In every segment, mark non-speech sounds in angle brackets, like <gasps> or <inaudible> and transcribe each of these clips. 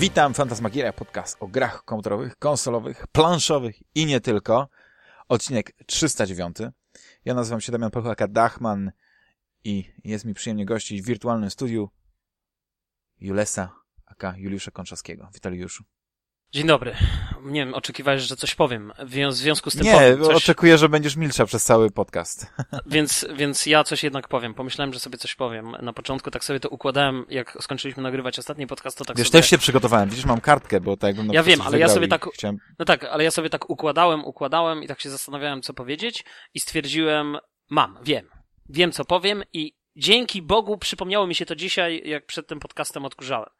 Witam, Fantasmagieria, podcast o grach komputerowych, konsolowych, planszowych i nie tylko. Odcinek 309. Ja nazywam się Damian Pochlaka-Dachman i jest mi przyjemnie gościć w wirtualnym studiu Julesa, aka Juliusza Konczowskiego. Witaj, Juliuszu. Dzień dobry. Nie wiem, oczekiwałeś, że coś powiem. W związku z tym Nie, powiem coś, oczekuję, że będziesz milcza przez cały podcast. <laughs> więc, więc ja coś jednak powiem. Pomyślałem, że sobie coś powiem. Na początku tak sobie to układałem, jak skończyliśmy nagrywać ostatni podcast, to tak Wiesz, sobie... też się przygotowałem. Widzisz, mam kartkę, bo tak jakbym na Ja wiem, ale ja sobie tak- Chciałem... No tak, ale ja sobie tak układałem, układałem i tak się zastanawiałem, co powiedzieć i stwierdziłem, mam, wiem. Wiem, co powiem i dzięki Bogu przypomniało mi się to dzisiaj, jak przed tym podcastem odkurzałem.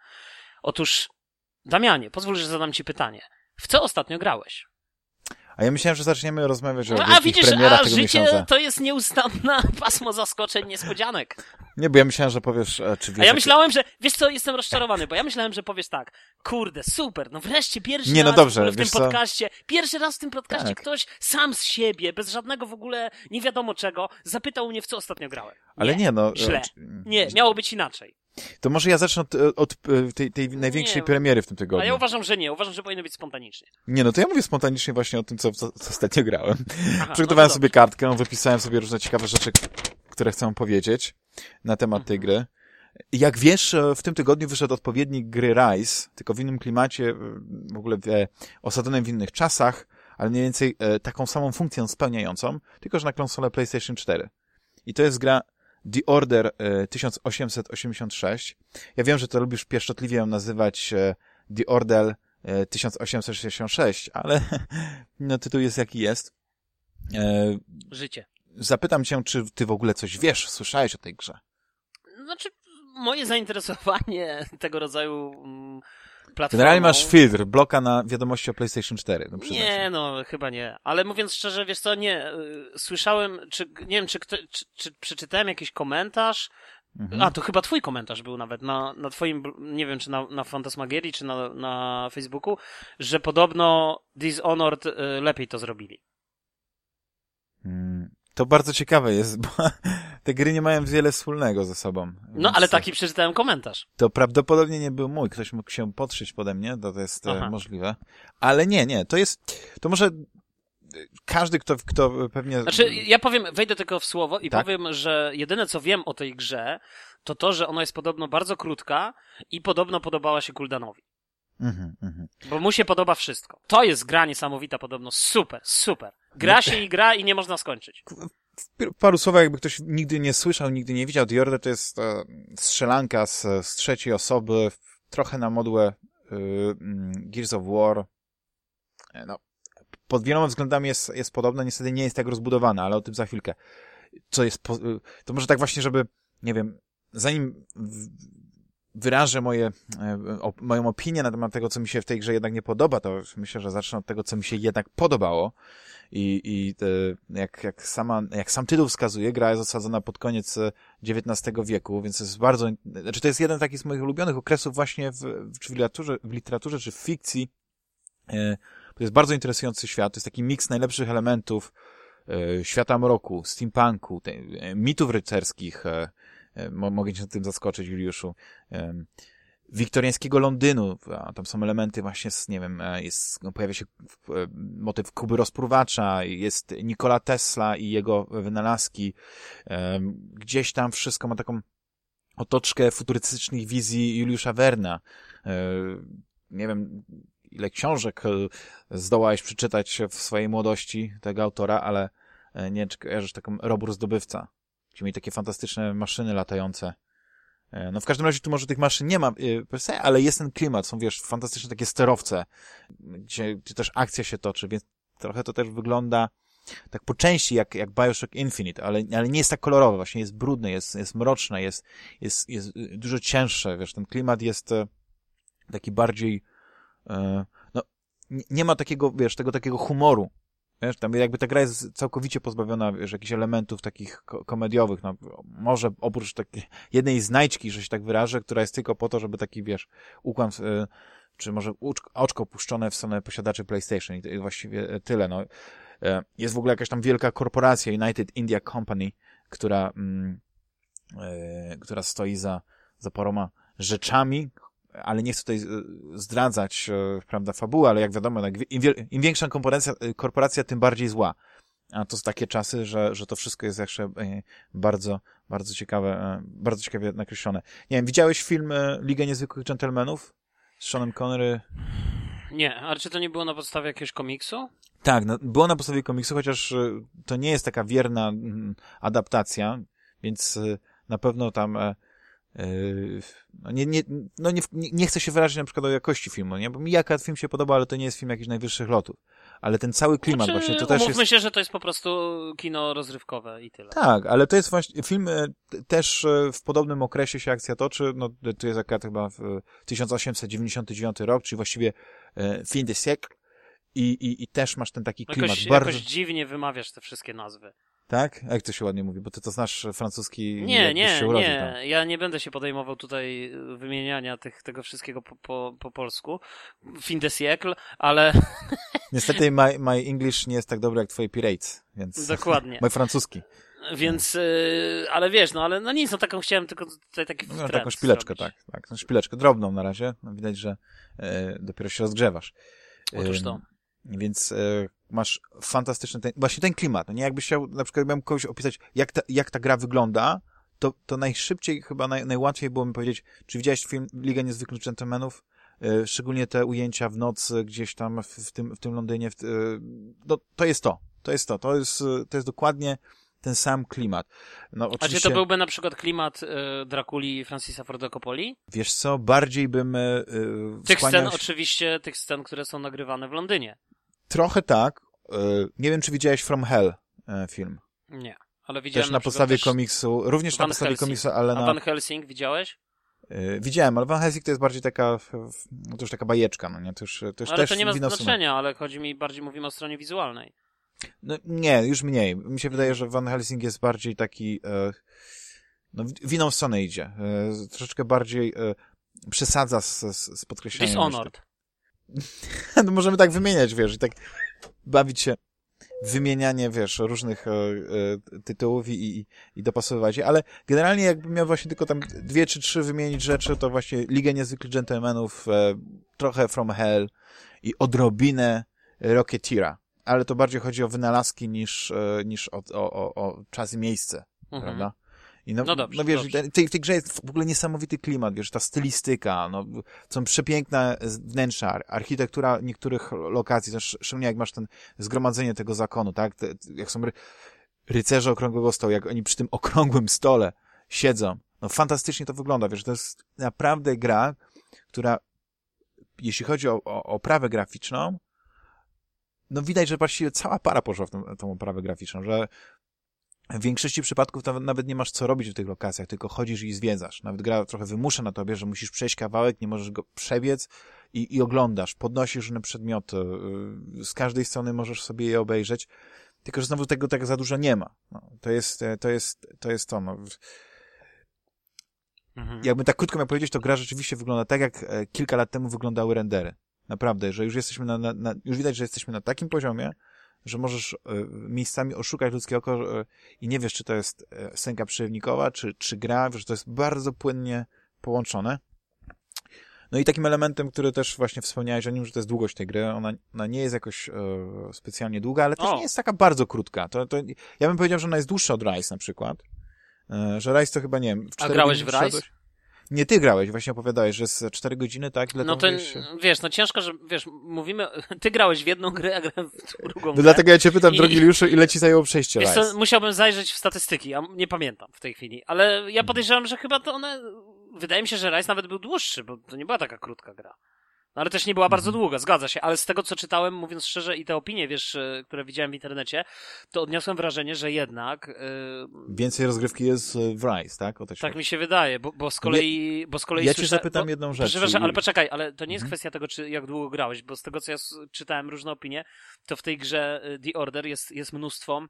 Otóż, Damianie, pozwól, że zadam ci pytanie. W co ostatnio grałeś? A ja myślałem, że zaczniemy rozmawiać o No, a widzisz, premierach a tego życie miesiąca. to jest nieustanne <laughs> pasmo zaskoczeń, niespodzianek. Nie, bo ja myślałem, że powiesz, e, czy wiesz... A ja myślałem, że, wiesz co, jestem rozczarowany, bo ja myślałem, że powiesz tak, kurde, super, no wreszcie pierwszy Nie, no raz dobrze, w, tym wiesz co? podcaście, pierwszy raz w tym podcaście Tak. ktoś sam z siebie, bez żadnego w ogóle nie wiadomo czego, zapytał mnie, w co ostatnio grałem. Ale nie, no... źle. e, Nie, miało być inaczej. To może ja zacznę od, od e, tej, tej największej Nie. premiery w tym tygodniu. A ja uważam, że nie, uważam, że powinno być spontanicznie. Nie, no to ja mówię spontanicznie właśnie o tym, co, co, co ostatnio grałem. Aha, <laughs> Przygotowałem no sobie kartkę, wypisałem sobie różne ciekawe rzeczy, które chcę powiedzieć na temat tej Mhm. gry. Jak wiesz, e, w tym tygodniu wyszedł odpowiednik gry Rise, tylko w innym klimacie, e, w ogóle w, osadzonym w innych czasach, ale mniej więcej taką samą funkcję spełniającą, tylko że na konsolę PlayStation 4. I to jest gra The Order e, 1886. Ja wiem, że to lubisz pieszczotliwie ją nazywać e, The Order e, 1866, ale <laughs> no, tytuł jest jaki jest. E, Życie. Zapytam cię, czy ty w ogóle coś wiesz, słyszałeś o tej grze? Znaczy, moje zainteresowanie tego rodzaju mm, platformą... Generalnie masz filtr, bloka na wiadomości o PlayStation 4. No, Nie, no chyba nie. Ale mówiąc szczerze, wiesz co, nie. y, Słyszałem, czy nie wiem, czy, kto, czy, czy przeczytałem jakiś komentarz. Mhm. A, to chyba twój komentarz był nawet na, na twoim, nie wiem, czy na, na Fantasmagierii, czy na, na Facebooku, że podobno Dishonored y, lepiej to zrobili. Mm, To bardzo ciekawe jest, bo <laughs> te gry nie mają wiele wspólnego ze sobą. No, ale taki przeczytałem komentarz. To prawdopodobnie nie był mój. Ktoś mógł się podszyć pode mnie, to, jest e, Aha. możliwe. Ale nie, nie, to jest, to może e, każdy, kto, kto pewnie... Znaczy, ja powiem, wejdę tylko w słowo i Tak? powiem, że jedyne co wiem o tej grze, to to, że ona jest podobno bardzo krótka i podobno podobała się Kuldanowi. Mhm, mhm. Bo mu się podoba wszystko. To jest gra niesamowita podobno. Super, super. Gra się i gra i nie można skończyć. W paru słowach, jakby ktoś nigdy nie słyszał, nigdy nie widział, The Order to jest e, strzelanka z, z trzeciej osoby, trochę na modłę y, mm, Gears of War. E, No, pod wieloma względami jest, jest podobna, niestety nie jest tak rozbudowana, ale o tym za chwilkę. Co jest, po, y, to może tak właśnie, żeby, nie wiem, zanim wyrażę moje, e, moją opinię na temat tego, co mi się w tej grze jednak nie podoba, to myślę, że zacznę od tego, co mi się jednak podobało. I, i e, jak, jak, sama, jak sam tytuł wskazuje, gra jest osadzona pod koniec e, XIX wieku, więc jest bardzo, znaczy to jest jeden taki z moich ulubionych okresów właśnie w, w, literaturze, w literaturze, czy w fikcji. E, To jest bardzo interesujący świat, to jest taki miks najlepszych elementów e, świata mroku, steampunku, te, e, mitów rycerskich, e, e, mo- mogę cię tym zaskoczyć, Juliuszu, wiktoriańskiego Londynu, a tam są elementy właśnie z, nie wiem, e, jest, no, pojawia się e, motyw Kuby Rozpruwacza, jest Nikola Tesla i jego wynalazki, gdzieś tam wszystko ma taką otoczkę futurystycznych wizji Juliusza Werna. E, Nie wiem, ile książek e, zdołałeś przeczytać w swojej młodości tego autora, ale e, nie wiem, czy kojarzysz taką Robór Zdobywca, gdzie mieli takie fantastyczne maszyny latające. E, No w każdym razie tu może tych maszyn nie ma e, per se, ale jest ten klimat, są wiesz, fantastyczne takie sterowce, gdzie, gdzie też akcja się toczy, więc trochę to też wygląda tak po części jak, jak Bioshock Infinite, ale, ale nie jest tak kolorowe, właśnie jest brudne, jest, jest mroczne, jest, jest, jest dużo cięższe, wiesz, ten klimat jest e, taki bardziej, no, nie ma takiego, wiesz, tego takiego humoru, wiesz, tam jakby ta gra jest całkowicie pozbawiona, wiesz, jakichś elementów takich ko- komediowych, no, może oprócz takiej <laughs> jednej znajdźki, że się tak wyrażę, która jest tylko po to, żeby taki, wiesz, ukłon, e, czy może oczko puszczone w stronę posiadaczy PlayStation i właściwie e, tyle, no. E, Jest w ogóle jakaś tam wielka korporacja, United India Company, która, mm, e, która stoi za, za paroma rzeczami, ale nie chcę tutaj e, zdradzać, e, prawda, fabuły, ale jak wiadomo, im, większa korporacja, e, korporacja, tym bardziej zła. A to są takie czasy, że, że to wszystko jest jeszcze bardzo, bardzo ciekawe, bardzo ciekawie nakreślone. Nie wiem, widziałeś film Liga Niezwykłych Gentlemanów z Seanem Connery? Nie, ale czy to nie było na podstawie jakiegoś komiksu? Tak, no, było na podstawie komiksu, chociaż to nie jest taka wierna mm, adaptacja, więc na pewno tam no nie, nie, no nie, nie chcę się wyrazić na przykład o jakości filmu, nie? Bo mi jaka film się podoba, ale to nie jest film jakichś najwyższych lotów. Ale ten cały klimat znaczy, właśnie, to też jest... się, że to jest po prostu kino rozrywkowe i tyle. Tak, ale to jest właśnie film e, też e, w podobnym okresie się akcja toczy, no to jest akurat chyba w 1899 rok, czyli właściwie e, fin de siècle i, i, i też masz ten taki klimat. Jakoś, bardzo... jakoś dziwnie wymawiasz te wszystkie nazwy. Tak? A jak to się ładnie mówi? Bo ty to znasz francuski. Nie, nie, nie. Tam. Ja nie będę się podejmował tutaj wymieniania tych, tego wszystkiego po, po, po polsku. Fin de siècle, ale... <laughs> Niestety my, my English nie jest tak dobry jak twoje Pirates, więc... Dokładnie. <laughs> Mój francuski. Więc, yy, ale wiesz, no ale no nic, no taką chciałem tylko tutaj taki No taką szpileczkę, zrobić. tak, tak. No, szpileczkę drobną na razie. No, widać, że yy, dopiero się rozgrzewasz. Otóż to. Więc e, masz fantastyczny ten, właśnie ten klimat. No nie jakbyś chciał, na przykład miałem kogoś opisać, jak ta, jak ta gra wygląda, to, to najszybciej, chyba naj, najłatwiej było mi powiedzieć, czy widziałeś film Liga Niezwykłych Gentlemanów? E, szczególnie te ujęcia w nocy gdzieś tam w, w tym, w tym Londynie. W, e, no, to jest to. To jest to. To jest, to jest dokładnie ten sam klimat. No, oczywiście... A czy to byłby na przykład klimat y, Drakuli Francisa Forda Coppoli? Wiesz co, bardziej bym y, Tych scen oczywiście, tych scen, które są nagrywane w Londynie. Trochę tak. Y, nie wiem, czy widziałeś From Hell y, film. Nie, ale widziałem Też na, na podstawie też komiksu, również Van na podstawie Helsing. komiksu, ale na... A Van Helsing widziałeś? Y, widziałem, ale Van Helsing to jest bardziej taka, no to już taka bajeczka, no nie? To już, to już ale też to nie ma znaczenia, ale chodzi mi, bardziej mówimy o stronie wizualnej. No, nie, już mniej. Mi się wydaje, że Van Helsing jest bardziej taki, e, no w inną stronę idzie. E, troszeczkę bardziej e, przesadza z, z, z podkreśleniem. Dishonored. <laughs> no możemy tak wymieniać, wiesz, i tak bawić się wymienianie, wiesz, różnych e, e, tytułów i, i, i dopasowywać je, ale generalnie jakbym miał właśnie tylko tam dwie czy trzy wymienić rzeczy, to właśnie Ligę Niezwykłych Gentlemanów, e, trochę From Hell i odrobinę Rocketeera ale to bardziej chodzi o wynalazki niż, e, niż o, o, o, o czas i miejsce, mhm. prawda? I no, no, dobrze, no wiesz, dobrze. w tej, w tej grze jest w ogóle niesamowity klimat, wiesz, ta stylistyka, no, są przepiękne wnętrza, architektura niektórych lokacji, też szczególnie jak masz ten zgromadzenie tego zakonu, tak, te, jak są ry, rycerze okrągłego stołu, jak oni przy tym okrągłym stole siedzą, no fantastycznie to wygląda, wiesz, to jest naprawdę gra, która, jeśli chodzi o, o oprawę graficzną, no widać, że właściwie cała para poszła w tą, tą oprawę graficzną, że w większości przypadków nawet nie masz co robić w tych lokacjach, tylko chodzisz i zwiedzasz. Nawet gra trochę wymusza na tobie, że musisz przejść kawałek, nie możesz go przebiec i, i oglądasz, podnosisz różne przedmioty, y, z każdej strony możesz sobie je obejrzeć, tylko że znowu tego tak za dużo nie ma. No, to jest to, jest, to, jest to no. Mhm. Jakby tak krótko miał powiedzieć, to gra rzeczywiście wygląda tak, jak e, kilka lat temu wyglądały rendery. Naprawdę, że już jesteśmy na, na, na, już widać, że jesteśmy na takim poziomie, że możesz y, miejscami oszukać ludzkie oko i nie wiesz, czy to jest y, scenka przerywnikowa, czy, czy gra, że to jest bardzo płynnie połączone. No i takim elementem, który też właśnie wspomniałeś o nim, że to jest długość tej gry, ona, ona nie jest jakoś e, specjalnie długa, ale też o. nie jest taka bardzo krótka. To, to, ja bym powiedział, że ona jest dłuższa od Rise na przykład. E, że Rise to chyba, nie wiem, w A grałeś w Rise? Nie, ty grałeś, właśnie opowiadałeś, że z 4 godziny, tak? Ile no to, wiesz, no ciężko, że, wiesz, mówimy, <laughs> ty grałeś w jedną grę, a grałem w drugą no grę. dlatego ja cię pytam, I, drogi Juliuszu, ile ci zajęło przejście wiesz co, musiałbym zajrzeć w statystyki, a nie pamiętam w tej chwili, ale ja podejrzewam, że chyba to one, wydaje mi się, że Rise nawet był dłuższy, bo to nie była taka krótka gra. No ale też nie była bardzo mhm. długa, zgadza się, ale z tego co czytałem, mówiąc szczerze i te opinie, wiesz, e, które widziałem w internecie, to odniosłem wrażenie, że jednak... Yy... Więcej rozgrywki jest w Rise, tak? O tak chodzi. mi się wydaje, bo, bo z kolei... Bo z kolei ja cię zapytam bo, jedną rzecz. Proszę, ale poczekaj, ale to nie jest mhm. kwestia tego, czy jak długo grałeś, bo z tego co ja czytałem różne opinie, to w tej grze e, The Order jest, jest mnóstwo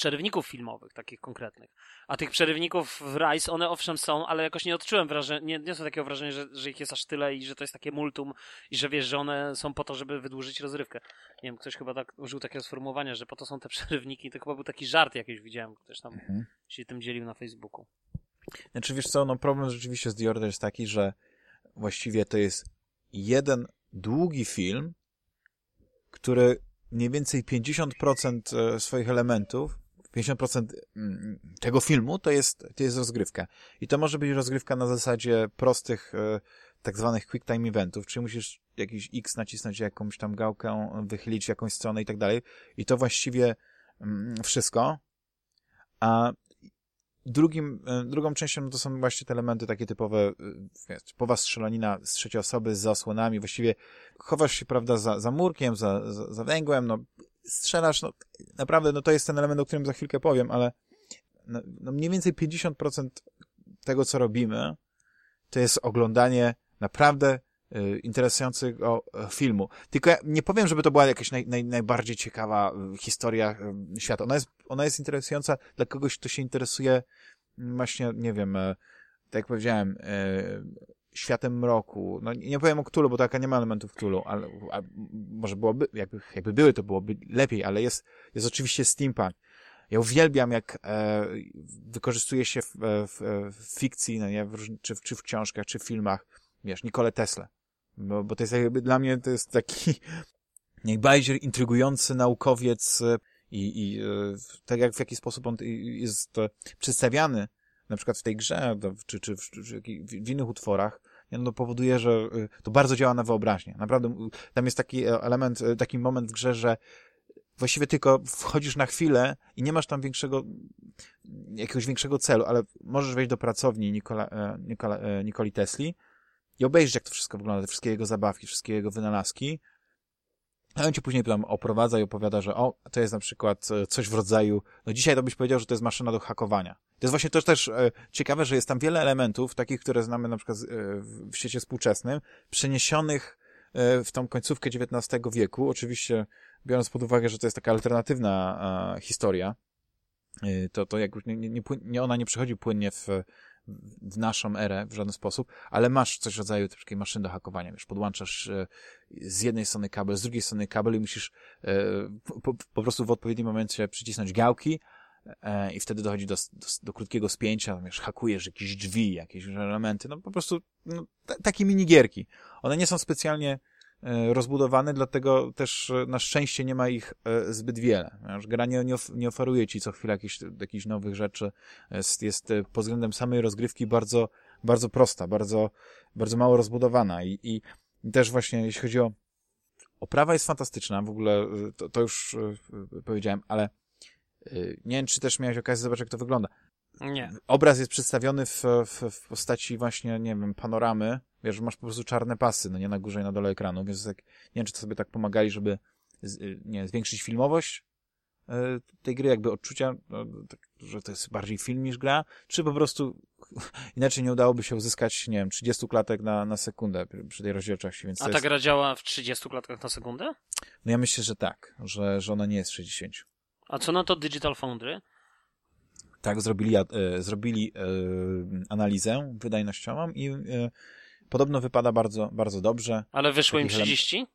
przerywników filmowych, takich konkretnych. A tych przerywników w Rise, one owszem są, ale jakoś nie odczułem wrażenia, nie, są takiego wrażenia, że, że ich jest aż tyle i że to jest takie multum i że wiesz, że one są po to, żeby wydłużyć rozrywkę. Nie wiem, ktoś chyba tak użył takiego sformułowania, że po to są te <laughs> przerywniki, to chyba był taki żart jakiś widziałem, ktoś tam mhm. się tym dzielił na Facebooku. Znaczy wiesz co, no problem rzeczywiście z The Order jest taki, że właściwie to jest jeden długi film, który mniej więcej 50% e, swoich elementów, 50% mm, tego filmu to jest, to jest rozgrywka. I to może być rozgrywka na zasadzie prostych, e, tak zwanych quick time eventów, czyli musisz jakiś X nacisnąć jakąś tam gałkę, wychylić jakąś stronę i tak dalej. I to właściwie mm, wszystko. A drugim, e, drugą częścią to są właśnie te elementy takie typowe, wiesz, typowa strzelanina z trzeciej osoby, z zasłonami, właściwie chowasz się, prawda, za, za murkiem, za, za, za węgłem, no, strzelasz, no, naprawdę, no to jest ten element, o którym za chwilkę powiem, ale no, no mniej więcej 50% tego, co robimy, to jest oglądanie naprawdę y, interesującego filmu. Tylko ja nie powiem, żeby to była jakaś naj, naj, najbardziej ciekawa y, historia y, świata. Ona jest, ona jest interesująca dla kogoś, kto się interesuje mm, właśnie, nie wiem, tak jak powiedziałem, światem mroku. No nie powiem o Cthulhu, bo taka nie ma elementów Cthulhu, ale a, może byłoby, jakby, jakby były, to byłoby lepiej, ale jest, jest oczywiście steampunk. Ja uwielbiam, jak e, wykorzystuje się w, w, w fikcji, no nie, w, czy, czy w książkach, czy w filmach, wiesz, Nikolę Tesla. Bo, bo to jest jakby, dla mnie to jest taki <laughs> najbardziej intrygujący naukowiec e, i, i e, tak jak w jaki sposób on jest przedstawiany na przykład w tej grze, czy, czy, czy, czy w innych utworach, no powoduje, że y, to bardzo działa na wyobraźnię. Naprawdę, tam jest taki e, element, e, taki moment w grze, że właściwie tylko wchodzisz na chwilę i nie masz tam większego, jakiegoś większego celu, ale możesz wejść do pracowni Nikola, e, Nikola, Nikoli Tesli i obejrzeć, jak to wszystko wygląda, te wszystkie jego zabawki, wszystkie jego wynalazki, a on ci później tam oprowadza i opowiada, że o, to jest na przykład coś w rodzaju, no dzisiaj to byś powiedział, że to jest maszyna do hakowania. To jest właśnie to też e, ciekawe, że jest tam wiele elementów, takich, które znamy na przykład e, w świecie współczesnym, przeniesionych e, w tą końcówkę XIX wieku. Oczywiście biorąc pod uwagę, że to jest taka alternatywna e, historia, e, to, to jak nie, nie, nie, ona nie przychodzi płynnie w, w naszą erę w żaden sposób, ale masz coś w rodzaju takiej maszyny do hakowania, wiesz, podłączasz e, z jednej strony kabel, z drugiej strony kabel i musisz e, po, po, prostu w odpowiednim momencie przycisnąć gałki, e, i wtedy dochodzi do, do, do krótkiego spięcia, wiesz, hakujesz jakieś drzwi, jakieś elementy, no po prostu no, takie minigierki. One nie są specjalnie rozbudowane, dlatego też e, na szczęście nie ma ich e, zbyt wiele. Gra nie, nie, of, nie oferuje ci co chwilę jakichś, jakichś nowych rzeczy. Jest, jest e, pod względem samej rozgrywki bardzo, bardzo prosta, bardzo, bardzo mało rozbudowana i, i, też właśnie jeśli chodzi o oprawa jest fantastyczna, w ogóle e, to, to już e, powiedziałem, ale nie wiem, czy też miałeś okazję zobaczyć, jak to wygląda. Nie. Obraz jest przedstawiony w, w, w postaci właśnie, nie wiem, panoramy. Wiesz, masz po prostu czarne pasy, no nie na górze i na dole ekranu, więc tak, nie wiem, czy to sobie tak pomagali, żeby z, y, nie zwiększyć filmowość y, tej gry, jakby odczucia, no, tak, że to jest bardziej film niż gra, czy po prostu <laughs> inaczej nie udałoby się uzyskać, nie wiem, 30 klatek na, na sekundę przy tej rozdzielczości. Więc A ta jest... gra działa w 30 klatkach na sekundę? No ja myślę, że tak, że, że ona nie jest 60. A co na to Digital Foundry? Tak, zrobili, e, zrobili e, analizę wydajnościową i e, podobno wypada bardzo, bardzo dobrze. Ale wyszło im 30?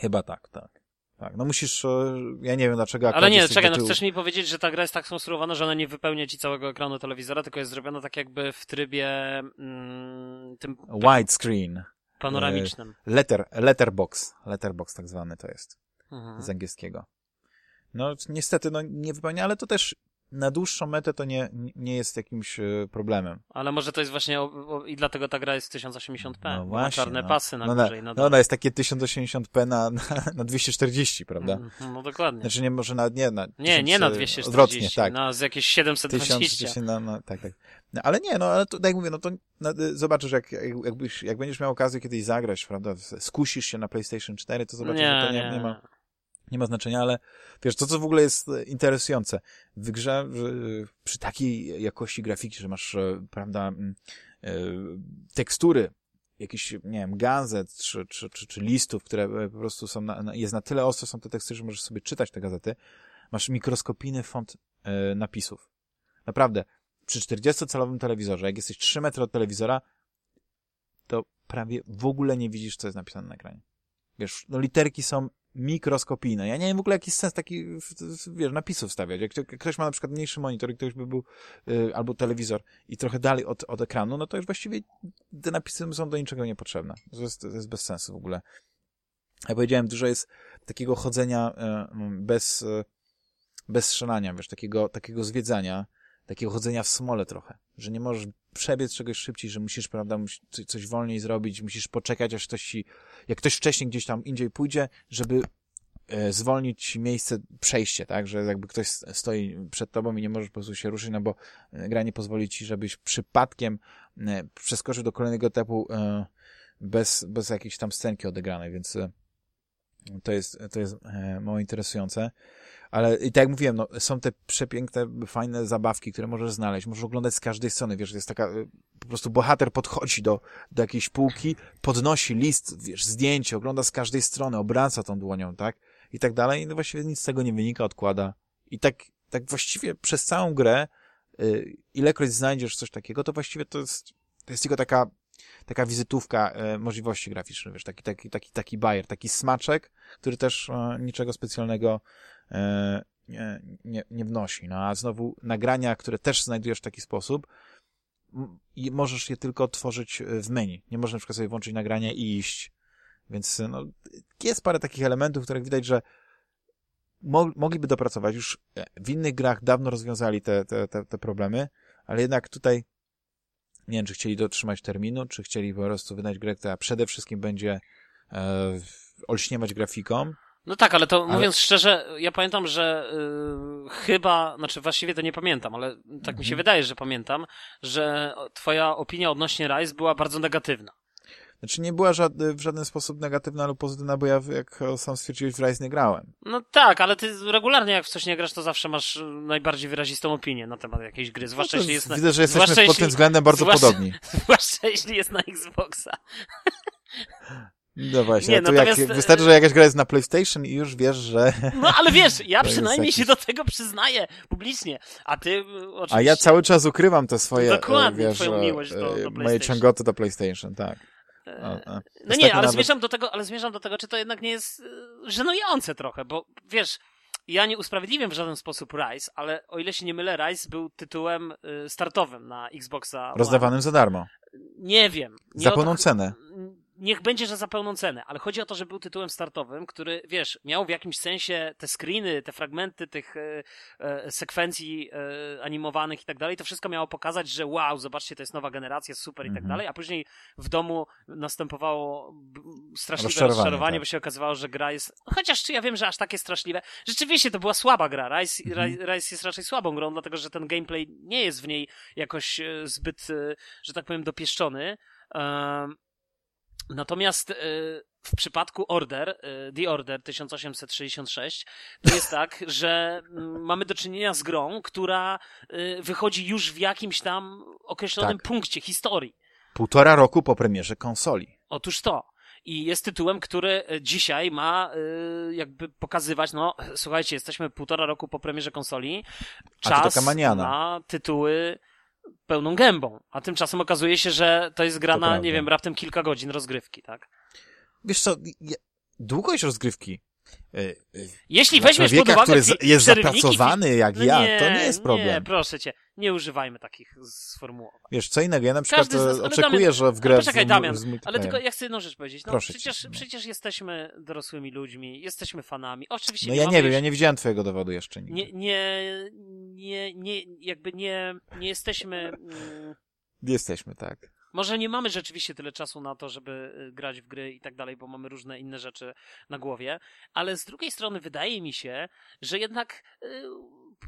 Chyba tak, tak. Tak, no musisz, e, ja nie wiem dlaczego. Ale nie, czekaj, no chcesz mi powiedzieć, że ta gra jest tak skonstruowana, że ona nie wypełnia ci całego ekranu telewizora, tylko jest zrobiona tak jakby w trybie mm, tym... Widescreen. Panoramicznym. Letter, letterbox. Letterbox tak zwany to jest. Mhm. Z angielskiego. No niestety no, nie wypełnia, ale to też na dłuższą metę to nie, nie jest jakimś e, problemem. Ale może to jest właśnie o, o, i dlatego ta gra jest 1080p. No właśnie. Ma czarne no. pasy na no, górze i na No ona jest takie 1080p na, na, na 240, prawda? Mm, no dokładnie. Znaczy nie, może na, nie na... Nie, nie na 240, odwrotnie, tak. na z jakieś 720. 1000, no, no, tak, tak. No, ale nie, no ale to, tak jak mówię, no to no, zobaczysz, jak, jakbyś, jak będziesz miał okazję kiedyś zagrać, prawda, skusisz się na PlayStation 4, to zobaczysz, nie, że to nie, nie, nie ma nie ma znaczenia, ale wiesz, to co w ogóle jest interesujące, w grze przy takiej jakości grafiki, że masz, e, prawda, e, tekstury, jakichś, nie wiem, gazet czy, czy, czy, czy listów, które e, po prostu są, na, jest na tyle ostre są te teksty, że możesz sobie czytać te gazety, masz mikroskopijny font napisów. Naprawdę, przy 40-calowym telewizorze, jak jesteś 3 metry od telewizora, to prawie w ogóle nie widzisz, co jest napisane na ekranie. Wiesz, no literki są mikroskopijne. Ja nie wiem w ogóle jaki sens taki, wiesz, napisów stawiać. Jak ktoś ma na przykład mniejszy monitor i ktoś by był, y, albo telewizor i trochę dalej od, od ekranu, no to już właściwie te napisy są do niczego niepotrzebne. To jest, to jest bez sensu w ogóle. Ja powiedziałem, dużo jest takiego chodzenia y, bez, y, bez strzelania, wiesz, takiego, takiego zwiedzania, takiego chodzenia w smole trochę, że nie możesz przebiec czegoś szybciej, że musisz, prawda, coś wolniej zrobić, musisz poczekać, aż ktoś ci, jak ktoś wcześniej gdzieś tam indziej pójdzie, żeby e, zwolnić miejsce, przejście, tak, że jakby ktoś stoi przed tobą i nie możesz po prostu się ruszyć, no bo e, gra nie pozwoli ci, żebyś przypadkiem e, przeskoczył do kolejnego etapu bez, bez jakiejś tam scenki odegranej, więc to jest, to jest mało interesujące. Ale i tak jak mówiłem, no, są te przepiękne, fajne zabawki, które możesz znaleźć. Możesz oglądać z każdej strony, wiesz, jest taka, y, po prostu bohater podchodzi do, do jakiejś półki, podnosi list, wiesz, zdjęcie, ogląda z każdej strony, obraca tą dłonią, tak? I tak dalej. I no właściwie nic z tego nie wynika, odkłada. I tak, tak właściwie przez całą grę, yy, ilekroć znajdziesz coś takiego, to właściwie to jest, to jest tylko taka, taka wizytówka e, możliwości graficznych, wiesz, taki, taki, taki, taki bajer, taki smaczek, który też e, niczego specjalnego E, nie, nie, nie wnosi. No a znowu nagrania, które też znajdujesz w taki sposób, i możesz je tylko tworzyć w menu. Nie można na przykład sobie włączyć nagrania i iść. Więc no, jest parę takich elementów, których widać, że mo mogliby dopracować. Już w innych grach dawno rozwiązali te, te, te, te problemy, ale jednak tutaj nie wiem, czy chcieli dotrzymać terminu, czy chcieli po prostu wydać grę, która przede wszystkim będzie e, olśniewać grafiką, no tak, ale to ale... mówiąc szczerze, ja pamiętam, że yy, chyba, znaczy właściwie to nie pamiętam, ale tak mhm. mi się mhm. wydaje, że pamiętam, że twoja opinia odnośnie Rise była bardzo negatywna. Znaczy nie była żad w żaden sposób negatywna lub pozytywna, bo ja, jak sam stwierdziłeś, w Rise nie grałem. No tak, ale ty regularnie jak w coś nie grasz, to zawsze masz najbardziej wyrazistą opinię na temat jakiejś gry, zwłaszcza no jeśli jest na... Widzę, że jesteśmy pod jeśli... tym względem bardzo zwłaszcza... podobni. <laughs> Zwłaszcza jeśli jest na Xboxa. No właśnie, nie, natomiast... jak, wystarczy, że jakaś gra jest na PlayStation i już wiesz, że... <laughs> No ale wiesz, ja <laughs> przynajmniej jakiś... się do tego przyznaję publicznie, a ty oczywiście... A ja cały czas ukrywam te swoje, Dokładnie, wiesz, twoją miłość do, do PlayStation. Moje ciągoty do PlayStation, tak. E, no nie, ale nawet... zmierzam do tego, ale zmierzam do tego, czy to jednak nie jest e, żenujące trochę, bo wiesz, ja nie usprawiedliwiam w żaden sposób Rise, ale o ile się nie mylę, Rise był tytułem e, startowym na Xboxa. Rozdawanym One. za darmo. Nie wiem. Nie za pełną cenę niech będzie, że za pełną cenę, ale chodzi o to, że był tytułem startowym, który, wiesz, miał w jakimś sensie te screeny, te fragmenty tych e, e, sekwencji e, animowanych i tak dalej, to wszystko miało pokazać, że wow, zobaczcie, to jest nowa generacja, super i tak mhm. dalej, a później w domu następowało straszliwe rozczarowanie, rozczarowanie tak. bo się okazywało, że gra jest, chociaż czy ja wiem, że aż takie straszliwe, rzeczywiście to była słaba gra, Rise, mhm. Rise jest raczej słabą grą, dlatego, że ten gameplay nie jest w niej jakoś e, zbyt, e, że tak powiem, dopieszczony, Natomiast y, w przypadku Order, y, The Order 1866, to jest <laughs> tak, że mm, mamy do czynienia z grą, która y, wychodzi już w jakimś tam określonym tak. punkcie historii. Półtora roku po premierze konsoli. Otóż to. I jest tytułem, który dzisiaj ma jakby pokazywać, no słuchajcie, jesteśmy półtora roku po premierze konsoli. Czas na tytuły pełną gębą. A tymczasem okazuje się, że to jest gra to na, prawda. nie wiem, raptem kilka godzin rozgrywki, tak? Wiesz co, długość rozgrywki jeśli weźmiesz człowieka, pod uwagę który jest zapracowany jak no ja, nie, to nie jest problem. Nie, proszę cię, nie używajmy takich sformułowań. Wiesz, co innego, ja na przykład z, oczekuję, Damian, że w grę poczekaj, Damian, ale tylko ja chcę jedną rzecz powiedzieć. No, proszę przecież, cię, no. przecież jesteśmy dorosłymi ludźmi, jesteśmy fanami. Oczywiście No ja nie wiem, ja nie widziałem twojego dowodu jeszcze nigdy. Nie, nie, nie, nie jakby nie, nie jesteśmy... Mm, jesteśmy, tak. Może nie mamy rzeczywiście tyle czasu na to, żeby y, grać w gry i tak dalej, bo mamy różne inne rzeczy na głowie, ale z drugiej strony wydaje mi się, że jednak y,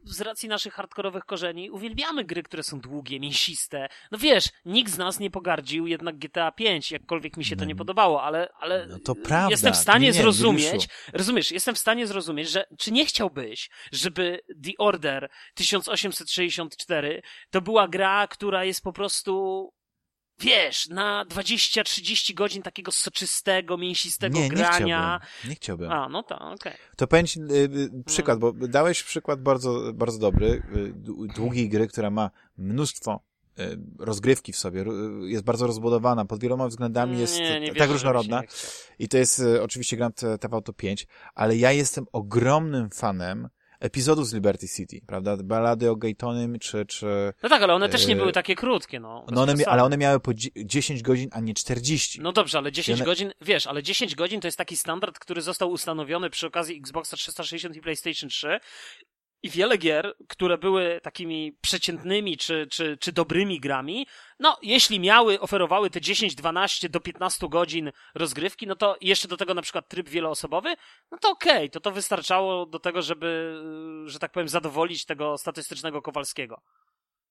z racji naszych hardkorowych korzeni uwielbiamy gry, które są długie, mięsiste. No wiesz, nikt z nas nie pogardził jednak GTA 5, jakkolwiek mi się to nie mm. podobało, ale, ale no to prawda. jestem w stanie nie, nie, zrozumieć, rozumiesz, jestem w stanie zrozumieć, że czy nie chciałbyś, żeby The Order 1864 to była gra, która jest po prostu wiesz, na 20-30 godzin takiego soczystego, mięsistego nie, grania. Nie chciałbym. Nie chciałbym. A, no tak, okej. Okay. To powiem ci, y, y, przykład, no. bo dałeś przykład bardzo, bardzo dobry, y, długiej gry, która ma mnóstwo e, rozgrywki w sobie, ro- jest bardzo rozbudowana, pod wieloma względami jest nie, nie tak wierzę, różnorodna. I to jest e, oczywiście Grand Theft Auto 5, ale ja jestem ogromnym fanem epizodów z Liberty City, prawda? Balady o Gaytonym, czy, czy... No tak, ale one też nie Yy, były takie krótkie, no. No one, przesady. ale one miały po dzie- 10 godzin, a nie 40. No dobrze, ale 10 one- godzin, wiesz, ale 10 godzin to jest taki standard, który został ustanowiony przy okazji Xboxa 360 i PlayStation 3. I wiele gier, które były takimi przeciętnymi czy, czy, czy dobrymi grami, no jeśli miały, oferowały te 10, 12 do 15 godzin rozgrywki, no to jeszcze do tego na przykład tryb wieloosobowy, no to okej, to to wystarczało do tego, żeby, że tak powiem, zadowolić tego statystycznego Kowalskiego.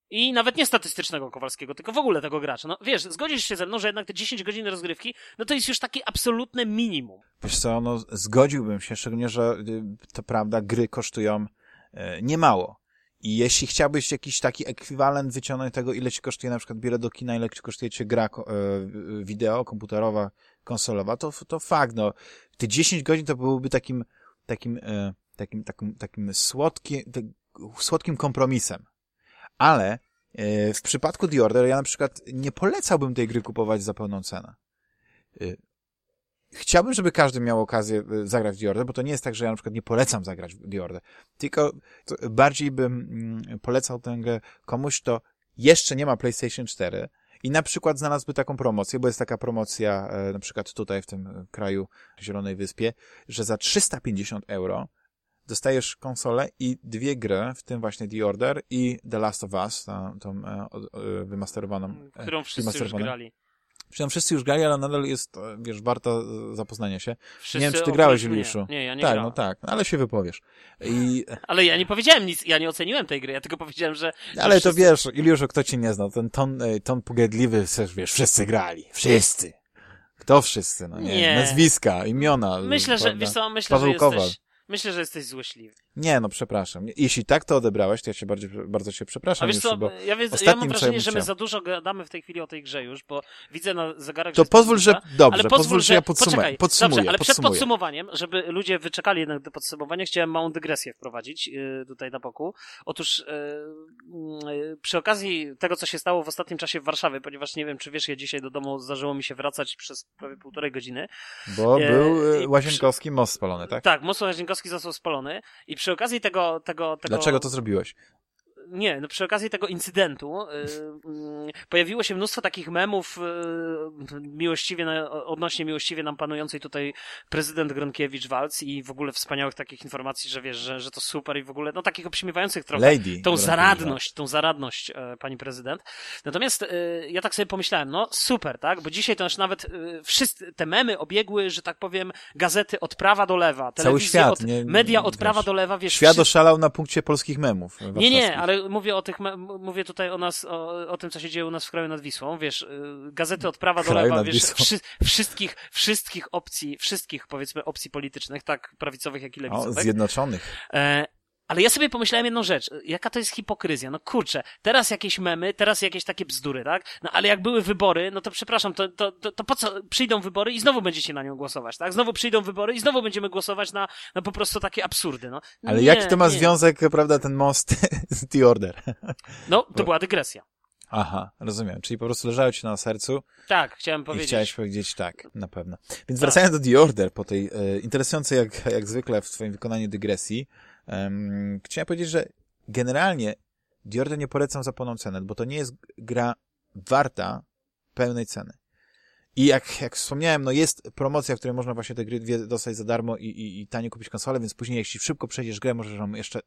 I nawet nie statystycznego Kowalskiego, tylko w ogóle tego gracza. No wiesz, zgodzisz się ze mną, że jednak te 10 godzin rozgrywki, no to jest już takie absolutne minimum. Wiesz co, no zgodziłbym się, szczególnie, że y, to prawda, gry kosztują niemało. I jeśli chciałbyś jakiś taki ekwiwalent wyciągnąć tego, ile ci kosztuje na przykład bilet do kina, ile ci kosztuje ci gra e, wideo, komputerowa, konsolowa, to, to fakt, no. Te 10 godzin to byłoby takim, takim, e, takim, takim, takim słodki, tak, słodkim kompromisem. Ale e, w przypadku The Order ja na przykład nie polecałbym tej gry kupować za pełną cenę. Chciałbym, żeby każdy miał okazję e, zagrać w The Order, bo to nie jest tak, że ja na przykład nie polecam zagrać w The Order. Tylko bardziej bym mm, polecał tę grę komuś, kto jeszcze nie ma PlayStation 4 i na przykład znalazłby taką promocję, bo jest taka promocja e, na przykład tutaj w tym e, kraju Zielonej Wyspie, że za 350 euro dostajesz konsolę i dwie gry, w tym właśnie The Order i The Last of Us, tą, tą e, wymasterowaną. Którą wszyscy już grali. Przy czym wszyscy już grali, ale nadal jest, e, wiesz, warto e, zapoznania się. Wszyscy nie wiem, czy ty grałeś. Juliuszu. Nie, ja nie tak, grałem. no tak, ale się wypowiesz. I, <laughs> Ale ja nie powiedziałem nic, ja nie oceniłem tej gry, ja tylko powiedziałem, że... że ale to wszyscy- wiesz, Juliuszu, kto ci nie znał, ten ton, e, ton pogardliwy, też wiesz, wszyscy grali. Wszyscy. Kto wszyscy? No nie, Nie. Nazwiska, imiona. Myślę, że, prawda? wiesz co, myślę, że Paweł Kowal. jesteś... Myślę, że jesteś złośliwy. Nie, no przepraszam. Jeśli tak to odebrałeś, to ja się bardzo, bardzo się przepraszam, A wiesz co, bo ja, ja mam wrażenie, że my za dużo gadamy w tej chwili o tej grze już, bo widzę na zegarek, to pozwól, że, dobrze, ale pozwól, że ja podsumuję. poczekaj, podsumuję, dobrze, ale przed podsumuję. podsumowaniem, żeby ludzie wyczekali jednak do podsumowania, chciałem małą dygresję wprowadzić yy, tutaj na boku. Otóż yy, yy, przy okazji tego, co się stało w ostatnim czasie w Warszawie, ponieważ nie wiem, czy wiesz, ja dzisiaj do domu zdarzyło mi się wracać przez prawie półtorej godziny. Bo E, był e, Łazienkowski most spalony, tak? Tak, mocno Łazienkowski został spalony i przy okazji tego, tego, tego... Dlaczego to zrobiłeś? Nie, no przy okazji tego incydentu y, y, pojawiło się mnóstwo takich memów y, miłościwie, na, odnośnie miłościwie nam panującej tutaj prezydent Gronkiewicz-Walc i w ogóle wspaniałych takich informacji, że wiesz, że, że to super i w ogóle, no takich obśmiewających trochę Lady. tą zaradność, tą zaradność e, pani prezydent. Natomiast e, ja tak sobie pomyślałem, no super, tak? Bo dzisiaj to już nawet e, wszyscy te memy obiegły, że tak powiem, gazety od prawa do lewa, telewizje świat, od, nie- media od wiesz, prawa do lewa, wiesz, Świat wszyscy- oszalał na punkcie polskich memów. nie, nie, ale mówię o tych, mówię tutaj o nas, o, o tym, co się dzieje u nas w kraju nad Wisłą, wiesz, y, gazety od prawa do lewa, wiesz, wszy, wszystkich, wszystkich opcji, wszystkich, powiedzmy, opcji politycznych, tak prawicowych, jak i O, lewicowych. zjednoczonych. E, ale ja sobie pomyślałem jedną rzecz. Jaka to jest hipokryzja? No kurczę, teraz jakieś memy, teraz jakieś takie bzdury, tak? No ale jak były wybory, no to przepraszam, to, to, to, to po co przyjdą wybory i znowu będziecie na nią głosować, tak? Znowu przyjdą wybory i znowu będziemy głosować na, na po prostu takie absurdy, no. Ale nie, jaki to ma nie. związek, prawda, ten most <laughs> z The Order? No, to była dygresja. Aha, rozumiem. Czyli po prostu leżało ci na sercu Tak, chciałem i powiedzieć. chciałeś powiedzieć tak, na pewno. Więc wracając do The Order, po tej e, interesującej jak, jak zwykle w twoim wykonaniu dygresji, em, chciałem powiedzieć, że generalnie Order nie polecam za pełną cenę, bo to nie jest gra warta pełnej ceny. I jak, jak wspomniałem, no jest promocja, w której można właśnie te gry dwie dostać za darmo i, i, i tanie kupić konsolę, więc później jeśli szybko przejdziesz grę, możesz ją jeszcze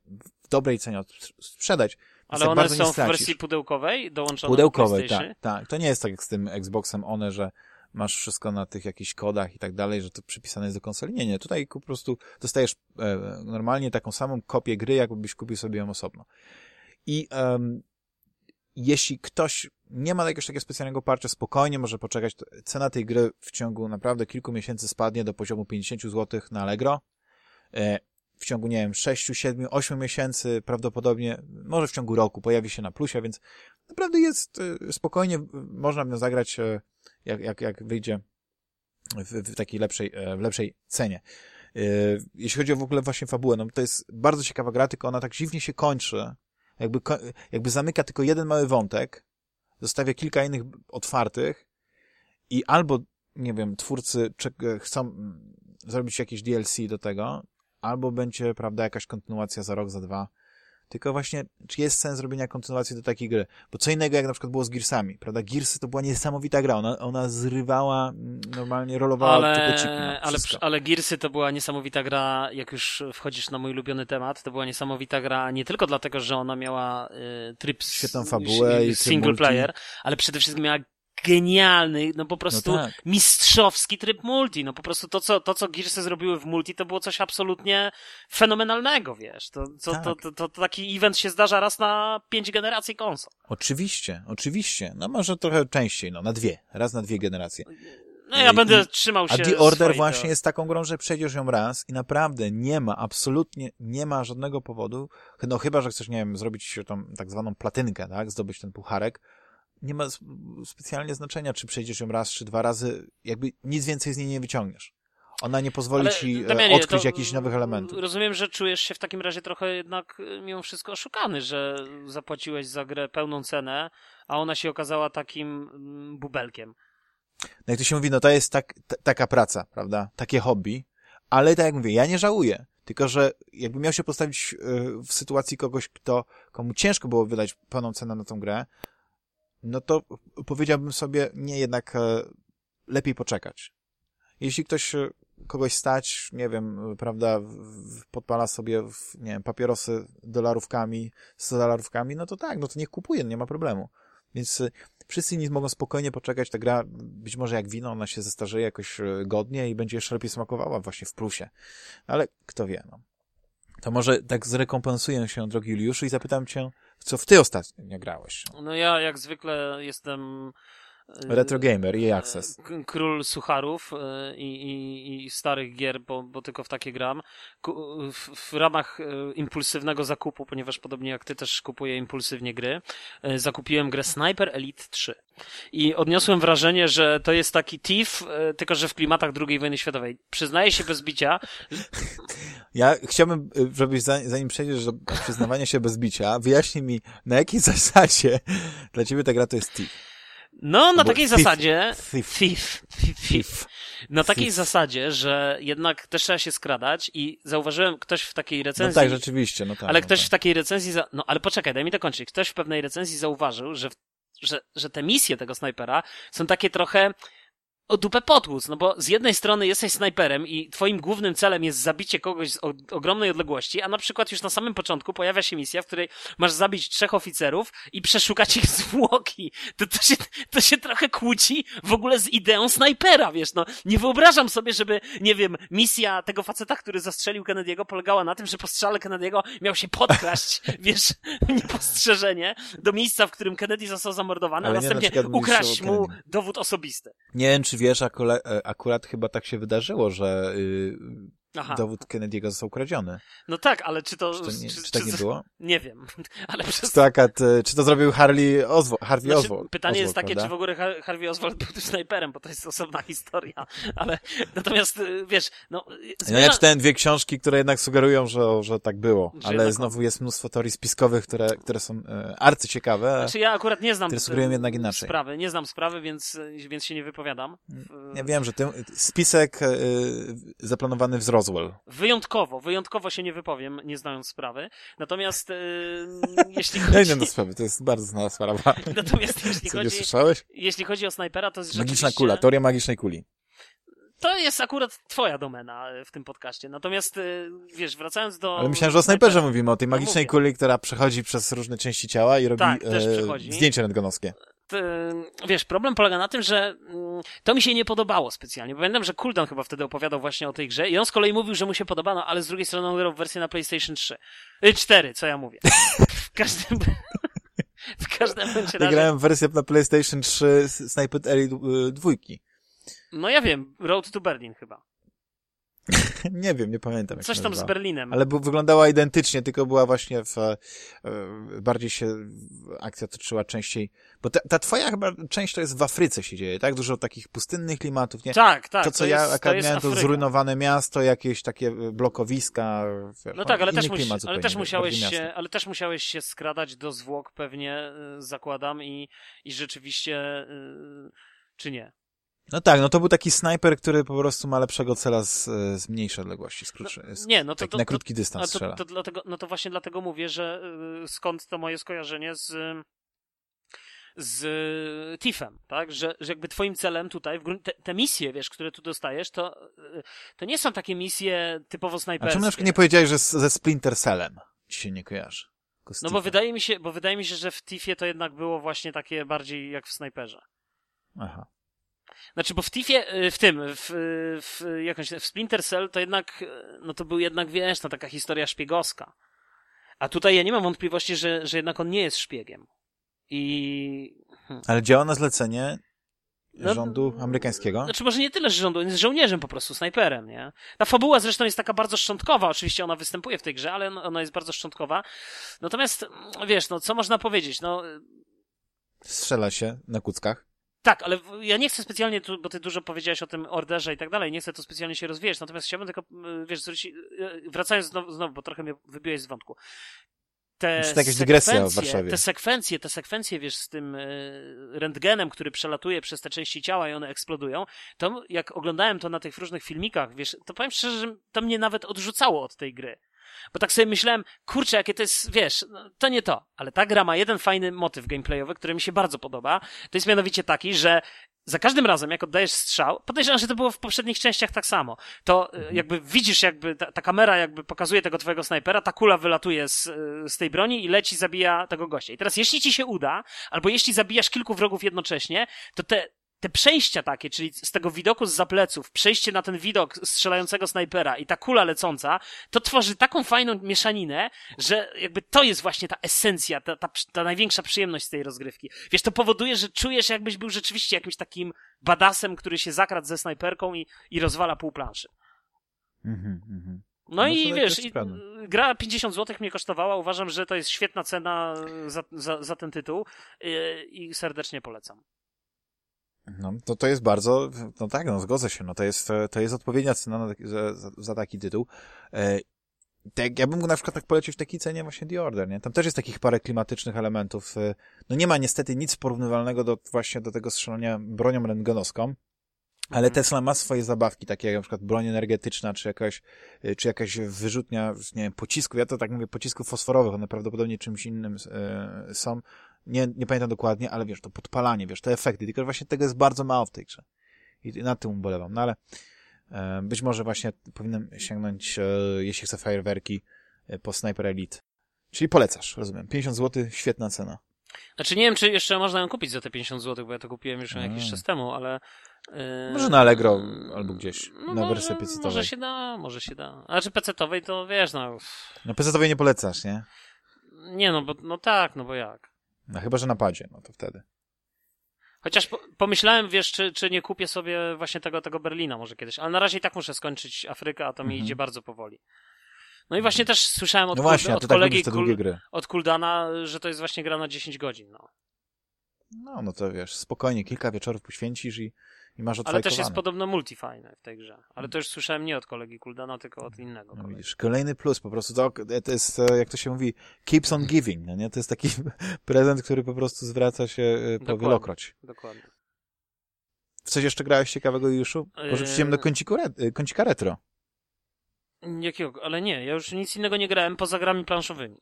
w dobrej cenie sprzedać. Ale one są w wersji pudełkowej, dołączone Pudełkowej, do PlayStation. tak, tak. To nie jest tak jak z tym Xboxem One, że masz wszystko na tych jakichś kodach i tak dalej, że to przypisane jest do konsoli. Nie, nie. Tutaj po prostu dostajesz e, normalnie taką samą kopię gry, jakbyś kupił sobie ją osobno. I em, jeśli ktoś nie ma jakiegoś takiego specjalnego parcia, spokojnie może poczekać. Cena tej gry w ciągu naprawdę kilku miesięcy spadnie do poziomu 50 zł na Allegro. E, w ciągu, nie wiem, 6, 7, 8 miesięcy prawdopodobnie, może w ciągu roku pojawi się na plusie, więc naprawdę jest e, spokojnie, w- można nią zagrać, e, jak, jak, jak wyjdzie w, w takiej lepszej, e, w lepszej cenie. E, Jeśli chodzi o w ogóle właśnie fabułę, no to jest bardzo ciekawa gra, tylko ona tak dziwnie się kończy, jakby, jakby zamyka tylko jeden mały wątek, zostawia kilka innych otwartych i albo, nie wiem, twórcy chcą mm, zrobić jakieś DLC do tego, albo będzie, prawda, jakaś kontynuacja za rok, za dwa. Tylko właśnie, czy jest sens robienia kontynuacji do takiej gry? Bo co innego, jak na przykład było z Gearsami, prawda? Gearsy to była niesamowita gra, ona, ona zrywała, mm, normalnie rolowała ale, no, ale, ale Gearsy to była niesamowita gra, jak już wchodzisz na mój ulubiony temat, to była niesamowita gra nie tylko dlatego, że ona miała y, tryb Świetną fabułę i single player, ale przede wszystkim miała genialny, no po prostu no tak. mistrzowski tryb multi. No po prostu to, co, to, co Gearsy zrobiły w multi, to było coś absolutnie fenomenalnego, wiesz. To, to, tak. to, to, to, to, taki event się zdarza raz na pięć generacji konsol. Oczywiście, oczywiście. No może trochę częściej, no na dwie. Raz na dwie generacje. No ja I, będę trzymał się. A The Order właśnie jest taką grą, że przejdziesz ją raz i naprawdę nie ma, absolutnie nie ma żadnego powodu, no chyba, że chcesz, nie wiem, zrobić tą tak zwaną platynkę, tak, zdobyć ten pucharek, nie ma specjalnie znaczenia, czy przejdziesz ją raz, czy dwa razy, jakby nic więcej z niej nie wyciągniesz. Ona nie pozwoli Ale, ci e, Damianie, odkryć jakichś nowych elementów. Rozumiem, że czujesz się w takim razie trochę jednak e, mimo wszystko oszukany, że zapłaciłeś za grę pełną cenę, a ona się okazała takim mm, bubelkiem. No jak to się mówi, no to jest tak, taka praca, prawda? Takie hobby. Ale tak jak mówię, ja nie żałuję. Tylko, że jakby miał się postawić e, w sytuacji kogoś, kto, komu ciężko było wydać pełną cenę na tą grę, no to powiedziałbym sobie, nie jednak e, lepiej poczekać. Jeśli ktoś e, kogoś stać, nie wiem, prawda, podpala sobie, nie wiem, papierosy dolarówkami, z dolarówkami, no to tak, no to niech kupuje, no nie ma problemu. Więc e, wszyscy inni mogą spokojnie poczekać, ta gra, być może jak wino, ona się zestarzeje jakoś godnie i będzie jeszcze lepiej smakowała właśnie w plusie. Ale kto wie, no. To może tak zrekompensuję się, drogi Juliuszu, i zapytam cię, co w ty ostatnio grałeś? No ja jak zwykle jestem Retro Gamer i Access. Król sucharów e, i, i, i starych gier, bo, bo tylko w takie gram. W, w, ramach e, impulsywnego zakupu, ponieważ podobnie jak ty też kupuję impulsywnie gry, e, zakupiłem grę Sniper Elite 3. I odniosłem wrażenie, że to jest taki Thief, tylko że w klimatach II wojny światowej. Przyznaję się bez bicia. <laughs> Ja chciałbym, żebyś zanim przejdziesz do przyznawania się bez bicia, wyjaśnij mi, na jakiej <laughs> zasadzie dla ciebie ta gra to jest Thief. No, na takiej thief, zasadzie. Thief. Thief. thief. Na takiej thief. zasadzie, że jednak też trzeba się skradać i zauważyłem ktoś w takiej recenzji. No tak, rzeczywiście, no tak. Ale no ktoś tak. w takiej recenzji. Za... No ale poczekaj, daj mi to kończyć. Ktoś w pewnej recenzji zauważył, że, że, że te misje tego snajpera są takie trochę o dupę potłuc, no bo z jednej strony jesteś snajperem i twoim głównym celem jest zabicie kogoś z ogromnej odległości, a na przykład już na samym początku pojawia się misja, w której masz zabić trzech oficerów i przeszukać ich <laughs> zwłoki. To, to, się, to się trochę kłóci w ogóle z ideą snajpera, wiesz, no. Nie wyobrażam sobie, żeby, nie wiem, misja tego faceta, który zastrzelił Kennedy'ego polegała na tym, że po strzale Kennedy'ego miał się podkraść, <laughs> wiesz, niepostrzeżenie do miejsca, w którym Kennedy został zamordowany, Ale a następnie ukraść mu dowód osobisty. Nie wiem, czy wiesz, akurat, e, akurat chyba tak się wydarzyło, że yy, Aha. dowód Kennedy'ego został kradziony. No tak, ale czy to... Czy, to nie, czy, czy tak nie było? Nie wiem, <laughs> ale przez... Czy to, akad, e, czy to zrobił Harley Oswald, Harvey znaczy, Oswald? Pytanie Oswald, jest takie, prawda? czy w ogóle Harvey Oswald był też snajperem, bo to jest osobna <laughs> historia, ale natomiast, e, wiesz, no... Zmiana... Ja czytałem dwie książki, które jednak sugerują, że, że tak było, że ale znowu jest mnóstwo teorii spiskowych, które, które są e, arcyciekawe, Znaczy ja akurat nie znam które sugerują jednak inaczej. sprawy, nie znam sprawy, więc, więc się nie wypowiadam. Ja wiem, że ten spisek y, zaplanowany w Roswell. Wyjątkowo wyjątkowo, się nie wypowiem, nie znając sprawy. Natomiast yy, <laughs> jeśli chodzi... Ja nie do sprawy, to jest bardzo znana sprawa. <laughs> Natomiast jeśli Co, chodzi... słyszałeś? Jeśli chodzi o snajpera, to jest Magiczna rzeczywiście... kula, teoria magicznej kuli. To jest akurat twoja domena w tym podcaście. Natomiast, y, wiesz, wracając do... Ale myślałem, że o snajperze mówimy, o tej no magicznej no, kuli, która przechodzi przez różne części ciała i robi tak, e, zdjęcia rentgenowskie wiesz, problem polega na tym, że mm, to mi się nie podobało specjalnie. Pamiętam, że Kuldan chyba wtedy opowiadał właśnie o tej grze i on z kolei mówił, że mu się podobano, ale z drugiej strony on grał w wersję na PlayStation 3. 4, y, co ja mówię. W <laughs> każdym... w każdym razie... Ja grałem w wersję na PlayStation 3 Sniper Elite dwójki. No ja wiem, Road to Berlin chyba. <laughs> nie wiem, nie pamiętam. Coś tam z Berlinem. Ale wyglądała identycznie, tylko była właśnie w, e, bardziej się akcja toczyła częściej, bo ta, ta twoja chyba część to jest w Afryce się dzieje, tak? Dużo takich pustynnych klimatów, nie? Tak, tak. To, co to ja jest, to miałem, to zrujnowane miasto, jakieś takie blokowiska. Wiesz, no tak, ale też, musi, ale, też musiałeś się, ale też musiałeś się skradać do zwłok pewnie, zakładam, i, i rzeczywiście, czy nie? No tak, no to był taki snajper, który po prostu ma lepszego cela z, z mniejszej odległości, z krótszy, no, nie, no to, to, na krótki dystans to, to, to, dlatego, No to właśnie dlatego mówię, że y, skąd to moje skojarzenie z z Tiffem, tak? Że, że jakby twoim celem tutaj, te, te, misje, wiesz, które tu dostajesz, to, to nie są takie misje typowo snajperskie. A czemu na przykład nie powiedziałeś, że z, ze Splinter Cellem ci się nie kojarzy? No bo wydaje mi się, bo wydaje mi się, że w Tiffie to jednak było właśnie takie bardziej jak w snajperze. Aha. Znaczy, bo w Tiffie, w tym, w, w, jakąś, w Splinter Cell to jednak, no to był jednak, wiesz, no taka historia szpiegowska. A tutaj ja nie mam wątpliwości, że, że jednak on nie jest szpiegiem. I... Hmm. Ale działa na zlecenie no, rządu amerykańskiego? Znaczy może nie tyle, że rządu, on jest żołnierzem po prostu, snajperem, nie? Ta fabuła zresztą jest taka bardzo szczątkowa, oczywiście ona występuje w tej grze, ale ona jest bardzo szczątkowa. Natomiast, wiesz, no co można powiedzieć, no... Strzela się na kuckach. Tak, ale ja nie chcę specjalnie, tu, bo ty dużo powiedziałeś o tym orderze i tak dalej, nie chcę tu specjalnie się rozwijać, natomiast chciałbym tylko, wiesz, zwrócić, wracając znowu, znowu, bo trochę mnie wybiłeś z wątku. Te Warszawie. Te sekwencje, te sekwencje, wiesz, z tym y, rentgenem, który przelatuje przez te części ciała i one eksplodują, to jak oglądałem to na tych różnych filmikach, wiesz, to powiem szczerze, że to mnie nawet odrzucało od tej gry. Bo tak sobie myślałem, kurczę, jakie to jest, wiesz, no, to nie to. Ale ta gra ma jeden fajny motyw gameplayowy, który mi się bardzo podoba. To jest mianowicie taki, że za każdym razem, jak oddajesz strzał, podejrzewam, że to było w poprzednich częściach tak samo, to e, mhm. jakby widzisz, jakby ta, ta, kamera jakby pokazuje tego twojego snajpera, ta kula wylatuje z, e, z tej broni i leci, zabija tego gościa. I teraz jeśli ci się uda, albo jeśli zabijasz kilku wrogów jednocześnie, to te te przejścia takie, czyli z tego widoku z zapleców, przejście na ten widok strzelającego snajpera i ta kula lecąca, to tworzy taką fajną mieszaninę, że jakby to jest właśnie ta esencja, ta, ta, ta największa przyjemność z tej rozgrywki. Wiesz, to powoduje, że czujesz jakbyś był rzeczywiście jakimś takim badasem, który się zakradł ze snajperką i, i rozwala pół planszy. Mhm, mhm. No, no i wiesz, i, gra 50 zł mnie kosztowała. Uważam, że to jest świetna cena za, za, za ten tytuł i, i serdecznie polecam. No, to, to jest bardzo, no tak, no zgodzę się, no to jest, to jest odpowiednia cena na, za, za, za taki tytuł. E, tak, ja bym mógł na przykład tak polecić w takiej cenie właśnie The Order, nie? Tam też jest takich parę klimatycznych elementów. E, no nie ma niestety nic porównywalnego do właśnie do tego strzelania bronią rentgenowską, ale mhm. Tesla ma swoje zabawki, takie jak na przykład broń energetyczna, czy jakaś, e, czy jakaś wyrzutnia, nie wiem, pocisków, ja to tak mówię, pocisków fosforowych, one prawdopodobnie czymś innym e, są, nie, nie pamiętam dokładnie, ale wiesz, to podpalanie, wiesz, te efekty, tylko właśnie tego jest bardzo mało w tej grze. I na tym ubolewam. No ale e, być może właśnie powinienem sięgnąć, e, jeśli chcę fajerwerki, e, po Sniper Elite. Czyli polecasz, rozumiem. 50 zł, świetna cena. Znaczy nie wiem, czy jeszcze można ją kupić za te 50 zł, bo ja to kupiłem już jakiś mm. czas temu, ale... Yy... Może na Allegro albo gdzieś, no na wersji pecetowej. Może się da, może się da. A czy pecetowej to wiesz, no... No pecetowej nie polecasz, nie? Nie, no bo, no tak, no bo jak? No chyba, że napadzie, no to wtedy. Chociaż po, pomyślałem, wiesz, czy, czy nie kupię sobie właśnie tego, tego Berlina może kiedyś, ale na razie i tak muszę skończyć Afrykę, a to mi mhm. idzie bardzo powoli. No i właśnie też słyszałem od, no właśnie, od tak kolegi Kul, od Kuldana, że to jest właśnie gra na 10 godzin. No. No, no to wiesz, spokojnie, kilka wieczorów poświęcisz i i masz Ale też jest podobno multifajne w tej grze. Ale to już słyszałem nie od kolegi Kuldana, tylko od innego. No widzisz, kolejny plus, po prostu to, to jest, e, jak to się mówi, keeps on giving, no nie? To jest taki <laughs> prezent, który po prostu zwraca się e, po dokładnie, wielokroć. Dokładnie. W coś jeszcze grałeś ciekawego, Juszu? Porzuciłem do kąciku re e, kącika retro. Jakiego? Ale nie, ja już nic innego nie grałem poza grami planszowymi.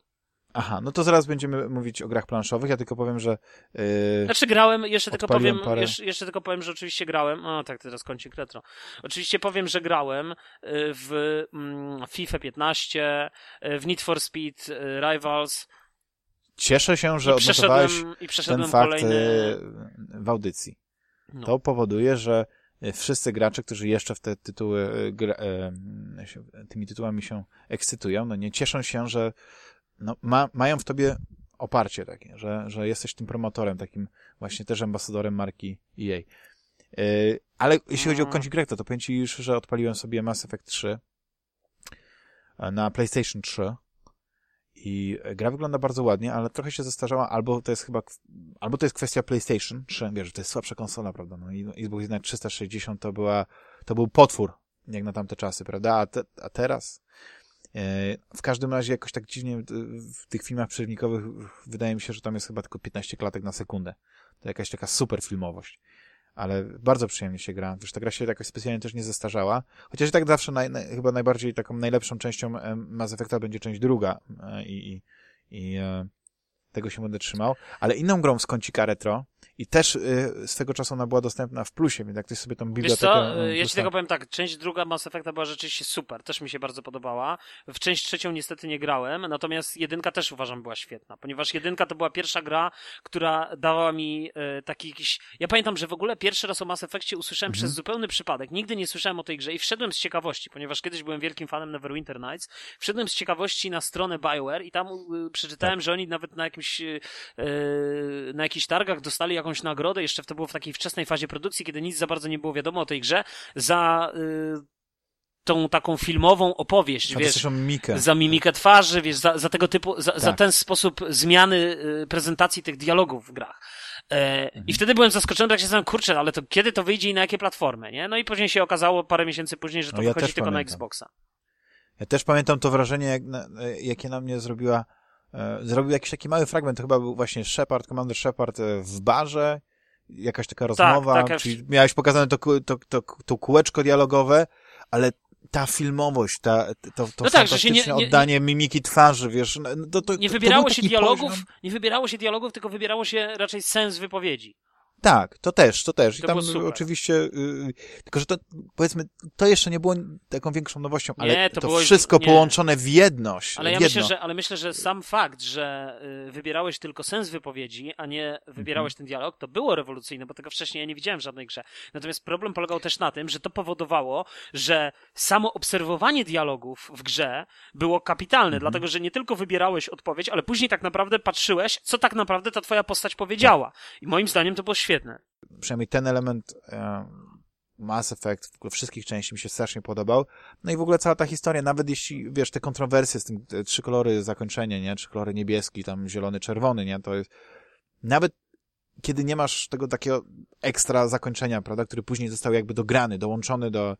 Aha, no to zaraz będziemy mówić o grach planszowych. Ja tylko powiem, że. Yy, znaczy grałem, jeszcze tylko powiem, parę... jeszcze, jeszcze, tylko powiem, że oczywiście grałem. O tak, teraz kącik retro. Oczywiście powiem, że grałem y, w mm, FIFA 15, y, w Need for Speed y, Rivals. Cieszę się, że I odnotowałeś i ten fakt kolejny... w audycji. No. To powoduje, że wszyscy gracze, którzy jeszcze w te tytuły, tymi tytułami się ekscytują, no nie cieszą się, że no, ma, mają w tobie oparcie takie, że, że jesteś tym promotorem, takim właśnie też ambasadorem marki EA. Yy, ale jeśli chodzi o kącik Recto, to powiem ci już, że odpaliłem sobie Mass Effect 3 e, na PlayStation 3 i e, gra wygląda bardzo ładnie, ale trochę się zestarzała, albo to jest chyba, albo to jest kwestia PlayStation 3, wiesz, to jest słabsza konsola, prawda, no i Xbox jednak 360 to była, to był potwór, jak na tamte czasy, prawda, a, te, a teraz e, w każdym razie jakoś tak dziwnie e, w tych filmach przerywnikowych wydaje mi się, że tam jest chyba tylko 15 klatek na sekundę. To jakaś taka super filmowość. Ale bardzo przyjemnie się gra. Wiesz, ta gra się jakoś specjalnie też nie zestarzała. Chociaż i tak zawsze naj, naj, chyba najbardziej taką najlepszą częścią e, Mass Effecta będzie część druga e, i, i, i e, tego się będę trzymał. Ale inną grą z kącika retro i też y, swego czasu ona była dostępna w plusie, więc jak ktoś sobie tą Wiesz bibliotekę... co, e, ja ci tego powiem tak, część druga Mass Effecta była rzeczywiście super, też mi się bardzo podobała. W część trzecią niestety nie grałem, natomiast jedynka też uważam była świetna, ponieważ jedynka to była pierwsza gra, która dawała mi e, taki jakiś... Ja pamiętam, że w ogóle pierwszy raz o Mass Effectie usłyszałem Mhm. przez zupełny przypadek, nigdy nie słyszałem o tej grze i wszedłem z ciekawości, ponieważ kiedyś byłem wielkim fanem Neverwinter Nights, wszedłem z ciekawości na stronę BioWare i tam e, przeczytałem, że oni nawet na jakimś na jakichś targach dostali jakąś nagrodę, jeszcze to było w takiej wczesnej fazie produkcji, kiedy nic za bardzo nie było wiadomo o tej grze, za y, tą taką filmową opowieść, wiesz, Fantastyczną mimikę. za mimikę twarzy, wiesz, za, za tego typu, za, za Tak. ten sposób zmiany y, prezentacji tych dialogów w grach. E, I wtedy byłem zaskoczony, tak się zastanawiam, kurczę, ale to kiedy to wyjdzie i na jakie platformy, nie? No i później się okazało parę miesięcy później, że to No ja wychodzi tylko na pamiętam. Xboxa. Ja też pamiętam to wrażenie, jak na, e, jakie na mnie zrobiła. E, zrobił jakiś taki mały fragment, to chyba był właśnie Shepard, Commander Shepard e, w barze, jakaś taka rozmowa, taka- czyli miałeś pokazane to, to, to, to kółeczko dialogowe, ale ta filmowość, ta, to, to No tak, że się nie- nie- oddanie mimiki twarzy, wiesz, no, to, to, Nie wybierało się dialogów, poziom- nie wybierało się dialogów, tylko wybierało się raczej sens wypowiedzi. Tak, to też, to też. I To tam oczywiście, yy, tylko że to, powiedzmy, to jeszcze nie było taką większą nowością, ale Nie, to to, było- wszystko nie. połączone w jedność. Ale ja jedno. myślę, że, ale myślę, że sam fakt, że y, wybierałeś tylko sens wypowiedzi, a nie wybierałeś Mhm. ten dialog, to było rewolucyjne, bo tego wcześniej ja nie widziałem w żadnej grze. Natomiast problem polegał też na tym, że to powodowało, że samo obserwowanie dialogów w grze było kapitalne, Mhm. dlatego że nie tylko wybierałeś odpowiedź, ale później tak naprawdę patrzyłeś, co tak naprawdę ta twoja postać powiedziała. I moim zdaniem to było świetne. Przynajmniej ten element Mass Effect wszystkich części mi się strasznie podobał. No i w ogóle cała ta historia, nawet jeśli, wiesz, te kontrowersje z tym, trzy kolory zakończenia, nie? Trzy kolory niebieski, tam zielony, czerwony, nie? To jest, nawet kiedy nie masz tego takiego ekstra zakończenia, prawda, który później został jakby dograny, dołączony do,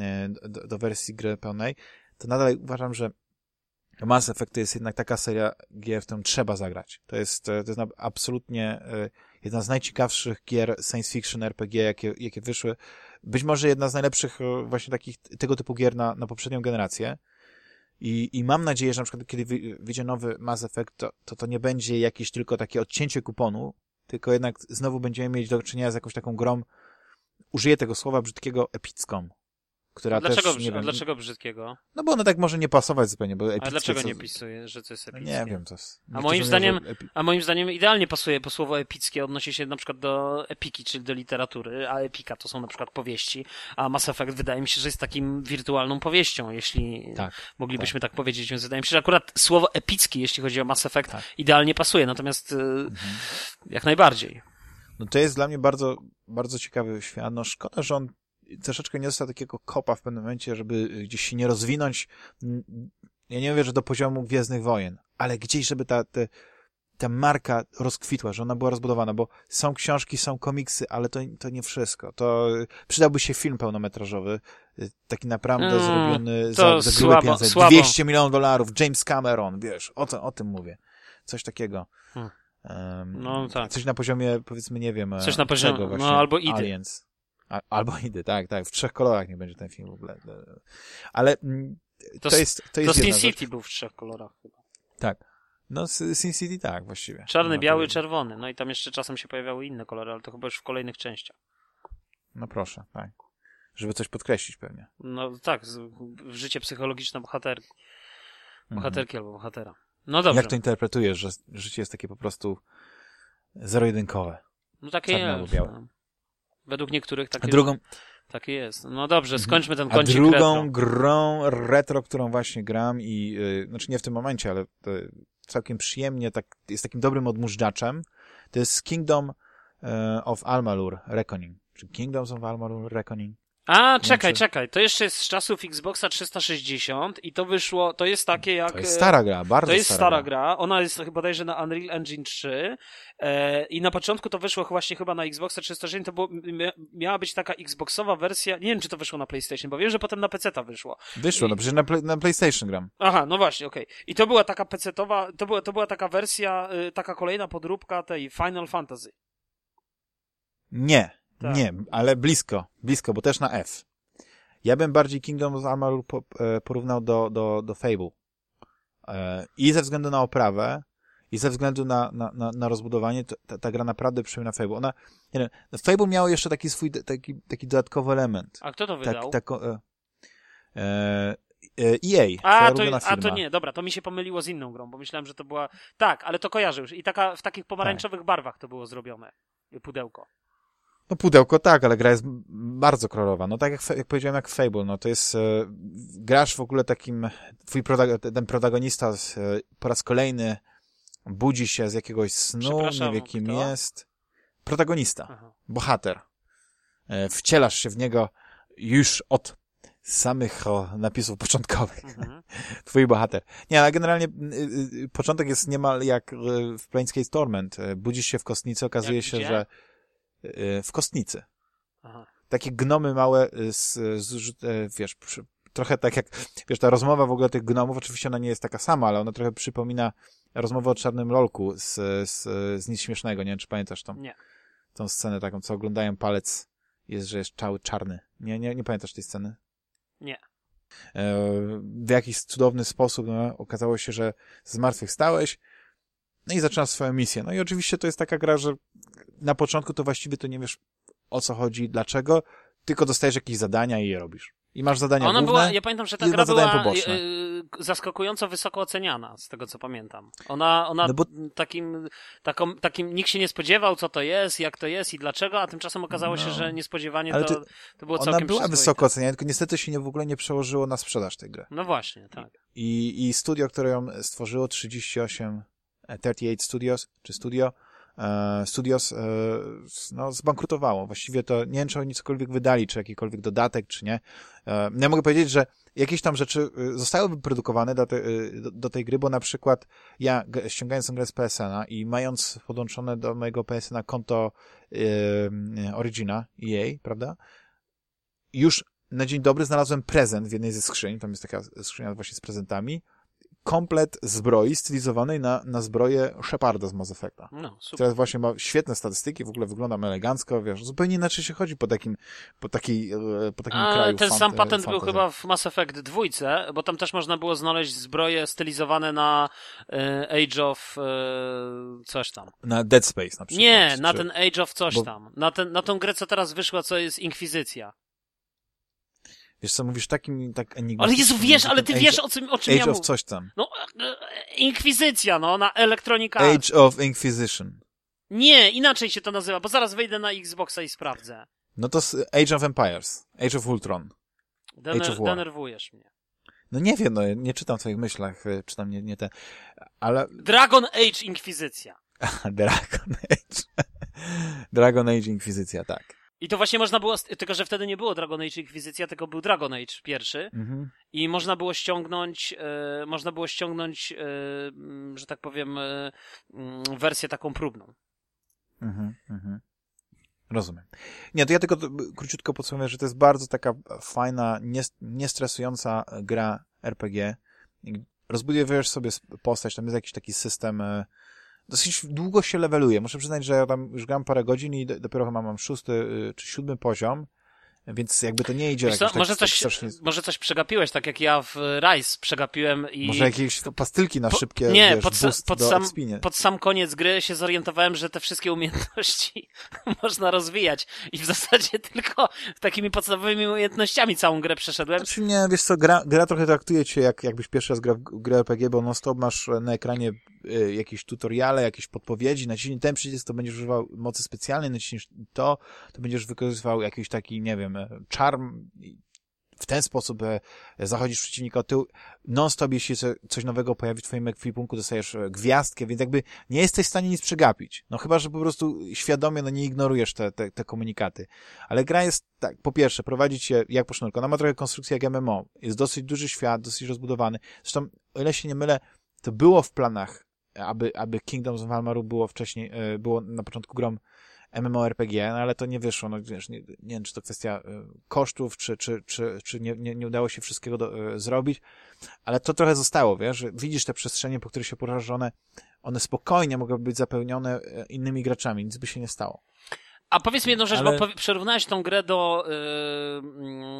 e, do, do wersji gry pełnej, to nadal uważam, że Mass Effect to jest jednak taka seria gier, w którą trzeba zagrać. To jest, e, to jest absolutnie e, jedna z najciekawszych gier science fiction RPG, jakie, jakie wyszły. Być może jedna z najlepszych e, właśnie takich tego typu gier na, na poprzednią generację. I, I mam nadzieję, że na przykład kiedy wy- wyjdzie nowy Mass Effect, to, to to nie będzie jakieś tylko takie odcięcie kuponu, tylko jednak znowu będziemy mieć do czynienia z jakąś taką grą, użyję tego słowa brzydkiego, epicką. Która dlaczego, też, nie wiem, dlaczego brzydkiego? no bo ona tak może nie pasować zupełnie, bo epickie... A dlaczego nie pisuje, że to jest No epickie? nie wiem, to jest... A moim zdaniem- mówią, epi- A moim zdaniem idealnie pasuje, bo słowo epickie odnosi się na przykład do epiki, czyli do literatury, a epika to są na przykład powieści, a Mass Effect wydaje mi się, że jest takim wirtualną powieścią, jeśli Tak. moglibyśmy tak. powiedzieć, więc wydaje mi się, że akurat słowo epicki, jeśli chodzi o Mass Effect, Tak. idealnie pasuje, natomiast y, jak najbardziej. No to jest dla mnie bardzo, bardzo ciekawy świat. No szkoda, że on troszeczkę nie dostał takiego kopa w pewnym momencie, żeby gdzieś się nie rozwinąć. Ja nie mówię, że do poziomu Gwiezdnych Wojen, ale gdzieś, żeby ta, te, ta marka rozkwitła, że ona była rozbudowana, bo są książki, są komiksy, ale to, to nie wszystko. To y, przydałby się film pełnometrażowy, y, taki naprawdę Mm, zrobiony za, za grube pieniądze. słabo. 200 milionów dolarów, James Cameron, wiesz, o, to, o tym mówię. Coś takiego. Hmm. Em, No tak. Coś na poziomie, powiedzmy, nie wiem, e, Coś na poziomie- czego no, właśnie, albo idy. Aliens. Albo <laughs> idy, tak, tak. W trzech kolorach nie będzie ten film w ogóle. Ale mm, to, To, jest, to to jest Sin rzecz. City był w trzech kolorach chyba. Tak. No, Sin City tak, właściwie. Czarny, No, biały, to- czerwony. No i tam jeszcze czasem się pojawiały inne kolory, ale to chyba już w kolejnych częściach. No proszę, tak. Żeby coś podkreślić pewnie. No tak, z- w życie psychologiczne bohaterki. Mhm. Bohaterki albo bohatera. No dobrze. Jak to interpretujesz, że życie jest takie po prostu zero-jedynkowe? No takie czarne albo jest. białe? no. Według niektórych A takie, drugą, takie jest. No dobrze, skończmy ten a kącik drugą retro. grą retro, którą właśnie gram i, yy, znaczy nie w tym momencie, ale to całkiem przyjemnie, tak, jest takim dobrym odmóżdżaczem, to jest Kingdom e, of Almalur Reckoning. czy Kingdoms of Amalur Reckoning. A, czekaj, czy- czekaj, to jeszcze jest z czasów Xboxa 360 i to wyszło, to jest takie jak... To jest stara gra, bardzo To jest stara, stara gra, ona jest chyba bodajże na Unreal Engine 3 e, i na początku to wyszło właśnie chyba na Xboxa 360, to było, mia- miała być taka Xboxowa wersja, nie wiem czy to wyszło na PlayStation, bo wiem, że potem na PC-ta wyszło. Wyszło, I- no przecież na, play, na PlayStation gram. Aha, no właśnie, okej. I to była taka PC-towa, to była, to była taka wersja, y, taka kolejna podróbka tej Final Fantasy. Nie, Tak. nie, ale blisko, blisko, bo też na F. Ja bym bardziej Kingdoms of Amalur e, porównał do, do, do Fable. E, I ze względu na oprawę, i ze względu na, na, na, na rozbudowanie, ta, ta gra naprawdę przypomina Fable. Ona, nie wiem, Fable miało jeszcze taki swój, taki, taki dodatkowy element. A kto to Tak, wydał? tak, e, e, e, EA, A, twoja to, ulubiona a to firma. nie, dobra, to mi się pomyliło z inną grą, bo myślałem, że to była... Tak, ale to kojarzę już. I taka, w takich pomarańczowych barwach to było zrobione. Pudełko. No pudełko tak, ale gra jest bardzo kolorowa. No tak jak, jak powiedziałem, jak Fable, no to jest, e, grasz w ogóle takim, twój protago- ten protagonista z, e, po raz kolejny budzi się z jakiegoś snu, nie wie kim kto? jest. Protagonista, Aha. bohater. E, wcielasz się w niego już od samych o, napisów początkowych. Mhm. <laughs> Twój bohater. Nie, ale generalnie y, y, początek jest niemal jak y, w Planescape Torment. Y, Budzisz się w kostnicy, okazuje Jak się, gdzie? że w kostnicy. Aha. takie gnomy małe y, z, z, e, wiesz, trochę tak jak, wiesz, ta rozmowa w ogóle tych gnomów, oczywiście ona nie jest taka sama, ale ona trochę przypomina rozmowę o czarnym lolku z, z, z nic śmiesznego, nie wiem, czy pamiętasz tą, Nie. tą scenę taką, co oglądają palec, jest, że jest cały czarny. Nie, nie, nie pamiętasz tej sceny? Nie. E, w jakiś cudowny sposób no, okazało się, że zmartwychwstałeś, no i zaczynasz swoją misję. No i oczywiście to jest taka gra, że na początku to właściwie to nie wiesz o co chodzi, dlaczego, tylko dostajesz jakieś zadania i je robisz. I masz zadania Ona główne. była, ja pamiętam, że ta gra była poboczne. y, y, zaskakująco wysoko oceniana, z tego co pamiętam. Ona, ona No bo- takim, taką, takim, nikt się nie spodziewał, co to jest, jak to jest i dlaczego, a tymczasem okazało się, No. że niespodziewanie Ale to, to było Ona całkiem była przyzwoite. wysoko oceniana, tylko niestety się nie, w ogóle nie przełożyło na sprzedaż tej gry. No właśnie, tak. I, i studio, które ją stworzyło, 38, e, 38 Studios, czy Studio, e, Studios, e, no, zbankrutowało. Właściwie to nie wiem, czy oni cokolwiek wydali, czy jakikolwiek dodatek, czy nie. E, ja mogę powiedzieć, że jakieś tam rzeczy zostały wyprodukowane do, te, do, do tej gry, bo na przykład ja ściągając tę grę z PSN-a i mając podłączone do mojego PSN-a konto y, y, Origina EA, prawda? Już na dzień dobry znalazłem prezent w jednej ze skrzyń, tam jest taka skrzynia właśnie z prezentami, komplet zbroi stylizowanej na, na zbroję Sheparda z Mass Effecta. No, super. Która właśnie ma świetne statystyki, w ogóle wygląda elegancko, wiesz, zupełnie inaczej się chodzi po takim, po takiej, e, po takim A, kraju. ten sam patent był fantasy. chyba w Mass Effect dwójce, bo tam też można było znaleźć zbroje stylizowane na e, Age of e, coś tam. Na Dead Space na przykład. Nie, na czy- ten Age of coś bo- tam. Na, ten, na tą grę, co teraz wyszła, co jest Inkwizycja. Wiesz co, mówisz takim, tak Ale enigmatycznie. Jezu, wiesz, ale ty Age- wiesz o, czym- o czym Age ja of coś tam. No, e, e, Inkwizycja, no, na Electronic Arts. Age of Inquisition. Nie, inaczej się to nazywa, bo zaraz wejdę na Xboxa i sprawdzę. No to Age of Empires. Age of Ultron. Age Dener of War. denerwujesz mnie. No nie wiem, no nie czytam w twoich myślach, e, czytam nie, nie te, ale Dragon Age Inkwizycja. <laughs> Dragon Age. Dragon Age Inkwizycja, tak. I to właśnie można było, tylko że wtedy nie było Dragon Age Inkwizycja, tylko był Dragon Age pierwszy. Mhm. I można było ściągnąć, e, można było ściągnąć, e, że tak powiem, e, wersję taką próbną. Mhm, mhm. Rozumiem. Nie, to ja tylko króciutko podsumuję, że to jest bardzo taka fajna, nies- niestresująca gra RPG. Rozbudujesz sobie postać, tam jest jakiś taki system, dosyć długo się leveluje. Muszę przyznać, że ja tam już gram parę godzin i do- dopiero chyba mam szósty y, czy siódmy poziom, więc jakby to nie idzie Wiesz co, jakoś tak, może, coś, strasznie... może coś przegapiłeś, tak jak ja w Rise przegapiłem i... Może jakieś pastylki na Po- szybkie, nie, wiesz, pod pod sam- expinie. pod sam koniec gry się zorientowałem, że te wszystkie umiejętności <laughs> można rozwijać i w zasadzie tylko takimi podstawowymi umiejętnościami całą grę przeszedłem. Znaczy nie, wiesz co, gra, gra trochę traktuje cię jak, jakbyś pierwszy raz grał w grę RPG, bo non stop masz na ekranie y, jakieś tutoriale, jakieś podpowiedzi, naciśnij ten przycisk, to będziesz używał mocy specjalnej, naciśniesz to, to będziesz wykorzystywał jakiś taki, nie wiem, e, charm. I w ten sposób e, zachodzisz przeciwnika od tyłu. Non-stop, jeśli coś nowego pojawi w twoim ekwipunku, dostajesz e, gwiazdkę, więc jakby nie jesteś w stanie nic przegapić. No chyba, że po prostu świadomie no, nie ignorujesz te, te, te komunikaty. Ale gra jest tak, po pierwsze, prowadzi cię jak po sznurku. Ona ma trochę konstrukcję jak MMO. Jest dosyć duży świat, dosyć rozbudowany. Zresztą, o ile się nie mylę, to było w planach, aby, aby Kingdoms of Almaru było wcześniej, było na początku grom MMORPG, no ale to nie wyszło. No, wiesz, nie, nie wiem, czy to kwestia y, kosztów, czy, czy, czy, czy nie, nie, nie udało się wszystkiego do, y, zrobić, ale to trochę zostało, wiesz, że widzisz te przestrzenie, po których się poruszasz, one, one spokojnie mogłyby być zapełnione y, innymi graczami, nic by się nie stało. A powiedz mi jedną rzecz, ale... bo przerównałeś tą grę do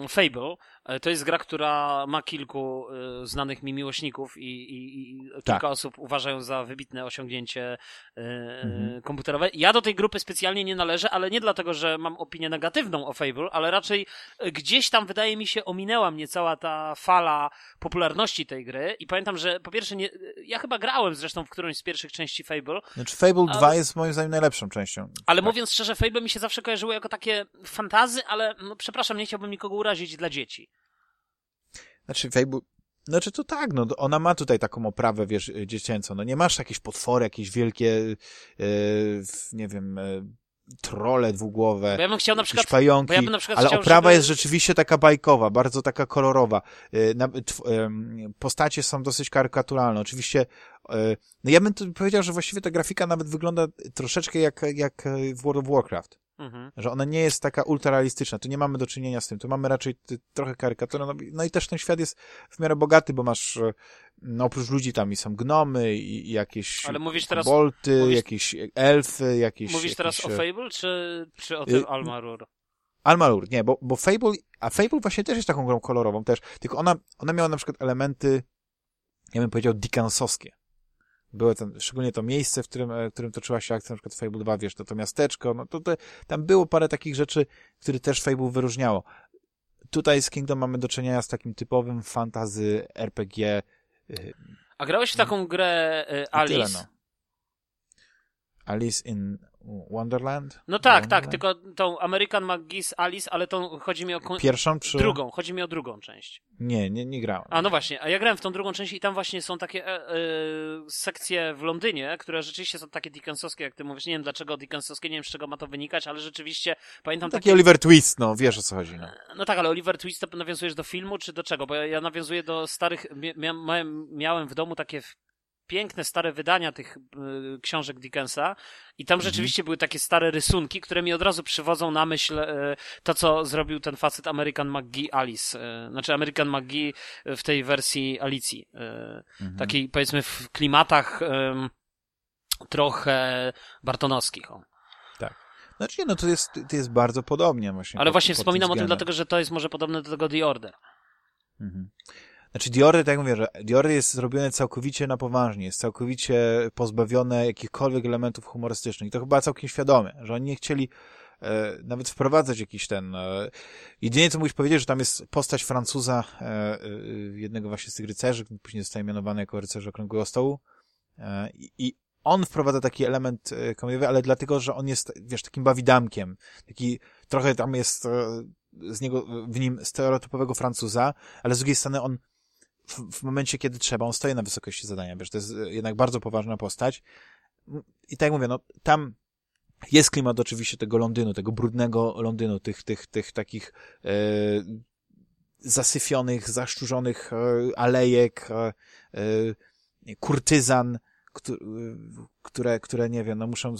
yy, Fable. To jest gra, która ma kilku yy, znanych mi miłośników i, i, i kilka tak. osób uważają za wybitne osiągnięcie yy, mhm. komputerowe. Ja do tej grupy specjalnie nie należę, ale nie dlatego, że mam opinię negatywną o Fable, ale raczej gdzieś tam wydaje mi się ominęła mnie cała ta fala popularności tej gry i pamiętam, że po pierwsze nie, ja chyba grałem zresztą w którąś z pierwszych części Fable. Znaczy Fable ale... 2 jest moim zdaniem najlepszą częścią. Ale tak. mówiąc szczerze, Fable Fable mi się zawsze kojarzyło jako takie fantazy, ale no, przepraszam, nie chciałbym nikogo urazić dla dzieci. Znaczy Fable... Znaczy to tak, no ona ma tutaj taką oprawę, wiesz, dziecięcą. No nie masz jakieś potwory, jakieś wielkie, yy, nie wiem, yy, trole dwugłowe, bo ja bym chciał na przykład, pająki, ja na przykład ale chciał, oprawa żeby... jest rzeczywiście taka bajkowa, bardzo taka kolorowa. Y, postacie są dosyć karykaturalne. Oczywiście, y, no ja bym powiedział, że właściwie ta grafika nawet wygląda troszeczkę jak, jak w World of Warcraft. Mhm. Że ona nie jest taka ultrarealistyczna. Tu nie mamy do czynienia z tym. Tu mamy raczej trochę karykaturę. No, no, i też ten świat jest w miarę bogaty, bo masz e, no, oprócz ludzi tam i są gnomy i, i jakieś Ale mówisz teraz, bolty, mówisz, jakieś elfy, jakieś... Mówisz jakieś, teraz o e, Fable, czy, czy o tym y Almarur? Almarur, nie, bo, bo Fable, a Fable właśnie też jest taką grą kolorową też, tylko ona, ona miała na przykład elementy, ja bym powiedział, Dickensowskie było ten, szczególnie to miejsce, w którym, e, w którym toczyła się akcja, na przykład Fable 2, wiesz, to, to miasteczko, no to, to tam było parę takich rzeczy, które też Fable wyróżniało. Tutaj z Kingdom mamy do czynienia z takim typowym fantazy RPG. Y, A grałeś w taką grę y, Alice? Tyle, no. Alice in Wonderland? No tak, Wonderland? tak, tylko tą American McGee's Alice, ale tą chodzi mi o... Pierwszą czy... Drugą, chodzi mi o drugą część. Nie, nie, nie grałem. A no właśnie, a ja grałem w tą drugą część i tam właśnie są takie e, e, sekcje w Londynie, które rzeczywiście są takie Dickensowskie, jak ty mówisz. Nie wiem dlaczego Dickensowskie, nie wiem z czego ma to wynikać, ale rzeczywiście pamiętam Taki takie... Oliver Twist, no wiesz o co chodzi. No. no tak, ale Oliver Twist to nawiązujesz do filmu czy do czego? Bo ja, ja nawiązuję do starych... Miałem, miałem w domu takie piękne, stare wydania tych y, książek Dickensa i tam mhm. rzeczywiście były takie stare rysunki, które mi od razu przywodzą na myśl y, to, co zrobił ten facet American McGee Alice. Y, znaczy American McGee w tej wersji Alicji. Mhm. Takiej powiedzmy w klimatach trochę bartonowskich. O. Tak. Znaczy nie, no to jest, to jest bardzo podobnie właśnie. Ale pod, właśnie pod wspominam o tym dlatego, że to jest może podobne do tego The Order. Mhm. Znaczy Diory, tak jak mówię, że Diory jest zrobione całkowicie na poważnie, jest całkowicie pozbawione jakichkolwiek elementów humorystycznych. I to chyba całkiem świadome, że oni nie chcieli e, nawet wprowadzać jakiś ten... E, jedynie co mógłbyś powiedzieć, że tam jest postać Francuza, e, e, jednego właśnie z tych rycerzy, później zostaje mianowany jako rycerz Okrągłego Stołu. E, I on wprowadza taki element e, komediowy, ale dlatego, że on jest, wiesz, takim bawidamkiem. Taki, trochę tam jest z niego, w nim stereotypowego Francuza, ale z drugiej strony on w, w momencie, kiedy trzeba, on stoi na wysokości zadania, wiesz, to jest e, jednak bardzo poważna postać. I tak jak mówię, no tam jest klimat oczywiście tego Londynu, tego brudnego Londynu, tych, tych, tych takich e, zasyfionych, zaszczurzonych e, alejek, e, e kurtyzan, które, które, nie wiem, no muszą,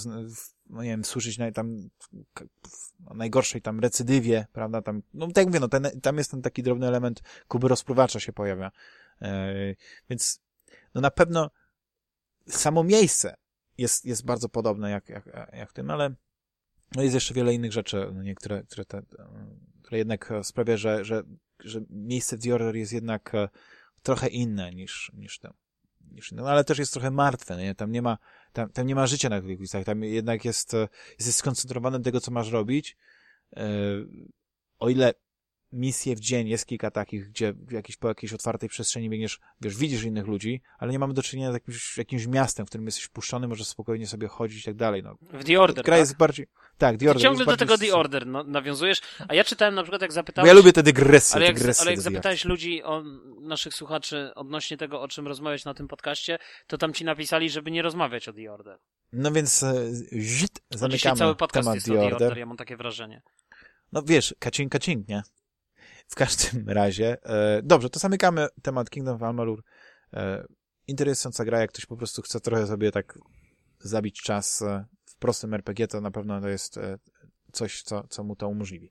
no nie wiem, służyć na, tam najgorszej tam recydywie, prawda, tam, no tak jak mówię, no ten, tam jest ten taki drobny element kuby rozpruwacza się pojawia, e, więc no na pewno samo miejsce jest, jest bardzo podobne jak, jak, jak tym, ale no jest jeszcze wiele innych rzeczy, no niektóre, które, te, które jednak sprawia, że, że, że miejsce w jest jednak e, trochę inne niż, niż ten no, ale też jest trochę martwe, nie? Tam nie ma, tam, tam nie ma życia na tych listach, tam jednak jest, e, jesteś skoncentrowany tego, co masz robić. E, o ile misje w dzień, jest kilka takich, gdzie w jakiejś, po jakiejś otwartej przestrzeni biegniesz, wiesz, widzisz innych ludzi, ale nie mamy do czynienia z jakimś, jakimś miastem, w którym jesteś wpuszczony, możesz spokojnie sobie chodzić i tak dalej. No. W The Order, Gra tak? jest bardziej... Tak, The Order ciągle do tego The Order no, nawiązujesz, a ja czytałem na przykład, jak Bo zapytałeś... ja lubię te dygresje, Ale jak, dygresje ale jak zapytałeś ludzi, o naszych słuchaczy, odnośnie tego, o czym rozmawiać na tym podcaście, to tam ci napisali, żeby nie rozmawiać o The Order. No więc e, zit, Bo Dzisiaj zamykamy cały podcast temat jest The o The Order. Order, ja mam takie wrażenie. No wiesz, kacing, kacing, nie? W każdym <laughs> razie, e, dobrze, to zamykamy temat Kingdom of Amalur. E, interesująca gra, jak ktoś po prostu chce trochę sobie tak zabić czas e, w prostym RPG, to na pewno to jest e, coś, co, co mu to umożliwi.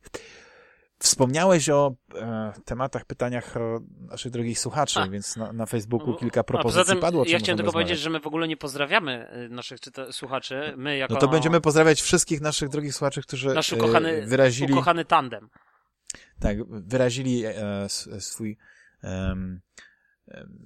Wspomniałeś o e, tematach, pytaniach naszych drogich słuchaczy, A. więc na, na Facebooku No, kilka A propozycji tym, padło. ja chciałem tylko powiedzieć, że my w ogóle nie pozdrawiamy y, naszych czyta- słuchaczy. My jako No to będziemy pozdrawiać wszystkich naszych drogich słuchaczy, którzy nasz e, ukochany, wyrazili... ukochany tandem. Tak, wyrazili e, s- swój, em,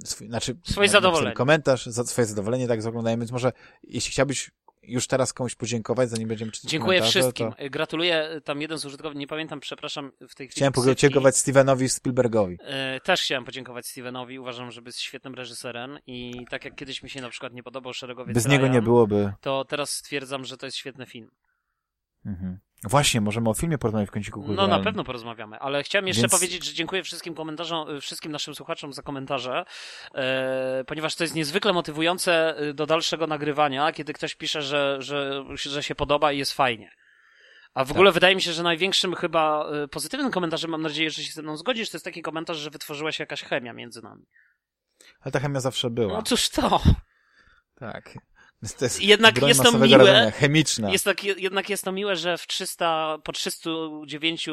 swój, znaczy, Swoje zadowolenie. komentarz, za, swoje zadowolenie, tak, z oglądania, więc może, jeśli chciałbyś już teraz komuś podziękować, zanim będziemy czytać Dziękuję wszystkim. to Y, Gratuluję, y, tam jeden z użytkowników, nie pamiętam, przepraszam, w tej chwili. chciałem podziękować Stevenowi Spielbergowi. E, Też chciałem podziękować Stevenowi. Uważam, że jest świetnym reżyserem i tak jak kiedyś mi się na przykład nie podobał Szeregowiec Bez niego Ryan, nie byłoby... to teraz stwierdzam, że to jest świetny film. Mhm. Właśnie, możemy o filmie porozmawiać w kąciku No kulturalnym. na pewno porozmawiamy, ale chciałem jeszcze Więc- powiedzieć, że dziękuję wszystkim komentarzom, y, wszystkim naszym słuchaczom za komentarze, e, ponieważ to jest niezwykle motywujące y, do dalszego nagrywania, kiedy ktoś pisze, że, że, że się podoba i jest fajnie. A w Tak. ogóle wydaje mi się, że największym chyba y, pozytywnym komentarzem, mam nadzieję, że się ze mną zgodzisz, to jest taki komentarz, że wytworzyła się jakaś chemia między nami. Ale ta chemia zawsze była. No cóż to? Tak. To jest Jednak jest to miłe. rażenia, chemiczna. Jest tak, jednak jest to miłe, że w 300, po 309,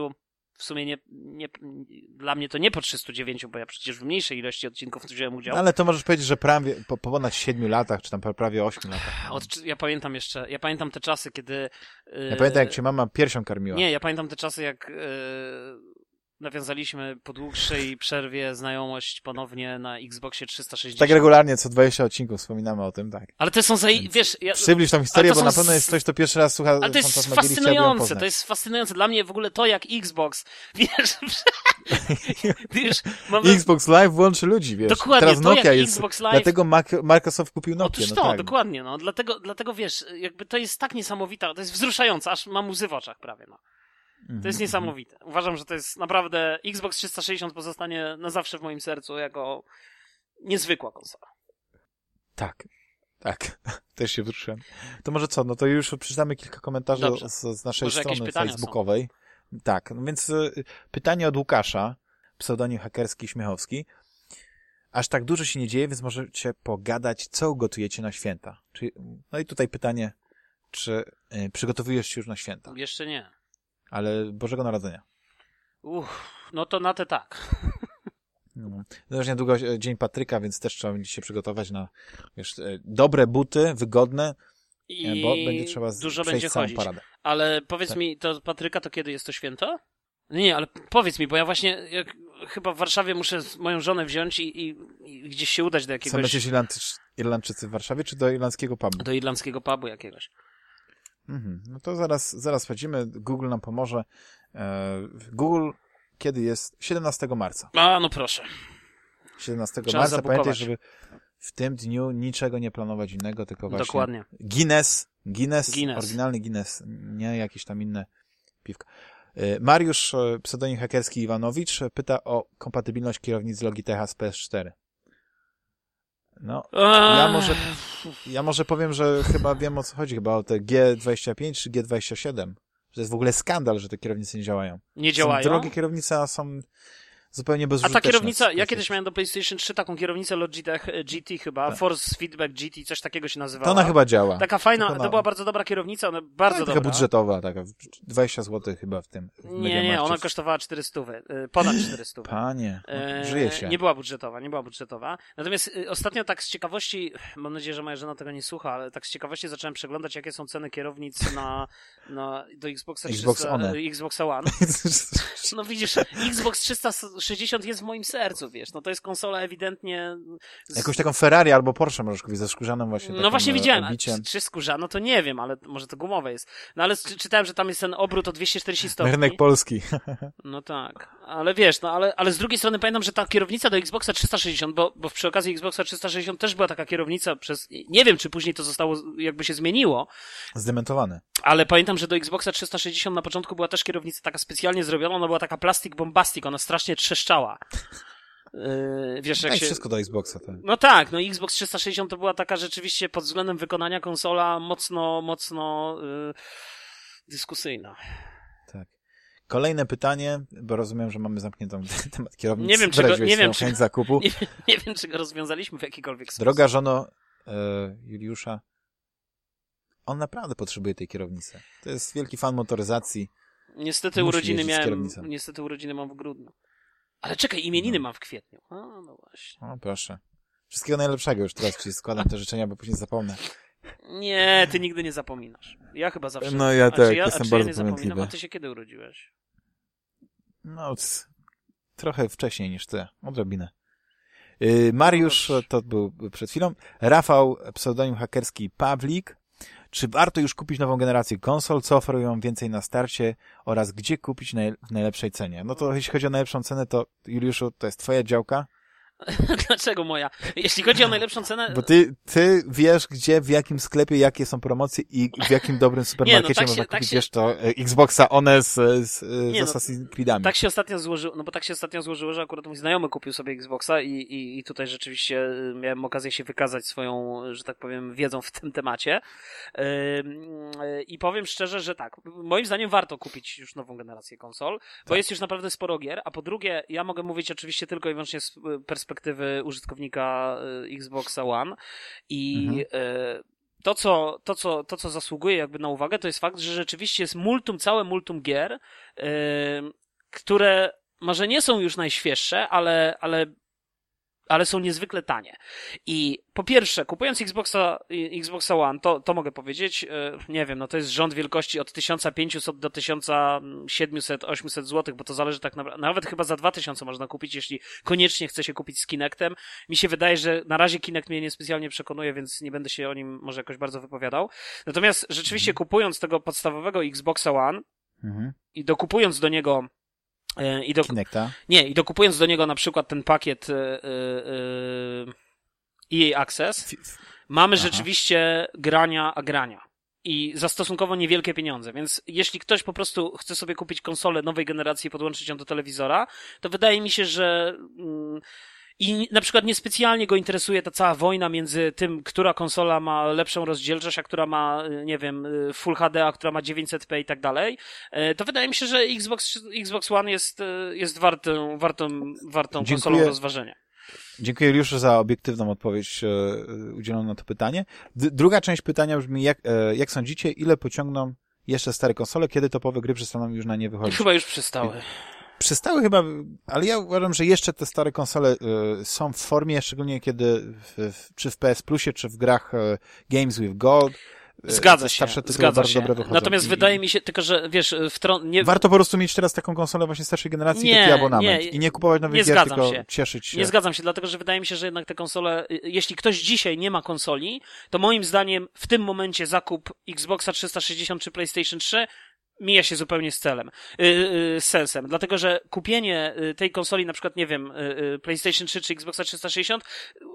w sumie nie, nie, dla mnie to nie po 309, bo ja przecież w mniejszej ilości odcinków wziąłem udział. No, ale to możesz powiedzieć, że prawie, po, po ponad 7 latach, czy tam prawie 8 latach. Od, ja pamiętam jeszcze, ja pamiętam te czasy, kiedy... Ja yy, pamiętam, jak cię mama piersią karmiła. Nie, ja pamiętam te czasy, jak yy, nawiązaliśmy po dłuższej przerwie znajomość ponownie na Xboxie 360. Tak regularnie, co 20 odcinków wspominamy o tym, tak. Ale to są za... Więc Wiesz, ja, Przybliż tą historię, bo na pewno jest ktoś, kto pierwszy raz słucha Ale to jest fascynujące, to jest fascynujące. Dla mnie w ogóle to, jak Xbox, <laughs> wiesz, <laughs> wiesz. Xbox Live łączy ludzi, wiesz. Dokładnie, Teraz to jak Nokia jest, Xbox Live- dlatego Microsoft kupił Nokia, Otóż no to, tak. dokładnie, no. Dlatego, dlatego wiesz, jakby to jest tak niesamowita, to jest wzruszające, aż mam łzy w oczach prawie, no. Mhm, To jest niesamowite. Uważam, że to jest naprawdę, Xbox 360 pozostanie na zawsze w moim sercu jako niezwykła konsola. Tak, tak. <laughs> Też się wzruszyłem. To może co, no to już przeczytamy kilka komentarzy z, z naszej Może strony facebookowej. Tak, no więc y, pytanie od Łukasza, pseudonim hakerski Śmiechowski. Aż tak dużo się nie dzieje, więc możecie pogadać, co gotujecie na święta. Czyli, no i tutaj pytanie, czy y, przygotowujesz się już na święta, Jeszcze nie. Ale Bożego Narodzenia. Uff, no to na te tak. <laughs> No. Już niedługo e, Dzień Patryka, więc też trzeba będzie się przygotować na wiesz, e, dobre buty, wygodne, e, I bo będzie trzeba dużo będzie chodzić. paradę. Ale powiedz Tak. mi, to Patryka, to kiedy jest to święto? Nie, nie, ale powiedz mi, bo ja właśnie jak, chyba w Warszawie muszę moją żonę wziąć i, i, i gdzieś się udać do jakiegoś... będziesz Irlandczycy, Irlandczycy w Warszawie, czy do irlandzkiego pubu? do irlandzkiego pubu jakiegoś. Mhm. No to zaraz, zaraz sprawdzimy, Google nam pomoże. E, Google, kiedy jest? 17 marca. A, no proszę. 17 Trzeba marca, zabukować. pamiętaj, żeby w tym dniu niczego nie planować innego, tylko właśnie Dokładnie. Guinness, Guinness, Guinness. oryginalny Guinness, nie jakieś tam inne piwka. E, Mariusz, e, pseudonim hakerski Iwanowicz, pyta o kompatybilność kierownic Logitecha z PS4. No, Ja może- ja może powiem, że chyba wiem o co chodzi, chyba o te G25 czy G27. Że to jest w ogóle skandal, że te kierownice nie działają. Nie Są działają. drogie kierownice, a są zupełnie A bezużyteczne. ta kierownica, ja kiedyś miałem do PlayStation 3 taką kierownicę Logitech e, GT chyba, Tak. Force Feedback GT, coś takiego się nazywała. To ona chyba działa. Taka fajna, to była bardzo dobra kierownica, ona bardzo taka dobra. budżetowa, taka 20 zł chyba w tym. w Nie, nie, ona kosztowała 400, y, ponad 400. <gasps> Panie, E, żyje się. Nie była budżetowa, nie była budżetowa. Natomiast y, ostatnio tak z ciekawości, mam nadzieję, że moja żona tego nie słucha, ale tak z ciekawości zacząłem przeglądać, jakie są ceny kierownic na, na, do Xboxa 300, Xbox One. y, Xboxa One. <laughs> No widzisz, Xbox 300, 360 jest w moim sercu, wiesz, no to jest konsola ewidentnie... Z... Jakąś taką Ferrari albo Porsche możesz kupić ze skórzaną właśnie No właśnie e, widziałem, obiciem. czy, czy skórzano, to nie wiem, ale może to gumowe jest. No ale czy- czytałem, że tam jest ten obrót o 240 stopni. Rynek polski. <laughs> No tak, ale wiesz, no ale, ale z drugiej strony pamiętam, że ta kierownica do Xboxa 360, bo, bo przy okazji Xboxa 360 też była taka kierownica przez, nie wiem czy później to zostało, jakby się zmieniło, Zdementowany. ale pamiętam, że do Xboxa 360 na początku była też kierownica taka specjalnie zrobiona, ona była taka plastik bombastic, ona strasznie trzeszczała. Yy, wiesz, jak Jak się... wszystko do Xboxa, tak. No tak, no Xbox 360 to była taka rzeczywiście pod względem wykonania konsola mocno, mocno yy, dyskusyjna. tak. Kolejne pytanie, bo rozumiem, że mamy zamkniętą <laughs> temat kierownicy. Nie wiem, czy go- nie wiem, czy- zakupu. <laughs> Nie, nie wiem, czy go rozwiązaliśmy w jakikolwiek sposób. Droga żono e, Juliusza, on naprawdę potrzebuje tej kierownicy. To jest wielki fan motoryzacji. Niestety Musi urodziny miałem, niestety urodziny mam w grudniu. Ale czekaj, imieniny No. mam w kwietniu. A, no właśnie. O, proszę. Wszystkiego najlepszego już teraz ci składam te życzenia, bo później zapomnę. Nie, ty nigdy nie zapominasz. Ja chyba zawsze. No ja a tak, ja, jestem bardzo ja nie zapominam, a ty się kiedy urodziłeś? No, trochę wcześniej niż ty. Odrobinę. Yy, Mariusz, No to był przed chwilą. Rafał, pseudonim hakerski Pawlik. Czy warto już kupić nową generację konsol? Co oferują więcej na starcie? Oraz gdzie kupić w najlepszej cenie? No to jeśli chodzi o najlepszą cenę, to Juliuszu, to jest twoja działka. <laughs> Dlaczego moja? Jeśli chodzi o najlepszą cenę, Bo ty, ty wiesz, gdzie, w jakim sklepie, jakie są promocje i w jakim dobrym supermarkecie tak można się- tak kupić się- wiesz to e, Xboxa One z, z, z Nie, no, Assassin's Creedami. Tak się ostatnio złożyło, no bo tak się ostatnio złożyło, że akurat mój znajomy kupił sobie Xboxa i, i, i tutaj rzeczywiście miałem okazję się wykazać swoją, że tak powiem, wiedzą w tym temacie. I powiem szczerze, że tak, moim zdaniem warto kupić już nową generację konsol, bo Tak. jest już naprawdę sporo gier, a po drugie, ja mogę mówić oczywiście tylko i wyłącznie z y, perspektywy użytkownika y, Xboxa One i Mhm. y, to co, to, co, to, co zasługuje jakby na uwagę, to jest fakt, że rzeczywiście jest multum, całe multum gier, które może nie są już najświeższe, ale, ale, ale są niezwykle tanie. I po pierwsze, kupując Xboxa, Xboxa One, to, to mogę powiedzieć, yy, nie wiem, no to jest rząd wielkości od 1500 do 1700-800 zł, bo to zależy tak naprawdę, nawet chyba za 2000 można kupić, jeśli koniecznie chce się kupić z Kinectem. Mi się wydaje, że na razie Kinect mnie niespecjalnie przekonuje, więc nie będę się o nim może jakoś bardzo wypowiadał. Natomiast rzeczywiście kupując tego podstawowego Xboxa One Mhm. i dokupując do niego e, i do, Kinecta. nie, i dokupując do niego na przykład ten pakiet e, e, e, EA Access, mamy Aha. rzeczywiście grania a grania. I za stosunkowo niewielkie pieniądze, więc jeśli ktoś po prostu chce sobie kupić konsolę nowej generacji i podłączyć ją do telewizora, to wydaje mi się, że mm, i na przykład niespecjalnie go interesuje ta cała wojna między tym, która konsola ma lepszą rozdzielczość, a która ma, y, nie wiem, y, Full HD, a która ma 900p i tak dalej, e, to wydaje mi się, że Xbox, Xbox One jest, y, jest wartą, wartą, wartą Dziękuję. konsolą rozważenia. Dziękuję Juliuszu za obiektywną odpowiedź e, udzieloną na to pytanie. D druga część pytania brzmi, jak, e, jak sądzicie, ile pociągną jeszcze stare konsole, kiedy topowe gry przestaną już na nie wychodzić? Chyba już przestały. Przestały chyba, ale ja uważam, że jeszcze te stare konsole e, są w formie, szczególnie kiedy w, w, czy w PS Plusie, czy w grach e, Games with Gold. e, Zgadza się, starsze zgadza bardzo się. dobre wychodzą. Natomiast I- wydaje mi się, tylko że wiesz, w tron, nie, Warto po prostu mieć teraz taką konsolę właśnie starszej generacji, Nie, taki abonament. nie, I nie kupować nowych nie gier, tylko się. cieszyć się. Nie zgadzam się, dlatego że wydaje mi się, że jednak te konsole, y, jeśli ktoś dzisiaj nie ma konsoli, to moim zdaniem w tym momencie zakup Xboxa 360 czy PlayStation 3 mija się zupełnie z celem, yy, yy, z sensem, dlatego że kupienie y, tej konsoli, na przykład, nie wiem, PlayStation 3 czy Xboxa 360,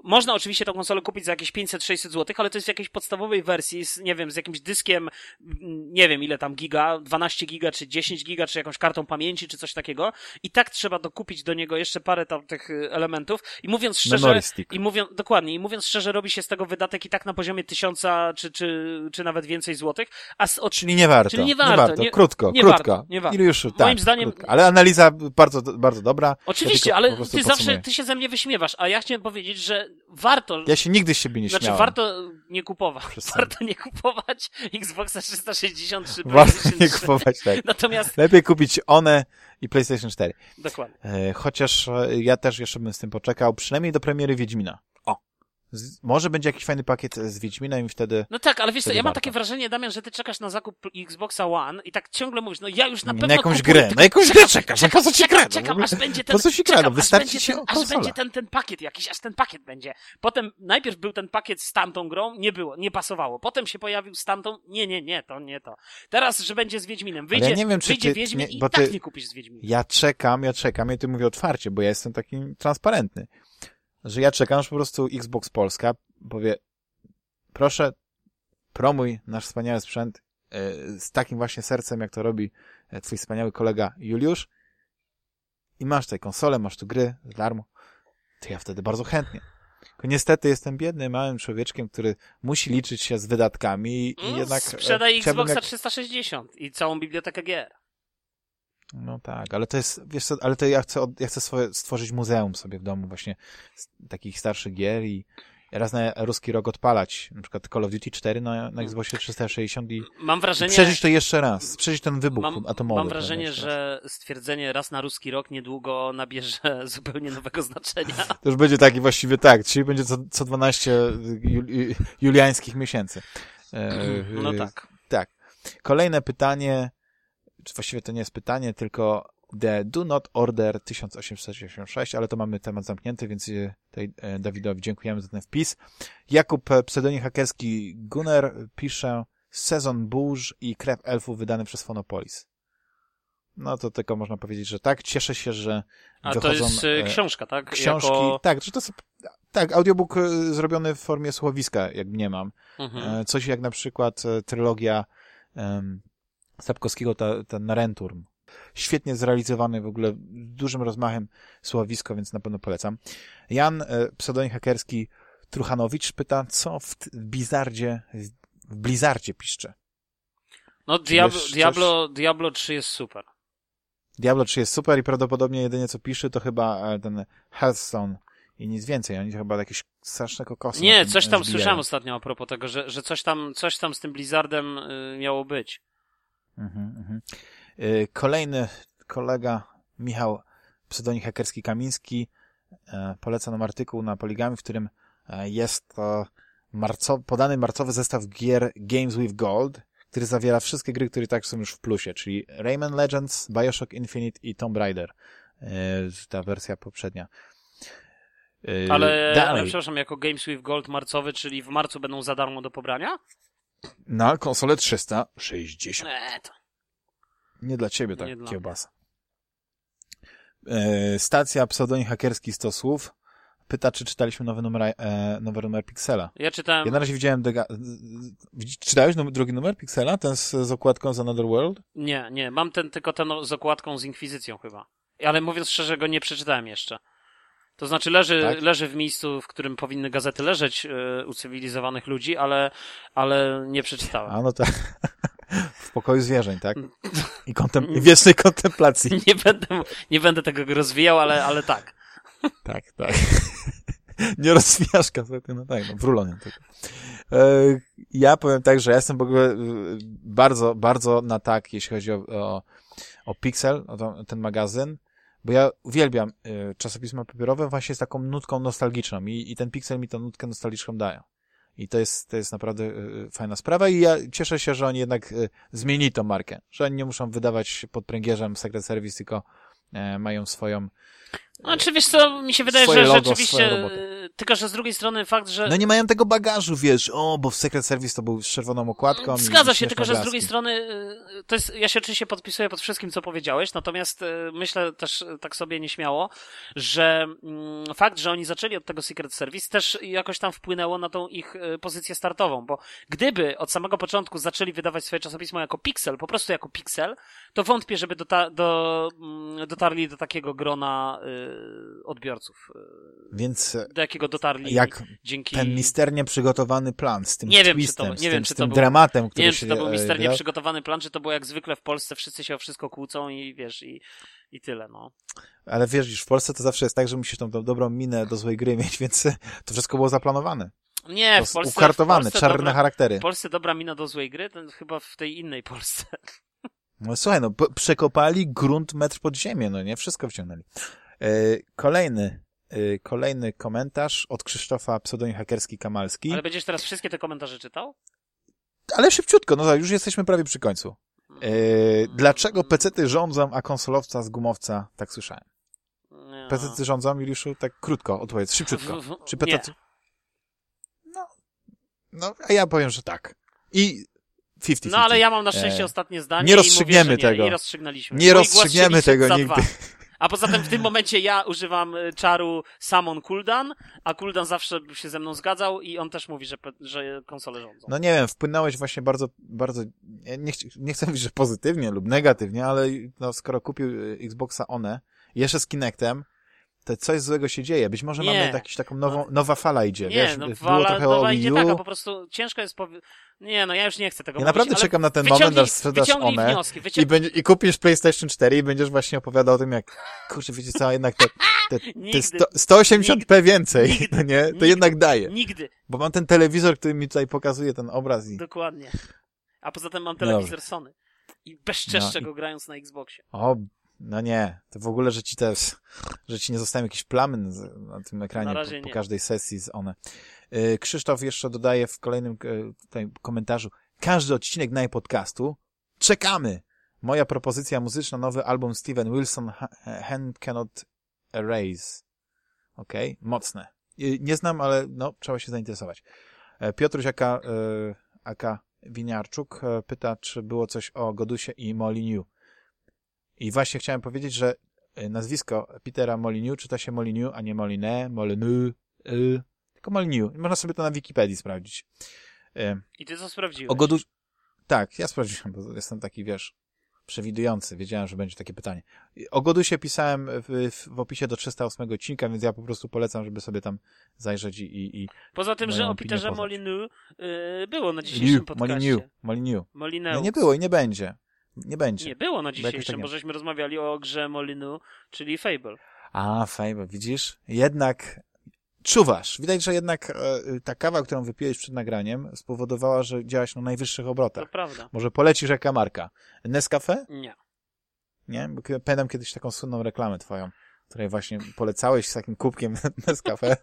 można oczywiście tą konsolę kupić za jakieś 500-600 zł, ale to jest w jakiejś podstawowej wersji, z, nie wiem, z jakimś dyskiem, mm, nie wiem ile tam giga, 12 giga, czy 10 giga, czy jakąś kartą pamięci, czy coś takiego, i tak trzeba dokupić do niego jeszcze parę tam tych elementów, i mówiąc szczerze, i mówiąc, dokładnie, i mówiąc szczerze, robi się z tego wydatek i tak na poziomie tysiąca, czy, czy, czy nawet więcej złotych, a z, od, Czyli nie warto. Czyli nie warto, nie- krótko, nie krótko. warto, nie warto. Moim tak, zdaniem- Krótko. Ale analiza bardzo, bardzo dobra. Oczywiście, Ja ale ty zawsze, ty się ze mnie wyśmiewasz, a ja chciałem powiedzieć, że warto, Ja się nigdy z siebie nie znaczy śmiałem. warto nie kupować, Przestań. <laughs> warto nie kupować Xboxa 360 czy <laughs> Warto nie 3. kupować, tak. Natomiast, Lepiej kupić one i PlayStation 4. dokładnie. E, chociaż e, ja też jeszcze bym z tym poczekał, przynajmniej do premiery Wiedźmina. Z, może będzie jakiś fajny pakiet z Wiedźminem i wtedy... No tak, ale wiesz co, ja mam warto. takie wrażenie, Damian, że ty czekasz na zakup Xboxa One i tak ciągle mówisz, no ja już na Na pewno jakąś kupuję, grę, na jakąś grę czekasz, no po co ci czekam, gra? No czekam, aż będzie ten, po co ci gra? No czekam, wystarczy ci aż konsola. będzie ten, ten pakiet jakiś, aż ten pakiet będzie. Potem najpierw był ten pakiet z tamtą grą, nie było, nie pasowało. Potem się pojawił z tamtą, nie, nie, nie, to nie to. Teraz, że będzie z Wiedźminem. Wyjdzie, ja nie wiem, czy wyjdzie ty- Wiedźmin nie, i tak ty- nie kupisz z Wiedźminem. Ja czekam, ja czekam, ja ty mówię otwarcie, bo ja jestem taki transparentny. Że ja czekam, aż po prostu Xbox Polska powie, proszę, promuj nasz wspaniały sprzęt e, z takim właśnie sercem, jak to robi e, twój wspaniały kolega Juliusz i masz tutaj konsolę, masz tu gry za darmo, to ja wtedy bardzo chętnie. Tylko niestety jestem biednym, małym człowieczkiem, który musi liczyć się z wydatkami i, Mm, jednak... e, Sprzedaj Xboxa jak- 360 i całą bibliotekę gier. No tak, ale to jest, wiesz co, ale to ja chcę, ja chcę swoje, stworzyć muzeum sobie w domu właśnie z takich starszych gier i raz na ruski rok odpalać, na przykład Call of Duty 4 na, na Xboxie 360 i Mam wrażenie, przeżyć to jeszcze raz, przeżyć ten wybuch mam, atomowy. mam wrażenie, że stwierdzenie raz na ruski rok niedługo nabierze <laughs> zupełnie nowego znaczenia. <laughs> To już będzie taki właściwie tak, czyli będzie co, co 12 juli, juliańskich miesięcy. E, No tak. Tak. Kolejne pytanie, czy właściwie to nie jest pytanie, tylko The Do Not Order 1886, ale to mamy temat zamknięty, więc e, tutaj e, Dawidowi dziękujemy za ten wpis. Jakub, e, pseudonim hakerski Gunner, pisze Sezon burz i krew elfów wydany przez Phonopolis. No to tylko można powiedzieć, że tak. Cieszę się, że A to wychodzą jest książka, tak? książki. Jako... Tak, że to jest, tak, audiobook zrobiony w formie słuchowiska, jak nie mam. Mhm. Coś jak na przykład trylogia um, Sapkowskiego, ta, ta Narenturm. Świetnie zrealizowany, w ogóle z dużym rozmachem słowisko, więc na pewno polecam. Jan, e, pseudonim hakerski Truchanowicz, pyta, co w Blizzardzie, w Blizzardzie piszcze. No Diablo? Diablo, Diablo 3 jest super. Diablo 3 jest super i prawdopodobnie jedynie co pisze, to chyba e, ten Hearthstone i nic więcej. Oni chyba jakieś straszne kokosy. Nie, coś e, tam zbijają. słyszałem ostatnio a propos tego, że, że coś tam, coś tam z tym Blizzardem y, miało być. Mhm, mhm. Y, Kolejny kolega, Michał, pseudonim hakerski Kamiński, e, poleca nam artykuł na Poligami, w którym e, jest to marco, podany marcowy zestaw gier Games with Gold, który zawiera wszystkie gry, które tak są już w plusie, czyli Rayman Legends, Bioshock Infinite i Tomb Raider. Ta wersja poprzednia. Ale, dalej. ale przepraszam, jako Games with Gold marcowy, czyli w marcu będą za darmo do pobrania? Na konsolę 360. Nie, to... Nie dla ciebie tak, dla kiełbasa. E, stacja pseudonim hakerski 100 słów pyta, czy czytaliśmy nowy numer, e, nowy numer Pixela. Ja czytałem... Ja na razie widziałem dega... Czytałeś num- drugi numer Pixela? Ten z, z okładką z Another World? Nie, nie, mam ten tylko ten z okładką z Inkwizycją chyba. Ale mówiąc szczerze, go nie przeczytałem jeszcze. To znaczy leży, Tak? leży w miejscu, w którym powinny gazety leżeć e, u cywilizowanych ludzi, ale, ale nie przeczytałem. A no tak. <laughs> w pokoju zwierzeń, tak? <laughs> I kontem... wiecznej kontemplacji. <laughs> Nie będę, nie będę tego rozwijał, ale, ale tak. Tak, tak. Nie rozwijasz kasety, no tak, no w rulonie tylko. E, ja powiem tak, że ja jestem w ogóle e, bardzo, bardzo na tak, jeśli chodzi o, o, o Pixel, o ten magazyn, bo ja uwielbiam e, czasopisma papierowe właśnie z taką nutką nostalgiczną i, i ten Pixel mi tę nutkę nostalgiczną daje. I to jest, to jest naprawdę e, fajna sprawa i ja cieszę się, że oni jednak e, zmienili tą markę, że oni nie muszą wydawać pod pręgierzem Secret Service, tylko e, mają swoją Znaczy, wiesz co, mi się wydaje, że logo, rzeczywiście, tylko że z drugiej strony fakt, że... No nie mają tego bagażu, wiesz, o, bo w Secret Service to był z czerwoną okładką. Zgadza się, tylko że z drugiej strony y, to jest, ja się oczywiście podpisuję pod wszystkim, co powiedziałeś, natomiast y, myślę też y, tak sobie nieśmiało, że mm, fakt, że oni zaczęli od tego Secret Service też jakoś tam wpłynęło na tą ich pozycję startową, bo gdyby od samego początku zaczęli wydawać swoje czasopismo jako Pixel, po prostu jako Pixel, to wątpię, żeby dota- do, mm, dotarli do takiego grona odbiorców, y, Więc e, do jakiego dotarli jak dzięki... ten misternie przygotowany plan z tym Nie wiem, twistem, to- nie z wiem, tym, czy z to tym był- dramatem, który Nie wiem, czy to był e, misternie grał. przygotowany plan, czy to było jak zwykle w Polsce, wszyscy się o wszystko kłócą i wiesz, i, i tyle, no. Ale wiesz, już w Polsce to zawsze jest tak, że musisz tą, tą dobrą minę do złej gry mieć, <laughs> więc e, to wszystko było zaplanowane. Nie, To w Polsce, ukartowane, w Polsce czarne dobra, charaktery. w Polsce dobra mina do złej gry, to chyba w tej innej Polsce. No słuchaj, no przekopali grunt metr pod ziemię, no nie? Wszystko wciągnęli. E, kolejny y, kolejny komentarz od Krzysztofa, pseudonim hakerski Kamalski. Ale będziesz teraz wszystkie te komentarze czytał? Ale szybciutko, no tak, już jesteśmy prawie przy końcu. Y, dlaczego pecety rządzą, a konsolowca z gumowca? Tak słyszałem. Nie. Pecety rządzą, Juliuszu? Tak krótko odpowiedz, szybciutko. Czy pecety... No, no, a ja powiem, że tak. I 50 No ale ja mam na szczęście E, ostatnie zdanie. nie rozstrzygniemy mówię, nie, tego. Nie rozstrzygnęliśmy. Nie Mój rozstrzygniemy tego nigdy. A poza tym w tym momencie ja używam y, czaru Samon Kuldan, a Kuldan zawsze się ze mną zgadzał i on też mówi, że, że konsole rządzą. No nie wiem, wpłynąłeś właśnie bardzo, bardzo, nie, chci- nie chcę mówić, że pozytywnie lub negatywnie, ale no, skoro kupił y, Xboxa One, jeszcze z Kinectem, to coś złego się dzieje. Być może Nie. mamy jakiś taką nową, nowa fala idzie, nie, wiesz, no było fala, trochę o nowa Wii idzie U. taka, po prostu ciężko jest powie... Nie, no ja już nie chcę tego Ja mówić, naprawdę czekam na ten moment, aż sprzedasz One wnioski, i, wyciągnij... będzie, i kupisz PlayStation 4 i będziesz właśnie opowiadał o tym, jak, kurczę, wiecie co, jednak te, te, te <laughs> sto, 180p więcej, <laughs> Nigdy. no nie, to Nigdy. jednak daje. Nigdy, Bo mam ten telewizor, który mi tutaj pokazuje ten obraz i, dokładnie. A poza tym mam No telewizor Sony. I bezczeszczę No i- go grając na Xboxie. O, no nie, to w ogóle, że ci też, że ci nie zostają jakieś plamy na- tym ekranie po, po każdej sesji z one. Y, Krzysztof jeszcze dodaje w kolejnym y, tutaj komentarzu, każdy odcinek na podcastu, czekamy! Moja propozycja muzyczna, nowy album Steven Wilson, Ha- Hand Cannot Erase. Okej, mocne. Y, Nie znam, ale no, trzeba się zainteresować. E, Piotruś aka, aka Winiarczuk e, pyta, czy było coś o Godusie i Moliniu. I właśnie chciałem powiedzieć, że y, nazwisko Petera Molyneux czyta się Molyneux, a nie Moliné, Molyneux, y, tylko Molyneux. Można sobie to na Wikipedii sprawdzić. Y, I ty co sprawdziłeś? O Godus... Tak, ja sprawdziłem, bo jestem taki, wiesz, przewidujący. Wiedziałem, że będzie takie pytanie. Y, O Godusie pisałem w, w, opisie do 308 odcinka, więc ja po prostu polecam, żeby sobie tam zajrzeć i... i, i Poza tym, że o Peterze. Molyneux yy, było na dzisiejszym Liu, podcaście. Molyneux, Molyneux. Molineux. No nie było i nie będzie. Nie będzie. Nie było na jakoś dzisiejszym, tak bo żeśmy rozmawiali o grze Molyneux, czyli Fable. A, Fable, widzisz? Jednak czuwasz. Widać, że jednak e, ta kawa, którą wypiłeś przed nagraniem, spowodowała, że działaś na najwyższych To obrotach. prawda. Może polecisz jaka marka? Nescafe? Nie. Nie? Bo pamiętam kiedyś taką słynną reklamę twoją, której właśnie polecałeś z takim kubkiem <laughs> Nescafe.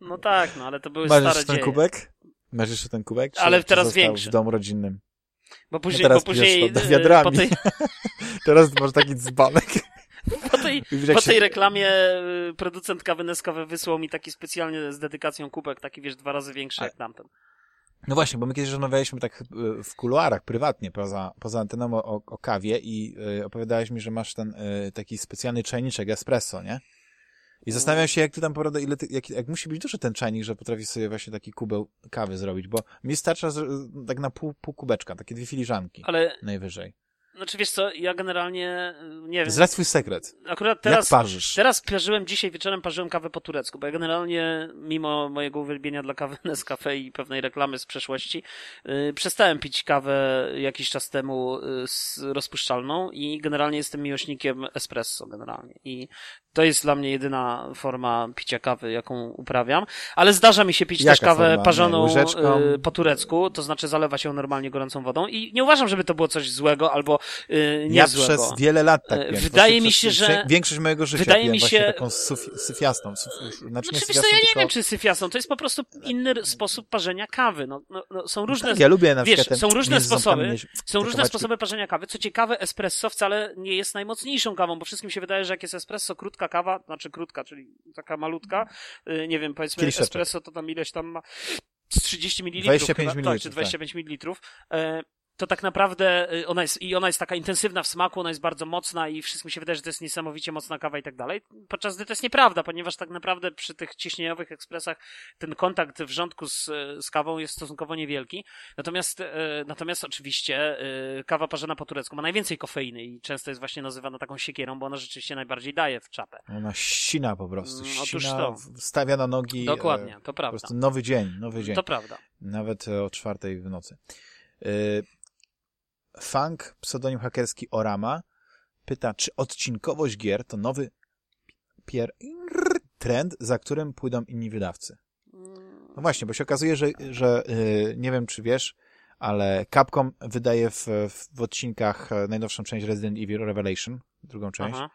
No tak, no ale to były Masz stare jeszcze ten dzieje. kubek? Masz jeszcze ten kubek? Czy, Ale teraz większy. w domu rodzinnym. Bo później, No teraz bo później to yy, wiadrami. po, tej, <laughs> Teraz masz taki dzbanek. <laughs> po, tej, po tej reklamie yy, producent kawy Nescafe wysłał mi taki specjalnie z dedykacją kubek, taki wiesz, dwa razy większy A- jak tamten. No właśnie, bo my kiedyś rozmawialiśmy tak y, w kuluarach, prywatnie, poza, poza anteną o, o kawie i opowiadałeś mi, że masz ten taki specjalny czajniczek espresso, nie? I zastanawiam się, jak ty tam porada, ile ty, jak, jak musi być duży ten czajnik, że potrafisz sobie właśnie taki kubeł kawy zrobić, bo mi starcza z, tak na pół, pół kubeczka, takie dwie filiżanki Ale, najwyżej. Znaczy wiesz co, ja generalnie, yy, nie wiem, Zdradź swój sekret. akurat jak teraz, parzysz? Teraz parzyłem, dzisiaj wieczorem parzyłem kawę po turecku, bo ja generalnie, mimo mojego uwielbienia dla kawy <laughs> Nescafe i pewnej reklamy z przeszłości, yy, przestałem pić kawę jakiś czas temu yy, z rozpuszczalną i generalnie jestem miłośnikiem espresso generalnie. I to jest dla mnie jedyna forma picia kawy, jaką uprawiam. Ale zdarza mi się pić Jaka też kawę forma? Parzoną yy, po turecku, to znaczy zalewa się normalnie gorącą wodą i nie uważam, żeby to było coś złego albo Ja niezłego. przez wiele lat tak piłem. wydaje mi się, że- Większość mojego życia wydaje mi się- taką sufi- syfiastą. Suf, znaczy Znaczy, syfiastą, ja nie tylko... wiem, czy syfiasą. To jest po prostu inny sposób parzenia kawy. No, no, no, są różne, Tak, ja lubię na wiesz, są różne sposoby, są różne sposoby parzenia kawy. Co ciekawe, espresso wcale nie jest najmocniejszą kawą, bo wszystkim się wydaje, że jak jest espresso, krótka kawa, znaczy krótka, czyli taka malutka, y, nie wiem, powiedzmy Kieliszeczek. espresso to tam ileś tam ma z 30 ml. 25 chyba, tak, ml, czy 25 ml. E, to tak naprawdę y, ona jest, i ona jest taka intensywna w smaku, ona jest bardzo mocna i wszystkim się wydaje, że to jest niesamowicie mocna kawa i tak dalej. Podczas gdy to jest nieprawda, ponieważ tak naprawdę przy tych ciśnieniowych ekspresach ten kontakt wrzątku z, z kawą jest stosunkowo niewielki. Natomiast, e, natomiast oczywiście e, kawa parzona po turecku ma najwięcej kofeiny i często jest właśnie nazywana taką siekierą, bo ona rzeczywiście najbardziej daje w czapę. Ona ścina po prostu. Mm, Ścina, to. stawia na nogi. Dokładnie, e, to Po prawda. prostu nowy dzień, nowy dzień. To prawda. Nawet e, o czwartej w nocy. Funk, pseudonim hakerski Orama, pyta, czy odcinkowość gier to nowy pier... trend, za którym pójdą inni wydawcy. No właśnie, bo się okazuje, że, że y, nie wiem, czy wiesz, ale Capcom wydaje w, w odcinkach e, najnowszą część Resident Evil Revelation, drugą część. Aha.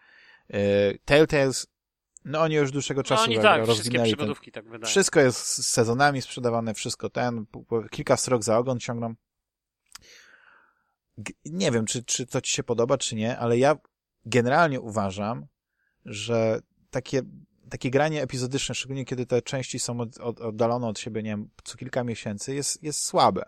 Y, Telltales No oni już dłuższego czasu no, oni tak tak, wszystkie rozwinęli ten, tak wydają. Wszystko jest z sezonami sprzedawane, wszystko ten, kilka strok za ogon ciągną. Nie wiem, czy, czy to ci się podoba, czy nie, ale ja generalnie uważam, że takie, takie granie epizodyczne, szczególnie kiedy te części są od, od, oddalone od siebie, nie wiem, co kilka miesięcy, jest, jest słabe.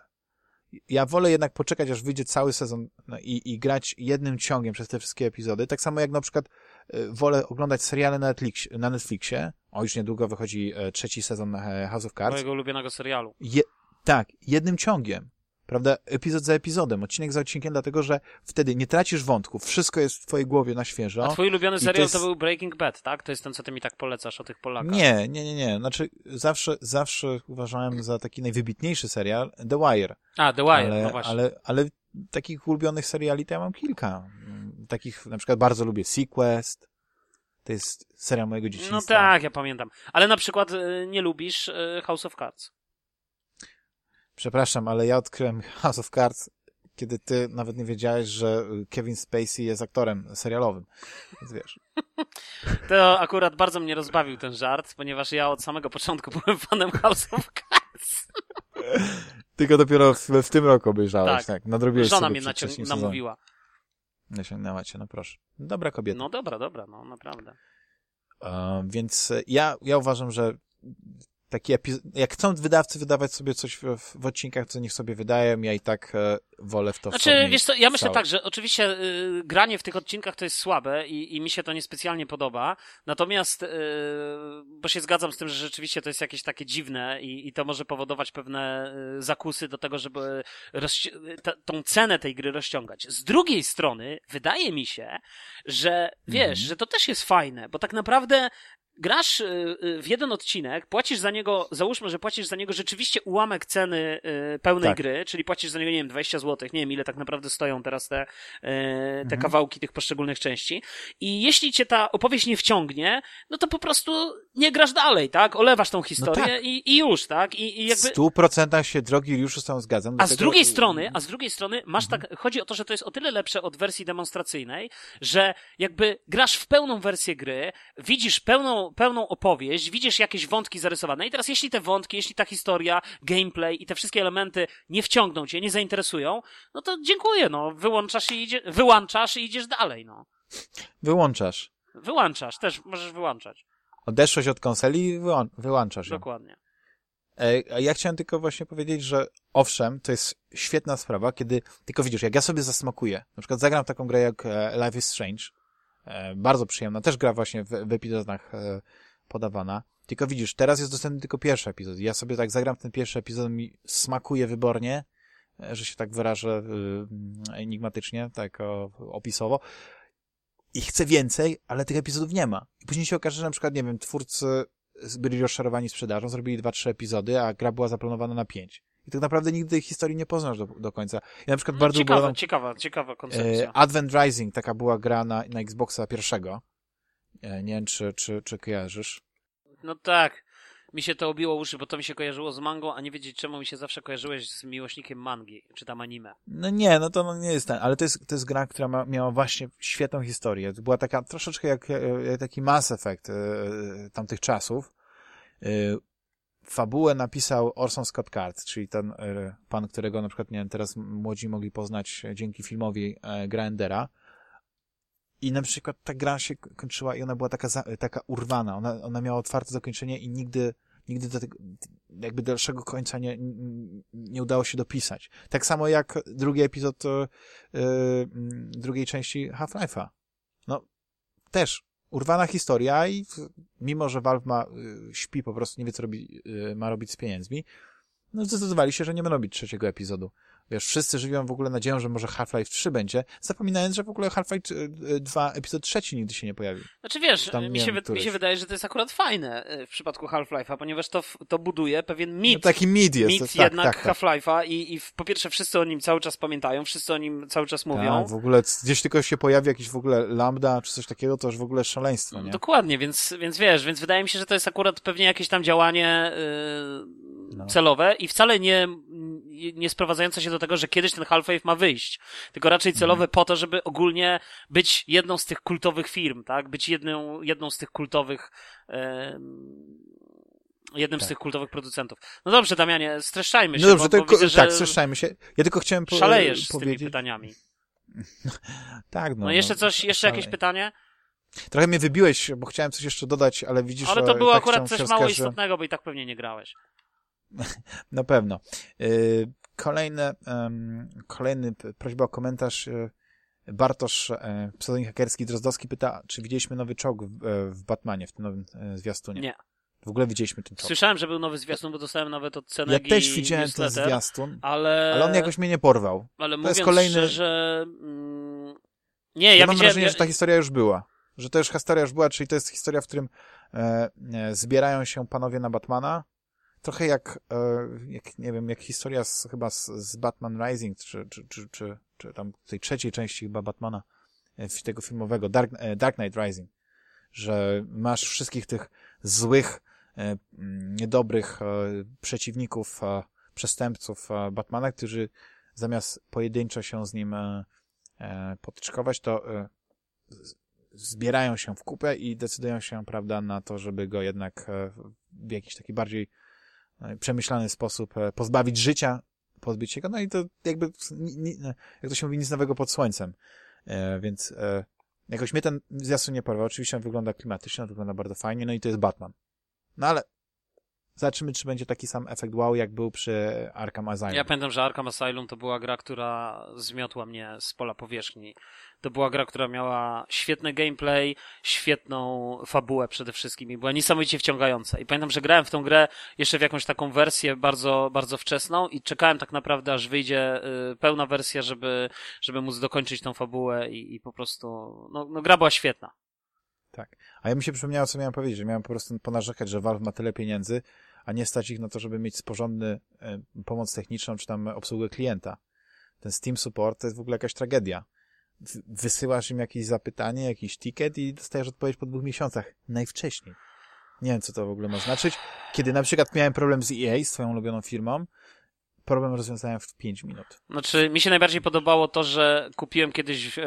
Ja wolę jednak poczekać, aż wyjdzie cały sezon no, i, i grać jednym ciągiem przez te wszystkie epizody. Tak samo jak na przykład y, wolę oglądać seriale na Netflixie, na Netflixie. O, już niedługo wychodzi e, trzeci sezon e, House of Cards. Mojego ulubionego serialu. Je, tak, jednym ciągiem. Prawda? Epizod za epizodem, odcinek za odcinkiem, dlatego że wtedy nie tracisz wątków, wszystko jest w twojej głowie na świeżo. A twój ulubiony to serial to, jest- był Breaking Bad, tak? To jest ten, co ty mi tak polecasz o tych Polakach. Nie, nie, nie, nie. Znaczy, zawsze, zawsze uważałem za taki najwybitniejszy serial The Wire. A, The Wire, ale, no właśnie. ale, ale takich ulubionych seriali to ja mam kilka. Takich, na przykład bardzo lubię Sequest. To jest serial mojego dzieciństwa. No tak, ja pamiętam. Ale na przykład y, nie lubisz y, House of Cards. Przepraszam, ale ja odkryłem House of Cards, kiedy ty nawet nie wiedziałeś, że Kevin Spacey jest aktorem serialowym. Więc wiesz. To akurat bardzo mnie rozbawił ten żart, ponieważ ja od samego początku byłem fanem House of Cards. Tylko dopiero w, w tym roku obejrzałeś, Tak. tak. Nadrobiłeś Żona mnie nacią- namówiła. Naciągnęła cię, no proszę. Dobra kobieta. No dobra, dobra, no naprawdę. E, więc ja, ja uważam, że taki jak chcą wydawcy wydawać sobie coś w, w, odcinkach, to niech sobie wydają, ja i tak e, wolę w to Znaczy, wiesz co, ja myślę tak, że oczywiście y, granie w tych odcinkach to jest słabe i, i mi się to niespecjalnie podoba, natomiast, y, bo się zgadzam z tym, że rzeczywiście to jest jakieś takie dziwne i, i to może powodować pewne y, zakusy do tego, żeby ta, tą cenę tej gry rozciągać. Z drugiej strony, wydaje mi się, że wiesz, Mhm. że to też jest fajne, bo tak naprawdę grasz y, y, w jeden odcinek, płacisz za niego, załóżmy, że płacisz za niego rzeczywiście ułamek ceny y, pełnej Tak. gry, czyli płacisz za niego, nie wiem, 20 zł, nie wiem ile tak naprawdę stoją teraz te, te Mhm. kawałki tych poszczególnych części. I jeśli cię ta opowieść nie wciągnie, no to po prostu nie grasz dalej, tak? Olewasz tą historię tak. i, i już, tak? I, i W jakby... stu procentach się drogi już z tą zgadzam. A z dlatego- drugiej strony, a z drugiej strony masz Mhm. tak, chodzi o to, że to jest o tyle lepsze od wersji demonstracyjnej, że jakby grasz w pełną wersję gry, widzisz pełną, pełną opowieść, widzisz jakieś wątki zarysowane i teraz jeśli te wątki, jeśli ta historia, gameplay i te wszystkie elementy nie wciągną cię, nie zainteresują, no to dziękuję, no, wyłączasz i idzie, wyłączasz i idziesz dalej, no. Wyłączasz. Wyłączasz, też możesz wyłączać, Odeszłeś od konsoli i wyłą- wyłączasz ją. dokładnie. E, a Ja chciałem tylko właśnie powiedzieć, że owszem, to jest świetna sprawa, kiedy, tylko widzisz, jak ja sobie zasmakuję, na przykład zagram taką grę jak e, Life is Strange, bardzo przyjemna, też gra właśnie w, w epizodach e, podawana, tylko widzisz, teraz jest dostępny tylko pierwszy epizod. Ja sobie tak zagram ten pierwszy epizod, mi smakuje wybornie, e, że się tak wyrażę y, enigmatycznie, tak opisowo. I chcę więcej, ale tych epizodów nie ma. I później się okaże, że na przykład, nie wiem, twórcy byli rozczarowani sprzedażą, zrobili dwa, trzy epizody, a gra była zaplanowana na pięć. I tak naprawdę nigdy tej historii nie poznasz do, do końca. Ja na przykład No, bardzo ciekawa, ubolewam ciekawa, ciekawa E, koncepcja. Advent Rising, taka była gra na, na Xboxa pierwszego. E, Nie wiem, czy, czy, czy kojarzysz. No tak. Mi się to obiło uszy, bo to mi się kojarzyło z mangą, a nie wiedzieć czemu mi się zawsze kojarzyłeś z miłośnikiem mangi, czy tam anime. No nie, no to no nie jest ten, ale to jest, to jest gra, która ma, miała właśnie świetną historię. To była taka troszeczkę jak, e, jak taki Mass Effect e, tamtych czasów. E, Fabułę napisał Orson Scott Card, czyli ten e, pan, którego na przykład nie wiem, teraz młodzi mogli poznać dzięki filmowi e, Grandera. I na przykład ta gra się kończyła i ona była taka, taka urwana. Ona, ona miała otwarte zakończenie i nigdy, nigdy do tego, jakby dalszego końca nie, nie- udało się dopisać. Tak samo jak drugi epizod mm, drugiej części Half-Life'a. No, też urwana historia i mimo, że Valve ma, y, śpi po prostu, nie wie co robi, y, ma robić z pieniędzmi, no zdecydowali się, że nie będą robić trzeciego epizodu. Wiesz, wszyscy żywią w ogóle nadzieją, że może Half-Life 3 będzie, zapominając, że w ogóle Half-Life y, y, 2 epizod trzeci nigdy się nie pojawi. Znaczy wiesz, Tam mi się, wiem, mi się wydaje, że to jest akurat fajne e, w przypadku Half-Life'a, ponieważ to, to buduje pewien mit. No, taki mid jest. mit tak, jednak tak, tak. Half-Life'a i, i po pierwsze wszyscy o nim cały czas pamiętają, wszyscy o nim cały czas mówią. Tak, w ogóle gdzieś tylko się pojawi jakiś w ogóle lambda czy coś takiego, to już w ogóle szaleństwo, nie? Dokładnie, więc, więc wiesz, więc wydaje mi się, że to jest akurat pewnie jakieś tam działanie yy, No. celowe i wcale nie, nie sprowadzająca się do tego, że kiedyś ten Half-Life ma wyjść, tylko raczej celowe mhm. po to, żeby ogólnie być jedną z tych kultowych firm, tak? Być jedną, jedną z tych kultowych e, jednym tak. z tych kultowych producentów. No dobrze, Damianie, streszczajmy się. No dobrze, bo, to, bo widzę, tak, streszczajmy się. Ja tylko chciałem po, Szalejesz powiedzieć... z tymi pytaniami. <laughs> tak, no. No jeszcze no, coś, jeszcze jakieś pytanie? Trochę mnie wybiłeś, bo chciałem coś jeszcze dodać, ale widzisz... Ale to było tak akurat coś mało istotnego, bo i tak pewnie nie grałeś. <laughs> Na pewno. Y, kolejne, kolejny prośba o komentarz. Y, Bartosz, e, pseudonim hakerski Drozdowski pyta, czy widzieliśmy nowy czołg w, e, w Batmanie, w tym nowym e, zwiastunie? Nie. W ogóle widzieliśmy ten czołg. Słyszałem, że był nowy zwiastun, bo dostałem nawet od Cenegi Ja też widziałem ten zwiastun, ale... ale on jakoś mnie nie porwał. Ale to mówiąc jest kolejny... szczerze... Mm... Nie, ja, ja mam widziałem... wrażenie, że ta historia już była. Że to już historia już była, czyli to jest historia, w którym e, e, zbierają się panowie na Batmana. Trochę jak, e, jak nie wiem, jak historia z, chyba z, z Batman Rising, czy, czy, czy, czy, czy tam tej trzeciej części chyba Batmana, e, tego filmowego, Dark, e, Dark Knight Rising. Że masz wszystkich tych złych, e, niedobrych przeciwników, przestępców Batmana, którzy zamiast pojedynczo się z nim potyczkować, to zbierają się w kupę i decydują się, prawda, na to, żeby go jednak w jakiś taki bardziej przemyślany sposób e, pozbawić życia, pozbyć się go, no i to jakby, jak to się mówi, nic nowego pod słońcem. Więc jakoś mnie ten zwiastun nie porwał. Oczywiście on wygląda klimatycznie, on wygląda bardzo fajnie, no i to jest Batman. No ale Zobaczymy, czy będzie taki sam efekt wow, jak był przy Arkham Asylum. Ja pamiętam, że Arkham Asylum to była gra, która zmiotła mnie z pola powierzchni. To była gra, która miała świetny gameplay, świetną fabułę przede wszystkim i była niesamowicie wciągająca. I pamiętam, że grałem w tą grę jeszcze w jakąś taką wersję bardzo, bardzo wczesną i czekałem tak naprawdę, aż wyjdzie y, pełna wersja, żeby, żeby móc dokończyć tą fabułę i, i po prostu, no, no gra była świetna. Tak. A ja mi się przypomniało, co miałem powiedzieć, że miałem po prostu ponarzekać, że Valve ma tyle pieniędzy, a nie stać ich na to, żeby mieć porządny e, pomoc techniczną, czy tam obsługę klienta. Ten Steam Support to jest w ogóle jakaś tragedia. Wysyłasz im jakieś zapytanie, jakiś ticket i dostajesz odpowiedź po dwóch miesiącach. Najwcześniej. Nie wiem, co to w ogóle ma znaczyć. Kiedy na przykład miałem problem z EA, z twoją ulubioną firmą, problem rozwiązałem w 5 minut. Znaczy, mi się najbardziej podobało to, że kupiłem kiedyś e,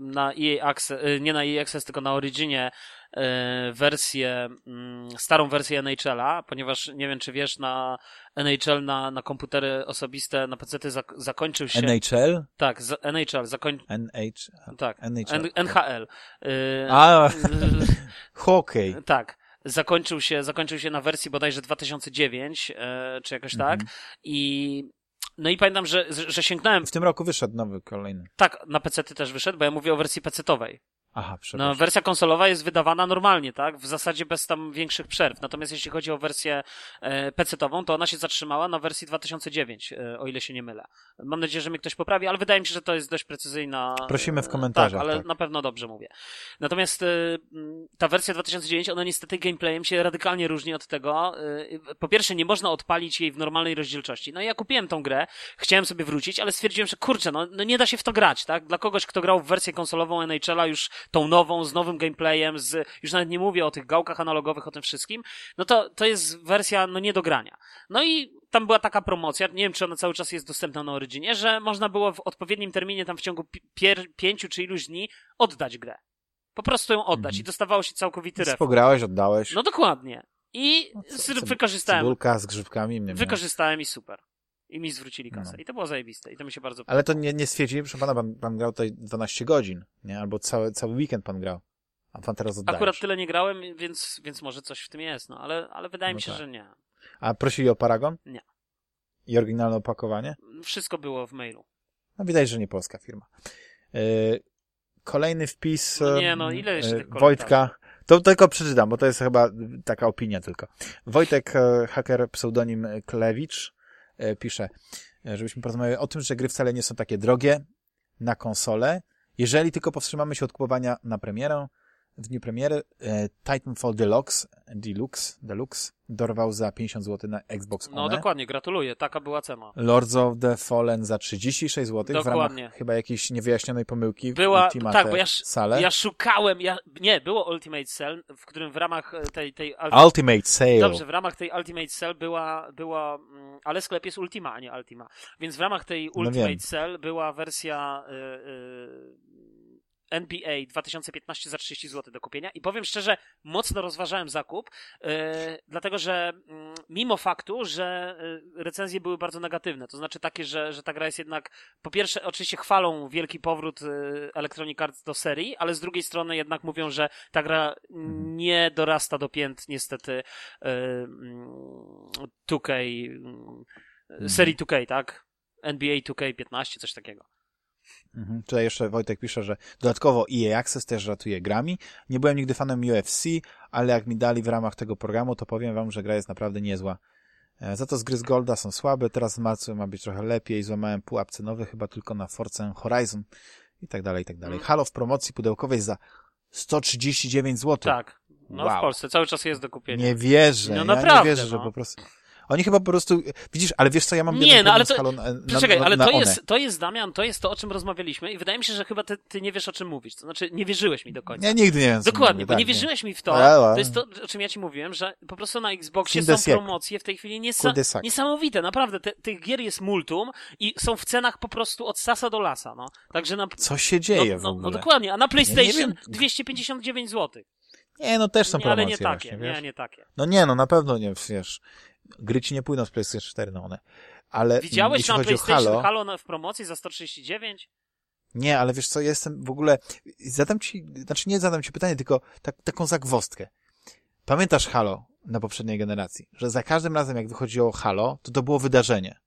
na EA Access, e, nie na EA Access, tylko na Originie e, wersję, mm, starą wersję NHL-a, ponieważ nie wiem, czy wiesz, na NHL na, na komputery osobiste, na PC zak zakończył się... NHL? Tak, z, NHL, zakończył... NH... Tak, NHL. NHL. A, <laughs> hokej. Tak zakończył się, zakończył się na wersji bodajże 2009, e, czy jakoś tak. Mhm. I no i pamiętam, że, że sięgnąłem. W tym roku wyszedł nowy kolejny. Tak, na PC też wyszedł, bo ja mówię o wersji PC-owej. Aha, przepraszam. No, wersja konsolowa jest wydawana normalnie, tak? W zasadzie bez tam większych przerw. Natomiast jeśli chodzi o wersję e, PC-tową, to ona się zatrzymała na wersji 2009, e, o ile się nie mylę. Mam nadzieję, że mnie ktoś poprawi, ale wydaje mi się, że to jest dość precyzyjna. Prosimy w komentarzach. Tak, ale tak. na pewno dobrze mówię. Natomiast e, ta wersja 2009, ona niestety gameplayem się radykalnie różni od tego. E, po pierwsze, nie można odpalić jej w normalnej rozdzielczości. No i ja kupiłem tą grę, chciałem sobie wrócić, ale stwierdziłem, że kurczę, no, no nie da się w to grać, tak? Dla kogoś, kto grał w wersję konsolową NHL-a już tą nową, z nowym gameplayem, z, już nawet nie mówię o tych gałkach analogowych, o tym wszystkim, no to, to jest wersja, no nie do grania. No i tam była taka promocja, nie wiem, czy ona cały czas jest dostępna na Originie, że można było w odpowiednim terminie, tam w ciągu pier, pięciu czy iluś dni, oddać grę. Po prostu ją oddać mhm. i dostawało się całkowity refund. Pograłeś, oddałeś. No dokładnie. I no co, wykorzystałem. Cebulka z grzybkami. Wykorzystałem i super. I mi zwrócili kasę. No. I to było zajebiste. I to mi się bardzo podobało. Ale to nie, nie stwierdzi, proszę pana, pan, pan grał tutaj 12 godzin, nie? Albo cały, cały weekend pan grał. A pan teraz oddajesz. Akurat tyle nie grałem, więc, więc może coś w tym jest, no. Ale, ale wydaje no mi się, tak. że nie. A prosili o Paragon? Nie. I oryginalne opakowanie? Wszystko było w mailu. No widać, że nie polska firma. Yy, kolejny wpis no nie, no, ile jeszcze yy, Wojtka. To tylko przeczytam, bo to jest chyba taka opinia tylko. Wojtek, e, haker pseudonim Klewicz, E, pisze, e, żebyśmy porozmawiali o tym, że gry wcale nie są takie drogie na konsolę, jeżeli tylko powstrzymamy się od kupowania na premierę, w dniu premiery e, Titanfall Deluxe, Deluxe, Deluxe dorwał za 50 zł na Xbox One. No dokładnie, gratuluję, taka była cena. Lords of the Fallen za 36 zł Dokładnie. w ramach chyba jakiejś niewyjaśnionej pomyłki Była, w Ultimate tak, bo ja, Sale. ja szukałem, ja, nie, było Ultimate Cell, w którym w ramach e, tej, tej Ultimate Sale. Dobrze, w ramach tej Ultimate Cell była, była mm, ale sklep jest Ultima, a nie Ultima. Więc w ramach tej No Ultimate wiem. Cell była wersja y, NBA 2015 za 30 zł do kupienia i powiem szczerze, mocno rozważałem zakup, y, dlatego że mm, mimo faktu, że y, recenzje były bardzo negatywne, to znaczy takie, że, że ta gra jest jednak, po pierwsze oczywiście chwalą wielki powrót y, Electronic Arts do serii, ale z drugiej strony jednak mówią, że ta gra nie dorasta do pięt niestety y, mm, 2K, mm, serii 2K, tak? NBA 2K15, coś takiego. Mhm. Tutaj jeszcze Wojtek pisze, że dodatkowo EA Access też ratuje grami. Nie byłem nigdy fanem UFC, ale jak mi dali w ramach tego programu, to powiem wam, że gra jest naprawdę niezła. E, Za to z gry z Golda są słabe, teraz w marcu ma być trochę lepiej, złamałem pułap cenowy chyba tylko na Forza Horizon i tak dalej, i tak dalej. Mm. Halo w promocji pudełkowej za 139 zł. Tak. No Wow. w Polsce cały czas jest do kupienia. Nie wierzę, No ja naprawdę, nie wierzę, że no. po prostu... Oni chyba po prostu... Widzisz, ale wiesz co, ja mam Nie, no, ale to- z Halo na, Czekaj, ale to jest, to jest, Damian, to jest to, o czym rozmawialiśmy i wydaje mi się, że chyba ty, ty nie wiesz, o czym mówić. To znaczy, nie wierzyłeś mi do końca. Ja nigdy nie wiem, Dokładnie, bo tak, nie wierzyłeś mi w to. To jest to, o czym ja ci mówiłem, że po prostu na Xboxie są promocje w tej chwili niesa niesamowite. Naprawdę, te, tych gier jest multum i są w cenach po prostu od sasa do lasa, no. Także na... Co się dzieje no, w no, ogóle? no dokładnie, a na PlayStation wiem. 259 zł. Nie, no też są Nie, promocje ale nie takie, właśnie, nie, nie takie. No nie, no na pewno nie, wiesz. Gry ci nie pójdą z PlayStation 4 na one. Ale Widziałeś na PlayStation Halo, Halo, w promocji za 139? nie, ale wiesz co, jestem w ogóle, zadam ci, znaczy nie zadam ci pytanie, tylko tak, taką zagwozdkę. Pamiętasz Halo na poprzedniej generacji, że za każdym razem jak wychodziło Halo, to to było wydarzenie.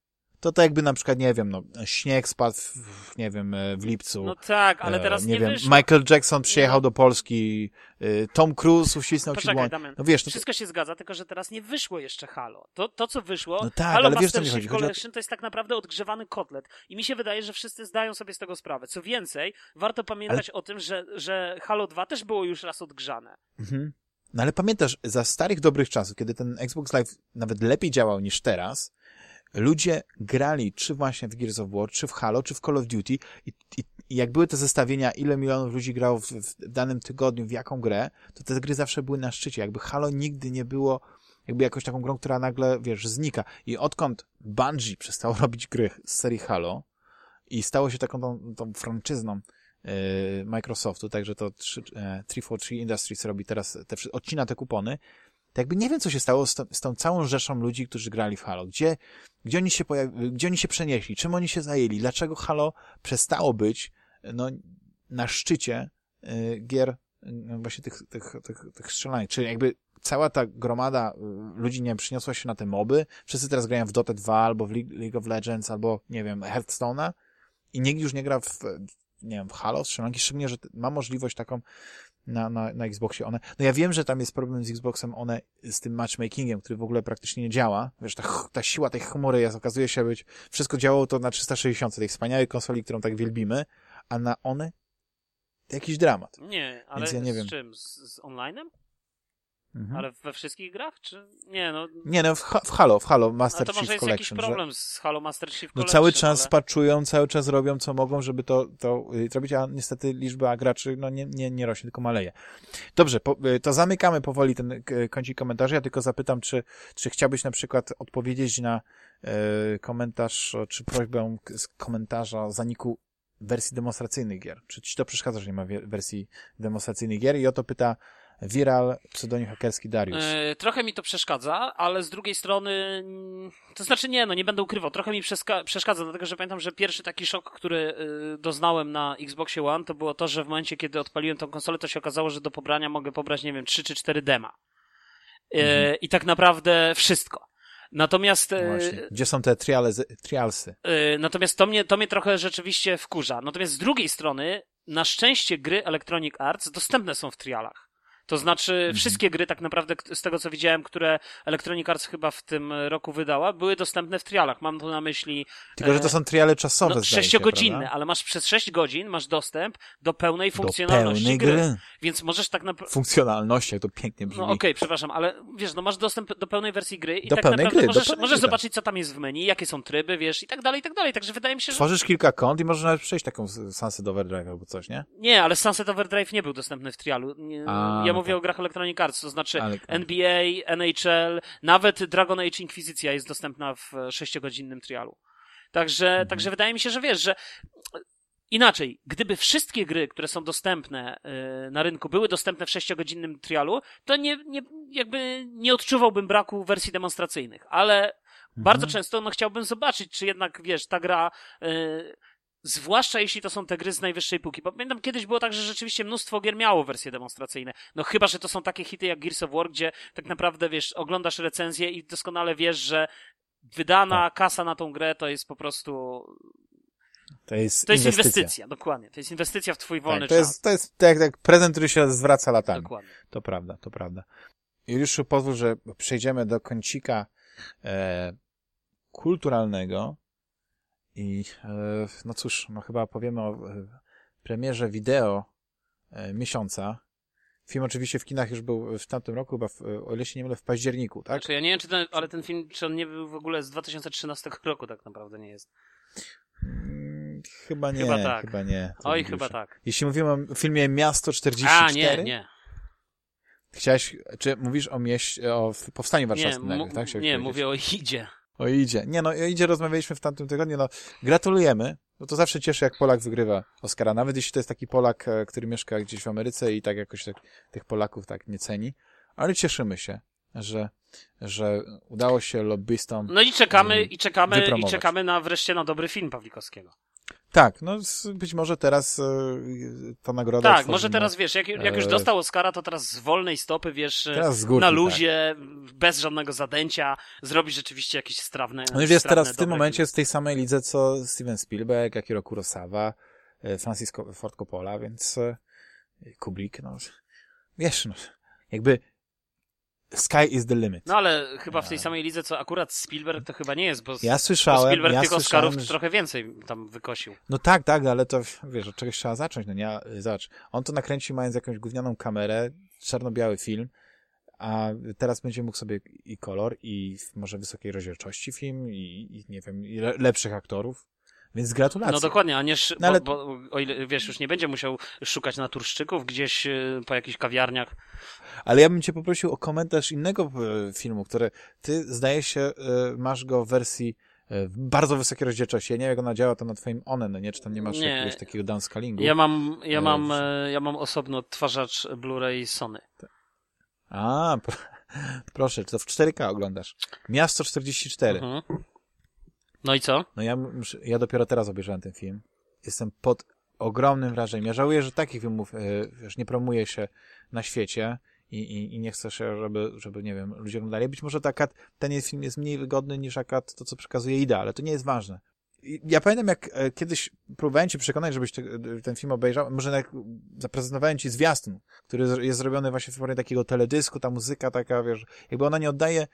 To tak jakby na przykład, nie wiem, no, śnieg spadł, w, nie wiem, e, w lipcu. No tak, ale E, teraz nie, nie wiem, wyszło. Michael Jackson przyjechał do Polski, y, Tom Cruise uścisnął ci Poczekaj, dłoń. Damian. No wiesz, no to, Wszystko się zgadza, tylko że teraz nie wyszło jeszcze Halo. To, to co wyszło, No tak, Halo ale wiesz, co Master mi Chief chodzi. Collection to jest tak naprawdę odgrzewany kotlet. I mi się wydaje, że wszyscy zdają sobie z tego sprawę. Co więcej, warto pamiętać o tym, że, że Halo 2 też było już raz odgrzane. Mhm. No ale pamiętasz, za starych dobrych czasów, kiedy ten Xbox Live nawet lepiej działał niż teraz, ludzie grali czy właśnie w Gears of War, czy w Halo, czy w Call of Duty i, i, i jak były te zestawienia, ile milionów ludzi grało w, w danym tygodniu, w jaką grę, to te gry zawsze były na szczycie. Jakby Halo nigdy nie było jakby jakąś taką grą, która nagle, wiesz, znika. I odkąd Bungie przestało <laughs> robić gry z serii Halo i stało się taką tą, tą franczyzną yy, Microsoftu, także to trzy- e, 343 Industries robi teraz, te, odcina te kupony, to jakby nie wiem, co się stało z, tą- z tą całą rzeszą ludzi, którzy grali w Halo. Gdzie, gdzie, oni się pojawi, gdzie oni się przenieśli? Czym oni się zajęli? Dlaczego Halo przestało być no, na szczycie y, gier y, właśnie tych, tych, tych, tych strzelanek? Czyli jakby cała ta gromada y, ludzi, nie wiem, przyniosła się na te moby, wszyscy teraz grają w Dota 2 albo w League, League of Legends albo, nie wiem, Hearthstone'a i nikt już nie gra w, nie wiem, w Halo, strzelanki, szczególnie, że ma możliwość taką na, na, na Xboxie one. No ja wiem, że tam jest problem z Xboxem one, z tym matchmakingiem, który w ogóle praktycznie nie działa. Wiesz, ta, ta siła tej chmury jest, okazuje się być, wszystko działało to na 360, tej wspaniałej konsoli, którą tak wielbimy, a na one to jakiś dramat. Nie, ale ja nie z wiem. czym? Z, z online'em? Mhm. Ale we wszystkich grach? Czy nie, no. Nie, no w, w Halo, w Halo Master to Chief może jest jakiś Collection, że problem z Halo Master Chief no Collection. cały czas ale... patchują, cały czas robią co mogą, żeby to, to y, zrobić, a niestety liczba graczy no nie, nie, nie rośnie, tylko maleje. Dobrze, po, y, to zamykamy powoli ten kącik komentarzy. Ja tylko zapytam, czy, czy chciałbyś na przykład odpowiedzieć na y, komentarz, czy prośbę z komentarza zaniku wersji demonstracyjnych gier. Czy ci to przeszkadza, że nie ma wersji demonstracyjnych gier? I o to pyta Viral, pseudonim hakerski Dariusz. E, trochę mi to przeszkadza, ale z drugiej strony, to znaczy nie, no nie będę ukrywał, trochę mi przeszkadza, dlatego że pamiętam, że pierwszy taki szok, który y, doznałem na Xboxie One, to było to, że w momencie, kiedy odpaliłem tą konsolę, to się okazało, że do pobrania mogę pobrać, nie wiem, 3 czy 4 dema. E, Mhm. I tak naprawdę wszystko. Natomiast, e, Właśnie. Gdzie są te trialsy? trialsy? e, natomiast to mnie, to mnie trochę rzeczywiście wkurza. Natomiast z drugiej strony, na szczęście gry Electronic Arts dostępne są w trialach. To znaczy, Mhm. wszystkie gry, tak naprawdę, z tego co widziałem, które Electronic Arts chyba w tym roku wydała, były dostępne w trialach. Mam tu na myśli Tylko, że to e, są triale czasowe, no, sześciogodzinne, ale masz przez 6 godzin masz dostęp do pełnej Do funkcjonalności pełnej gry. gry. Więc możesz tak naprawdę. Funkcjonalności, jak to pięknie brzmi. No okej, przepraszam, ale wiesz, no masz dostęp do pełnej wersji gry i Do tak pełnej naprawdę gry, do możesz, możesz zobaczyć, co tam jest w menu, jakie są tryby, wiesz, i tak dalej, i tak dalej. Także wydaje mi się, że. Tworzysz kilka kont i możesz nawet przejść taką Sunset Overdrive albo coś, nie? Nie, ale Sunset Overdrive nie był dostępny w trialu. Nie, A, ja mówię tak. o grach Electronic Arts, to znaczy Ale- NBA, NHL, nawet Dragon Age Inquisicja jest dostępna w e, sześciogodzinnym trialu. Także, Mhm. także wydaje mi się, że wiesz, że inaczej, gdyby wszystkie gry, które są dostępne e, na rynku, były dostępne w sześciogodzinnym trialu, to nie, nie, jakby nie odczuwałbym braku wersji demonstracyjnych, ale bardzo często no, chciałbym zobaczyć, czy jednak, wiesz, ta gra, e, zwłaszcza jeśli to są te gry z najwyższej półki. Bo pamiętam, kiedyś było tak, że rzeczywiście mnóstwo gier miało wersje demonstracyjne. No chyba, że to są takie hity jak Gears of War, gdzie tak naprawdę, wiesz, oglądasz recenzję i doskonale wiesz, że wydana Tak. kasa na tą grę to jest po prostu... To jest, To jest inwestycja. inwestycja, dokładnie. To jest inwestycja w twój wolny Tak, to, czas. jest, to jest tak jak prezent, który się zwraca latami. Dokładnie. To prawda, to prawda. Juliuszu, pozwól, że przejdziemy do kącika e, kulturalnego i e, no cóż, no chyba powiemy o e, premierze wideo e, miesiąca. Film oczywiście w kinach już był w tamtym roku, chyba w, o ile się nie mylę, w październiku, tak? Znaczy, ja nie wiem, czy ten, ale ten film, czy on nie był w ogóle z 2013 roku tak naprawdę nie jest. Mm, Chyba nie, Chyba tak. chyba nie. to Oj, chyba tak. Jeśli mówimy o filmie Miasto 44, A, nie, nie. chciałeś, czy mówisz o mieście, o powstaniu Nie, warszawskim, najpierw, tak? Chciałeś nie powiedzieć? mówię o Idzie. O idzie. Nie no, o idzie rozmawialiśmy w tamtym tygodniu, no gratulujemy, no to zawsze cieszy, jak Polak wygrywa Oscara, nawet jeśli to jest taki Polak, e, który mieszka gdzieś w Ameryce i tak jakoś tak, tych Polaków tak nie ceni, ale cieszymy się, że, że udało się lobbystom. No i czekamy, i czekamy, i wypromować. czekamy na wreszcie na dobry film Pawlikowskiego. Tak, no być może teraz e, ta nagroda Tak, może mu- teraz wiesz, jak, jak już e, dostał Oscara, to teraz z wolnej stopy, wiesz, z górki, na tak. luzie, bez żadnego zadęcia, zrobić rzeczywiście jakieś strawne. No już jest teraz w tym momencie w tej samej lidze, co Steven Spielberg, Akira Kurosawa, e, Francis Co- Ford Coppola, więc e, Kubrick, no wiesz, no, jakby sky is the limit. No ale chyba w tej samej lidze, co akurat Spielberg, to chyba nie jest, bo, ja bo słyszałem, Spielberg ja tych słyszałem, Oscarów że... trochę więcej tam wykosił. no tak, tak, ale to, wiesz, od czegoś trzeba zacząć, no nie, zobacz, on to nakręci mając jakąś gównianą kamerę, czarno-biały film, a teraz będzie mógł sobie i kolor, i może wysokiej rozdzielczości film, i, i nie wiem, i le- lepszych aktorów, więc gratulacje. No dokładnie, a nie, sz... No ale- bo, bo, o ile, wiesz, już nie będzie musiał szukać naturszczyków gdzieś e, po jakichś kawiarniach. Ale ja bym cię poprosił o komentarz innego e, filmu, który ty, zdaje się, e, masz go w wersji w bardzo wysokiej rozdzielczości. Ja nie wiem, jak ona działa to na twoim One, no nie? Czy tam nie masz Nie. jakiegoś takiego downscalingu? Ja mam, ja mam, w- ja mam osobno odtwarzacz Blu-ray Sony. A, pro, <laughs> proszę, czy to w 4K oglądasz? Miasto 44. Mhm. No i co? No ja, ja dopiero teraz obejrzałem ten film. Jestem pod ogromnym wrażeniem. Ja żałuję, że takich filmów, e, wiesz, nie promuje się na świecie i, i, i nie chcę się, żeby, żeby, nie wiem, ludzie oglądali. Być może taka, ten jest- film jest mniej wygodny niż akad to, co przekazuje Ida, ale to nie jest ważne. Ja pamiętam, jak e, kiedyś próbowałem cię przekonać, żebyś te, ten film obejrzał, może jak zaprezentowałem ci zwiastun, który jest zrobiony właśnie w formie takiego teledysku, ta muzyka taka, wiesz, jakby ona nie oddaje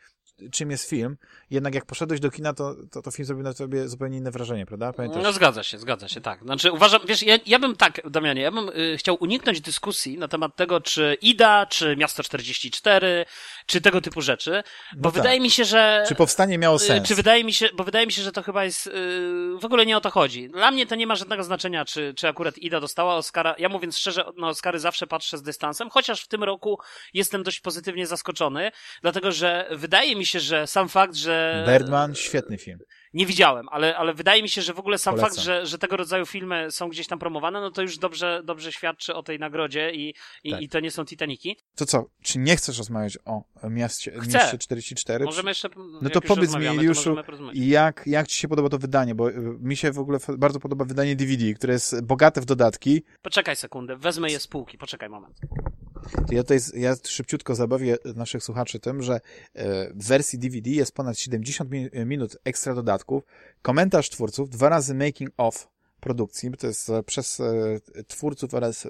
czym jest film, jednak jak poszedłeś do kina, to, to, to film zrobił na tobie zupełnie inne wrażenie, prawda? Pamiętasz? No zgadza się, zgadza się, tak. Znaczy uważam, wiesz, ja, ja bym tak, Damianie, ja bym y, chciał uniknąć dyskusji na temat tego, czy IDA, czy Miasto 44, czy tego typu rzeczy, bo No tak. wydaje mi się, że... Czy powstanie miało y, sens? Czy wydaje mi się, bo wydaje mi się, że to chyba jest, y, w ogóle nie o to chodzi. Dla mnie to nie ma żadnego znaczenia, czy, czy akurat Ida dostała Oscara. Ja mówiąc szczerze, na Oscary zawsze patrzę z dystansem, chociaż w tym roku jestem dość pozytywnie zaskoczony, dlatego że wydaje mi się, że sam fakt, że... Birdman, świetny film. Nie widziałem, ale, ale wydaje mi się, że w ogóle sam Polecam. fakt, że, że tego rodzaju filmy są gdzieś tam promowane, no to już dobrze, dobrze świadczy o tej nagrodzie i, i, Tak. i to nie są Titaniki. To co, czy nie chcesz rozmawiać o mieście, Chcę. mieście 44? Możemy jeszcze. No to powiedz mi, Juliuszu, I jak, jak ci się podoba to wydanie? Bo y, mi się w ogóle bardzo podoba wydanie DVD, które jest bogate w dodatki. Poczekaj sekundę, wezmę je z półki, poczekaj moment. Ja tutaj ja szybciutko zabawię naszych słuchaczy tym, że e, w wersji DVD jest ponad 70 mi- minut ekstra dodatków, komentarz twórców, dwa razy making of produkcji, to jest e, przez e, twórców oraz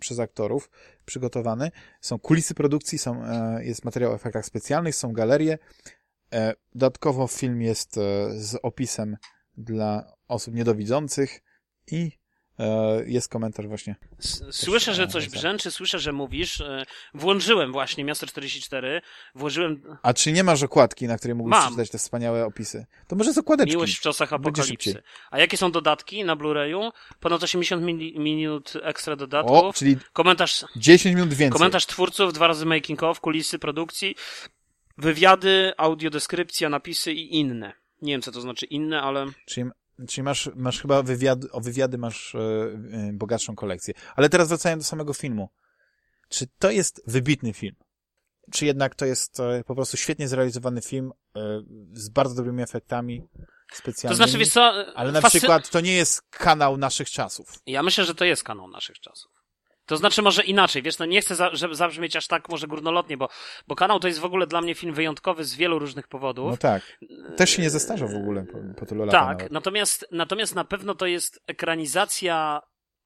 przez aktorów przygotowany. Są kulisy produkcji, są, jest materiał o efektach specjalnych, są galerie. Dodatkowo film jest z opisem dla osób niedowidzących i jest komentarz właśnie. Słyszę, że e, coś brzęczy, słyszę, że mówisz. E, Włączyłem właśnie Miasto 44, włożyłem A czy nie masz okładki, na której mógłbyś Mam. przeczytać te wspaniałe opisy? To może z okładeczki. Miłość w czasach apokalipsy. A jakie są dodatki na Blu-rayu? Ponad 80 mini- minut ekstra O, dodatków. czyli Komentarz 10 minut więcej. Komentarz twórców, dwa razy making of, kulisy produkcji, wywiady, audiodeskrypcja, napisy i inne. Nie wiem, co to znaczy inne, ale Czyli, czyli masz, masz chyba wywiad, o wywiady masz e, bogatszą kolekcję. Ale teraz wracając do samego filmu. Czy to jest wybitny film? Czy jednak to jest e, po prostu świetnie zrealizowany film e, z bardzo dobrymi efektami to specjalnymi? znaczy, wiesz co, Ale na przykład to nie jest kanał naszych czasów. Ja myślę, że to jest kanon naszych czasów. To znaczy może inaczej, wiesz, no nie chcę, za, żeby zabrzmieć aż tak może górnolotnie, bo, bo kanał to jest w ogóle dla mnie film wyjątkowy z wielu różnych powodów. No tak. Też się nie zestarzał w ogóle po, po tylu latach Tak, nawet. natomiast, natomiast na pewno to jest ekranizacja,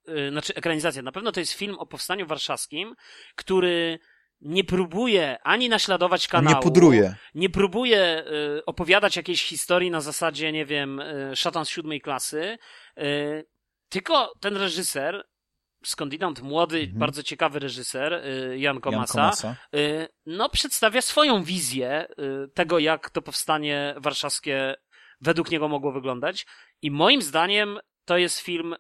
yy, znaczy ekranizacja, na pewno to jest film o powstaniu warszawskim, który nie próbuje ani naśladować kanału. Nie pudruje. Nie próbuje y, opowiadać jakiejś historii na zasadzie, nie wiem, y, szatan z siódmej klasy, y, tylko ten reżyser, skądinąd młody, Mhm. bardzo ciekawy reżyser, y, Jan Jan Komasa, Komasa. y, no przedstawia swoją wizję y, tego, jak to powstanie warszawskie według niego mogło wyglądać. I moim zdaniem to jest film,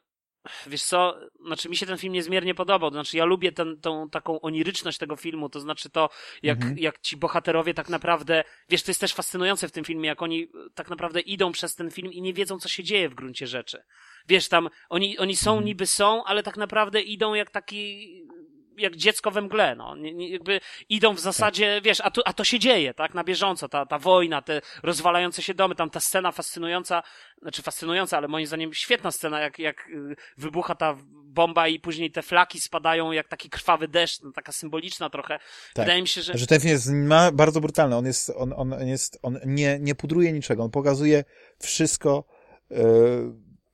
wiesz co, znaczy mi się ten film niezmiernie podobał. To znaczy ja lubię ten, tą taką oniryczność tego filmu, to znaczy to, jak, Mhm. jak ci bohaterowie tak naprawdę, wiesz, to jest też fascynujące w tym filmie, jak oni y, tak naprawdę idą przez ten film i nie wiedzą, co się dzieje w gruncie rzeczy. Wiesz, tam oni, oni są Mhm. niby są, ale tak naprawdę idą jak taki, jak dziecko we mgle, no. Nie, nie, jakby idą w zasadzie, wiesz, a, tu, a to się dzieje, tak, na bieżąco, ta, ta wojna, te rozwalające się domy, tam ta scena fascynująca, znaczy fascynująca, ale moim zdaniem świetna scena, jak, jak y, wybucha ta bomba i później te flaki spadają jak taki krwawy deszcz, no, taka symboliczna trochę. Wydaje mi się, że... Że ten film jest ma, bardzo brutalny. On jest, on, on jest, on nie, nie pudruje niczego. On pokazuje wszystko, e,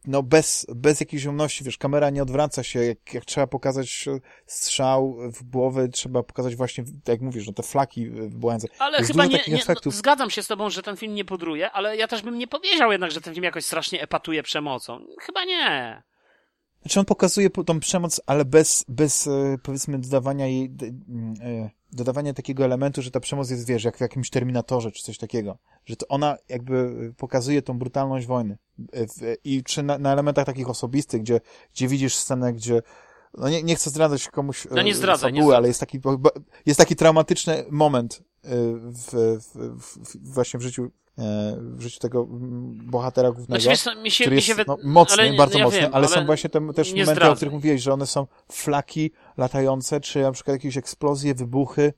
no bez, bez jakiejś ziemności, wiesz, kamera nie odwraca się, jak, jak trzeba pokazać strzał w głowę, trzeba pokazać właśnie, tak jak mówisz, no te flaki wybuchające. Ale Jest chyba nie, nie no, zgadzam się z tobą, że ten film nie pudruje, ale ja też bym nie powiedział jednak, że ten film jakoś strasznie epatuje przemocą. Chyba nie. Znaczy on pokazuje po- tą przemoc, ale bez, bez e, powiedzmy dodawania jej, mm, e, dodawania takiego elementu, że ta przemoc jest, wiesz, jak w jakimś Terminatorze, czy coś takiego. Że to ona jakby e, pokazuje tą brutalność wojny. I czy na, na elementach takich osobistych, gdzie, gdzie widzisz scenę, gdzie no nie, nie chcę zdradzać komuś No nie zdradzaj, nie fabuły, zdradzaj. ale jest taki, jest taki traumatyczny moment w, w, w, właśnie w życiu, w życiu tego mm, bohatera głównego Znaczy, wiesz, mi się, który mi jest się wy... no, mocny, ale, bardzo ja mocny, wiem, ale, są właśnie te, też momenty, o zdradzaj. których mówiłeś, że one są flaki latające, czy na przykład jakieś eksplozje, wybuchy,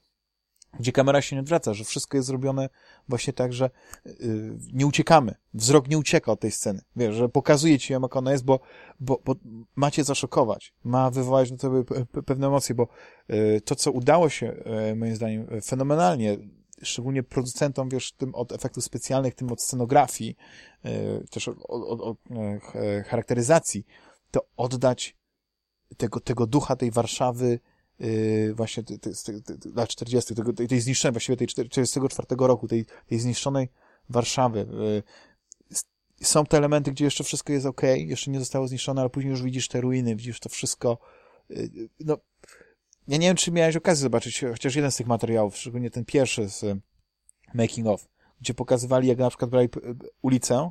gdzie kamera się nie odwraca, że wszystko jest zrobione właśnie tak, że yy, nie uciekamy. Wzrok nie ucieka od tej sceny. Wiesz, że pokazuje ci ją, jak ona jest, bo, bo, bo ma cię zaszokować. Ma wywołać pe- pe- pewne emocje, bo yy, to, co udało się, yy, moim zdaniem, fenomenalnie, szczególnie producentom, wiesz, tym od efektów specjalnych, tym od scenografii, yy, też od, od, od e, ch- charakteryzacji, to oddać tego, tego ducha tej Warszawy, właśnie te, lat 40., tego, tej, tej zniszczonej, właściwie tej 44 roku, tej, tej zniszczonej Warszawy. Są te elementy, gdzie jeszcze wszystko jest ok, jeszcze nie zostało zniszczone, ale później już widzisz te ruiny, widzisz to wszystko. No, ja nie wiem, czy miałeś okazję zobaczyć chociaż jeden z tych materiałów, szczególnie ten pierwszy z y, Making of, gdzie pokazywali, jak na przykład brali p- ulicę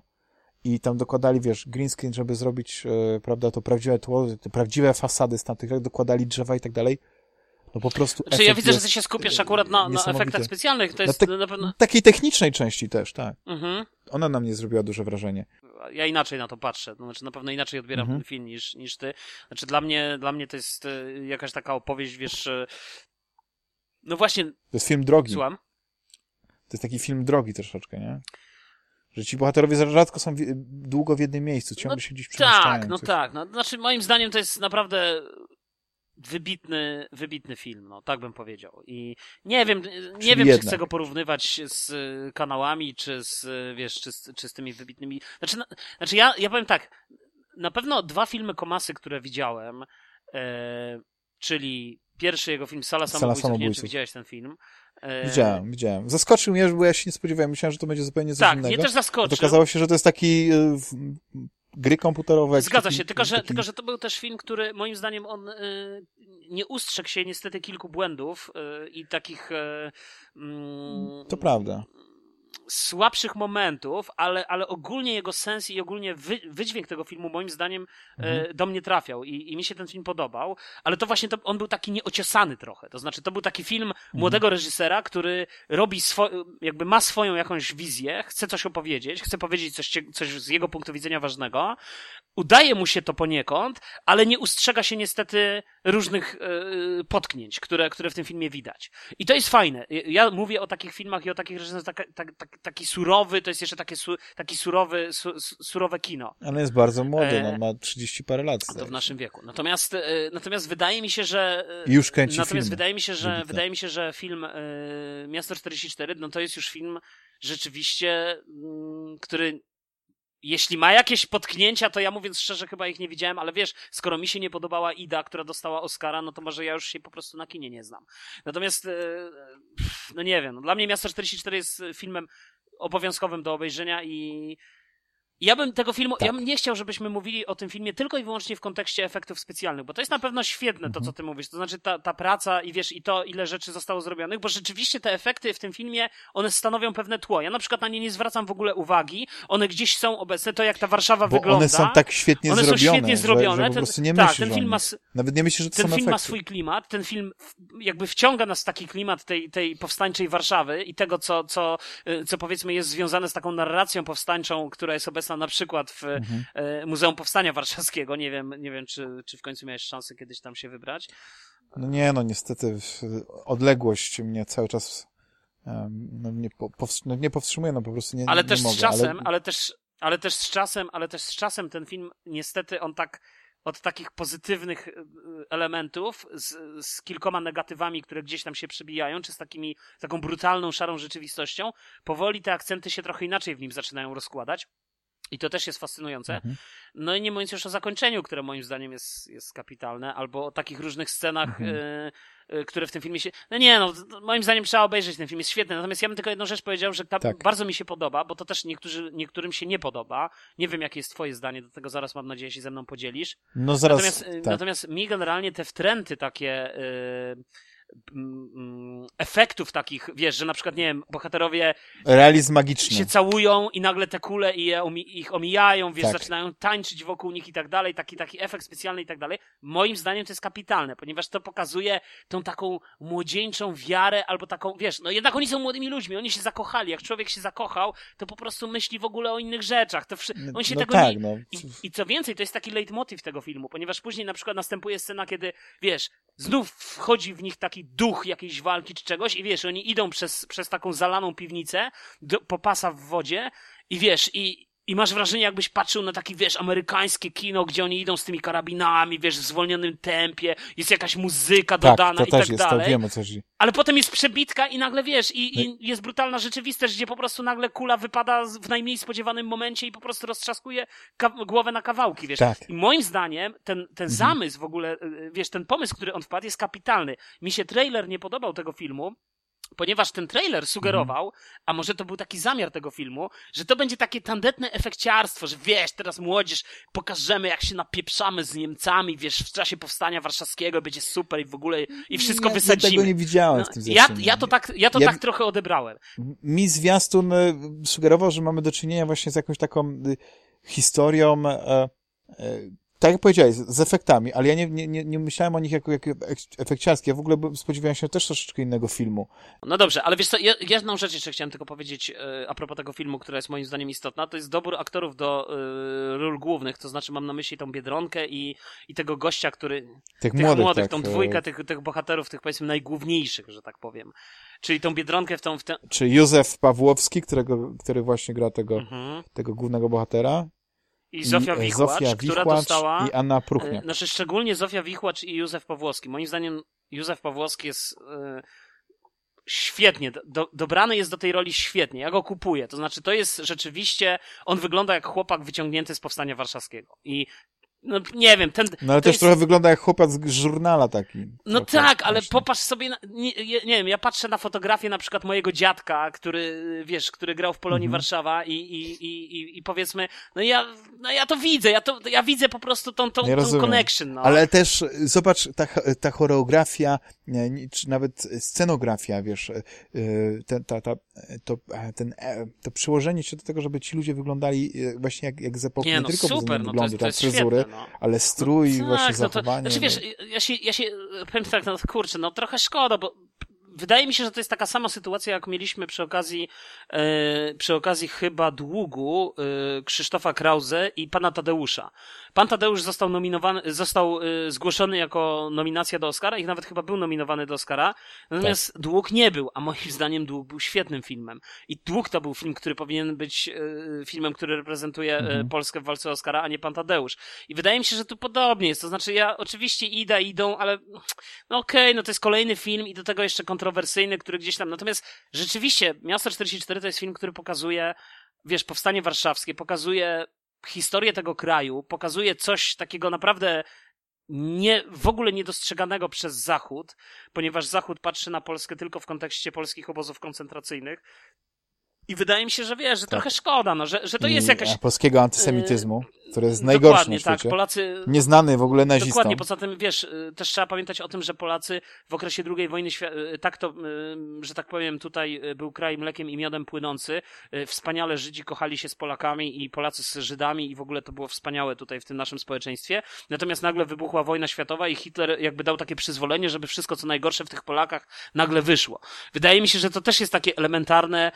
i tam dokładali, wiesz, green screen, żeby zrobić, e, prawda, to prawdziwe tło, te prawdziwe fasady z tamtych lat, dokładali drzewa i tak dalej. No po prostu Znaczy, ja widzę, że ty się skupiasz akurat na, na efektach specjalnych, to Na jest te- na pewno... Takiej technicznej części też, tak. Mhm. Ona na mnie zrobiła duże wrażenie. Ja inaczej na to patrzę. To znaczy, na pewno inaczej odbieram Mhm. ten film niż, niż ty. Znaczy, dla mnie, dla mnie to jest e, jakaś taka opowieść, wiesz. e, No właśnie, To jest film drogi. słucham. To jest taki film drogi troszeczkę, nie? Że ci bohaterowie za- rzadko są w, długo w jednym miejscu, ciągle No się gdzieś przemieszczają. Tak, no coś. tak. No, znaczy, moim zdaniem to jest naprawdę wybitny, wybitny film, no tak bym powiedział. I nie wiem, nie Czyli wiem, czy chcę go porównywać z y, kanałami, czy z, y, wiesz, czy z, czy z tymi wybitnymi. Znaczy, na, znaczy ja, ja powiem tak. na pewno dwa filmy Komasy, które widziałem, e, czyli pierwszy jego film Sala Samobójców, nie wiem, czy Samobójców. widziałeś ten film. E, Widziałem, widziałem. Zaskoczył mnie, bo ja się nie spodziewałem. Myślałem, że to będzie zupełnie coś Tak, innego. mnie też zaskoczył. okazało się, że to jest taki y, gry komputerowe. Zgadza się, tylko że, tylko że to był też film, który moim zdaniem on y, nie ustrzegł się niestety kilku błędów y, i takich y, mm, To prawda. Słabszych momentów, ale, ale ogólnie jego sens i ogólnie wy, wydźwięk tego filmu moim zdaniem Mhm. e, do mnie trafiał i, i mi się ten film podobał, ale to właśnie to, on był taki nieociosany trochę, to znaczy to był taki film Mhm. młodego reżysera, który robi swo, jakby ma swoją jakąś wizję, chce coś opowiedzieć, chce powiedzieć coś, coś z jego punktu widzenia ważnego, udaje mu się to poniekąd, ale nie ustrzega się niestety różnych e, potknięć, które, które w tym filmie widać. I to jest fajne. Ja mówię o takich filmach i o takich reżyserach, tak, tak, tak, taki surowy, to jest jeszcze takie su, taki surowy, su, su, surowe kino. Ale jest bardzo młody, E, no, ma 30 parę lat. To w naszym wieku. Natomiast, e, natomiast wydaje mi się, że. e, już kręci Natomiast filmy. wydaje mi się, że Wybitne. wydaje mi się, że film e, Miasto 44, no to jest już film rzeczywiście, mm, który jeśli ma jakieś potknięcia, to ja mówiąc szczerze chyba ich nie widziałem, ale wiesz, skoro mi się nie podobała Ida, która dostała Oscara, no to może ja już się po prostu na kinie nie znam. Natomiast, e, no nie wiem, no dla mnie Miasto 44 jest filmem obowiązkowym do obejrzenia i ja bym tego filmu, Tak. ja bym nie chciał, żebyśmy mówili o tym filmie tylko i wyłącznie w kontekście efektów specjalnych, bo to jest na pewno świetne to, Mhm. co ty mówisz, to znaczy ta, ta praca i wiesz, i to, ile rzeczy zostało zrobionych, bo rzeczywiście te efekty w tym filmie, one stanowią pewne tło. Ja na przykład na nie nie zwracam w ogóle uwagi, one gdzieś są obecne, to jak ta Warszawa Bo wygląda. one są tak świetnie one zrobione, są świetnie zrobione. Że, że po ten, prostu nie tak, myślisz ten film ma, Nawet nie myślisz, że to ten film ma efekty. swój klimat, ten film jakby wciąga nas w taki klimat tej, tej powstańczej Warszawy i tego, co, co, y, co powiedzmy jest związane z taką narracją powstańczą, która jest obecna na przykład w Mhm. e, Muzeum Powstania Warszawskiego. Nie wiem, nie wiem czy, czy w końcu miałeś szansę kiedyś tam się wybrać. No nie, no niestety odległość mnie cały czas no, nie, po, powstr- no, nie powstrzymuje, no po prostu nie Ale nie też mogę, z czasem, ale... ale też, ale też z czasem, ale też z czasem ten film niestety on tak od takich pozytywnych y, elementów z, z kilkoma negatywami, które gdzieś tam się przebijają, czy z takimi, taką brutalną, szarą rzeczywistością, powoli te akcenty się trochę inaczej w nim zaczynają rozkładać. I to też jest fascynujące. Mhm. No i nie mówiąc już o zakończeniu, które moim zdaniem jest, jest kapitalne, albo o takich różnych scenach, Mhm. y, y, które w tym filmie się. No nie, no, to- moim zdaniem trzeba obejrzeć ten film, jest świetny. Natomiast ja bym tylko jedną rzecz powiedział, że ta, Tak. bardzo mi się podoba, bo to też niektórzy, niektórym się nie podoba. Nie wiem, jakie jest Twoje zdanie, do tego zaraz mam nadzieję się ze mną podzielisz. No zaraz, Natomiast, y, tak. natomiast mi generalnie te wtręty takie. y, efektów takich, wiesz, że na przykład, nie wiem, bohaterowie realizm magiczny. się całują i nagle te kule i je omi- ich omijają, wiesz, Tak. zaczynają tańczyć wokół nich i tak dalej, taki, taki efekt specjalny i tak dalej. Moim zdaniem to jest kapitalne, ponieważ to pokazuje tą taką młodzieńczą wiarę albo taką, wiesz, no jednak oni są młodymi ludźmi, oni się zakochali, jak człowiek się zakochał, to po prostu myśli w ogóle o innych rzeczach, to wszy- on się no tego tak, nie... no. I, I co więcej, to jest taki leitmotiv tego filmu, ponieważ później na przykład następuje scena, kiedy, wiesz, znów wchodzi w nich taki duch jakiejś walki czy czegoś i wiesz, oni idą przez, przez taką zalaną piwnicę, do, po pasa w wodzie i wiesz, i, i masz wrażenie, jakbyś patrzył na takie, wiesz, amerykańskie kino, gdzie oni idą z tymi karabinami, wiesz, w zwolnionym tempie, jest jakaś muzyka Tak, dodana to i też tak jest, to dalej. wiem o co chodzi. Ale potem jest przebitka i nagle wiesz, i, No i jest brutalna rzeczywistość, gdzie po prostu nagle kula wypada w najmniej spodziewanym momencie i po prostu roztrzaskuje głowę na kawałki, wiesz. Tak. I moim zdaniem ten, ten zamysł w ogóle, y, wiesz, ten pomysł, który on wpadł, jest kapitalny. Mi się trailer nie podobał tego filmu, ponieważ ten trailer sugerował, a może to był taki zamiar tego filmu, że to będzie takie tandetne efekciarstwo, że wiesz, teraz młodzież, pokażemy jak się napieprzamy z Niemcami, wiesz, w czasie powstania warszawskiego będzie super i w ogóle, i wszystko ja, wysadzimy. Ja tego nie widziałem No, w tym ja, zwiastunie. ja to tak, ja to Ja- tak trochę odebrałem. Mi zwiastun e, sugerował, że mamy do czynienia właśnie z jakąś taką y, historią, e, e, tak jak powiedziałeś, z efektami, ale ja nie, nie, nie, myślałem o nich jako, jako ek- efekciarskie. Ja w ogóle spodziewałem się też troszeczkę innego filmu. No dobrze, ale wiesz co, je- jedną rzecz jeszcze chciałem tylko powiedzieć e, a propos tego filmu, która jest moim zdaniem istotna, to jest dobór aktorów do e, ról głównych, to znaczy mam na myśli tą Biedronkę i, i tego gościa, który, Tych, tych młodych, młodych, tak, tą e, dwójkę tych, tych bohaterów, tych powiedzmy najgłówniejszych, że tak powiem. Czyli tą Biedronkę w tą... W tę... Czy Józef Pawłowski, którego, który właśnie gra tego, Mhm. tego głównego bohatera. I Zofia e, Wichłacz, Zofia która Wichłacz dostała... i Anna E, Pruchnia. Znaczy szczególnie Zofia Wichłacz i Józef Pawłowski. Moim zdaniem Józef Pawłowski jest e, świetnie, do, dobrany jest do tej roli świetnie, ja go kupuję, to znaczy to jest rzeczywiście, on wygląda jak chłopak wyciągnięty z Powstania Warszawskiego i no nie wiem, ten... No ale też jest... trochę wygląda jak chłopak z żurnala taki. No tak, ale popatrz sobie, na, nie, nie, wiem, ja patrzę na fotografię na przykład mojego dziadka, który, wiesz, który grał w Polonii mhm. Warszawa i, i, i, i, powiedzmy, no ja, no ja to widzę, ja to, ja widzę po prostu tą, tą, tą connection, no. Ale też, zobacz, ta, ta choreografia, czy nawet scenografia, wiesz, e, ten, ta, ta, to, e, ten, e, to przyłożenie się do tego, żeby ci ludzie wyglądali właśnie jak, jak z epoki, nie, no, nie tylko super, no, wyglądu, to jest, to jest fryzury, świetne, no. Ale strój, no, tak, właśnie no to, zachowanie. Znaczy wiesz, ja się, ja się, powiem tak, no kurczę, no trochę szkoda, bo wydaje mi się, że to jest taka sama sytuacja, jak mieliśmy przy okazji, e, przy okazji chyba długu e, Krzysztofa Krause i pana Tadeusza. Pan Tadeusz został nominowany, został y, zgłoszony jako nominacja do Oscara i nawet chyba był nominowany do Oscara, natomiast tak. Dług nie był, a moim zdaniem Dług był świetnym filmem. I Dług to był film, który powinien być filmem, który reprezentuje mhm. Polskę w walce Oscara, a nie Pan Tadeusz. I wydaje mi się, że tu podobnie jest. To znaczy ja oczywiście idę, idą, ale no okej, okay, no to jest kolejny film i do tego jeszcze kontrowersyjny, który gdzieś tam, natomiast rzeczywiście Miasto 44 to jest film, który pokazuje wiesz, powstanie warszawskie, pokazuje historię tego kraju, pokazuje coś takiego naprawdę nie, w ogóle niedostrzeganego przez Zachód, ponieważ Zachód patrzy na Polskę tylko w kontekście polskich obozów koncentracyjnych, i wydaje mi się, że wiesz, że tak. trochę szkoda, no, że, że to jest jakaś... Polskiego antysemityzmu, yy, który jest najgorszy Dokładnie, tak. Polacy... Nieznany w ogóle nazistom. Dokładnie, poza tym, wiesz, y, też trzeba pamiętać o tym, że Polacy w okresie II wojny światowej, tak to, y, że tak powiem, tutaj y, był kraj mlekiem i miodem płynący. Wspaniale Żydzi kochali się z Polakami i Polacy z Żydami i w ogóle to było wspaniałe tutaj w tym naszym społeczeństwie. Natomiast nagle wybuchła wojna światowa i Hitler jakby dał takie przyzwolenie, żeby wszystko, co najgorsze w tych Polakach nagle wyszło. Wydaje mi się, że to też jest takie elementarne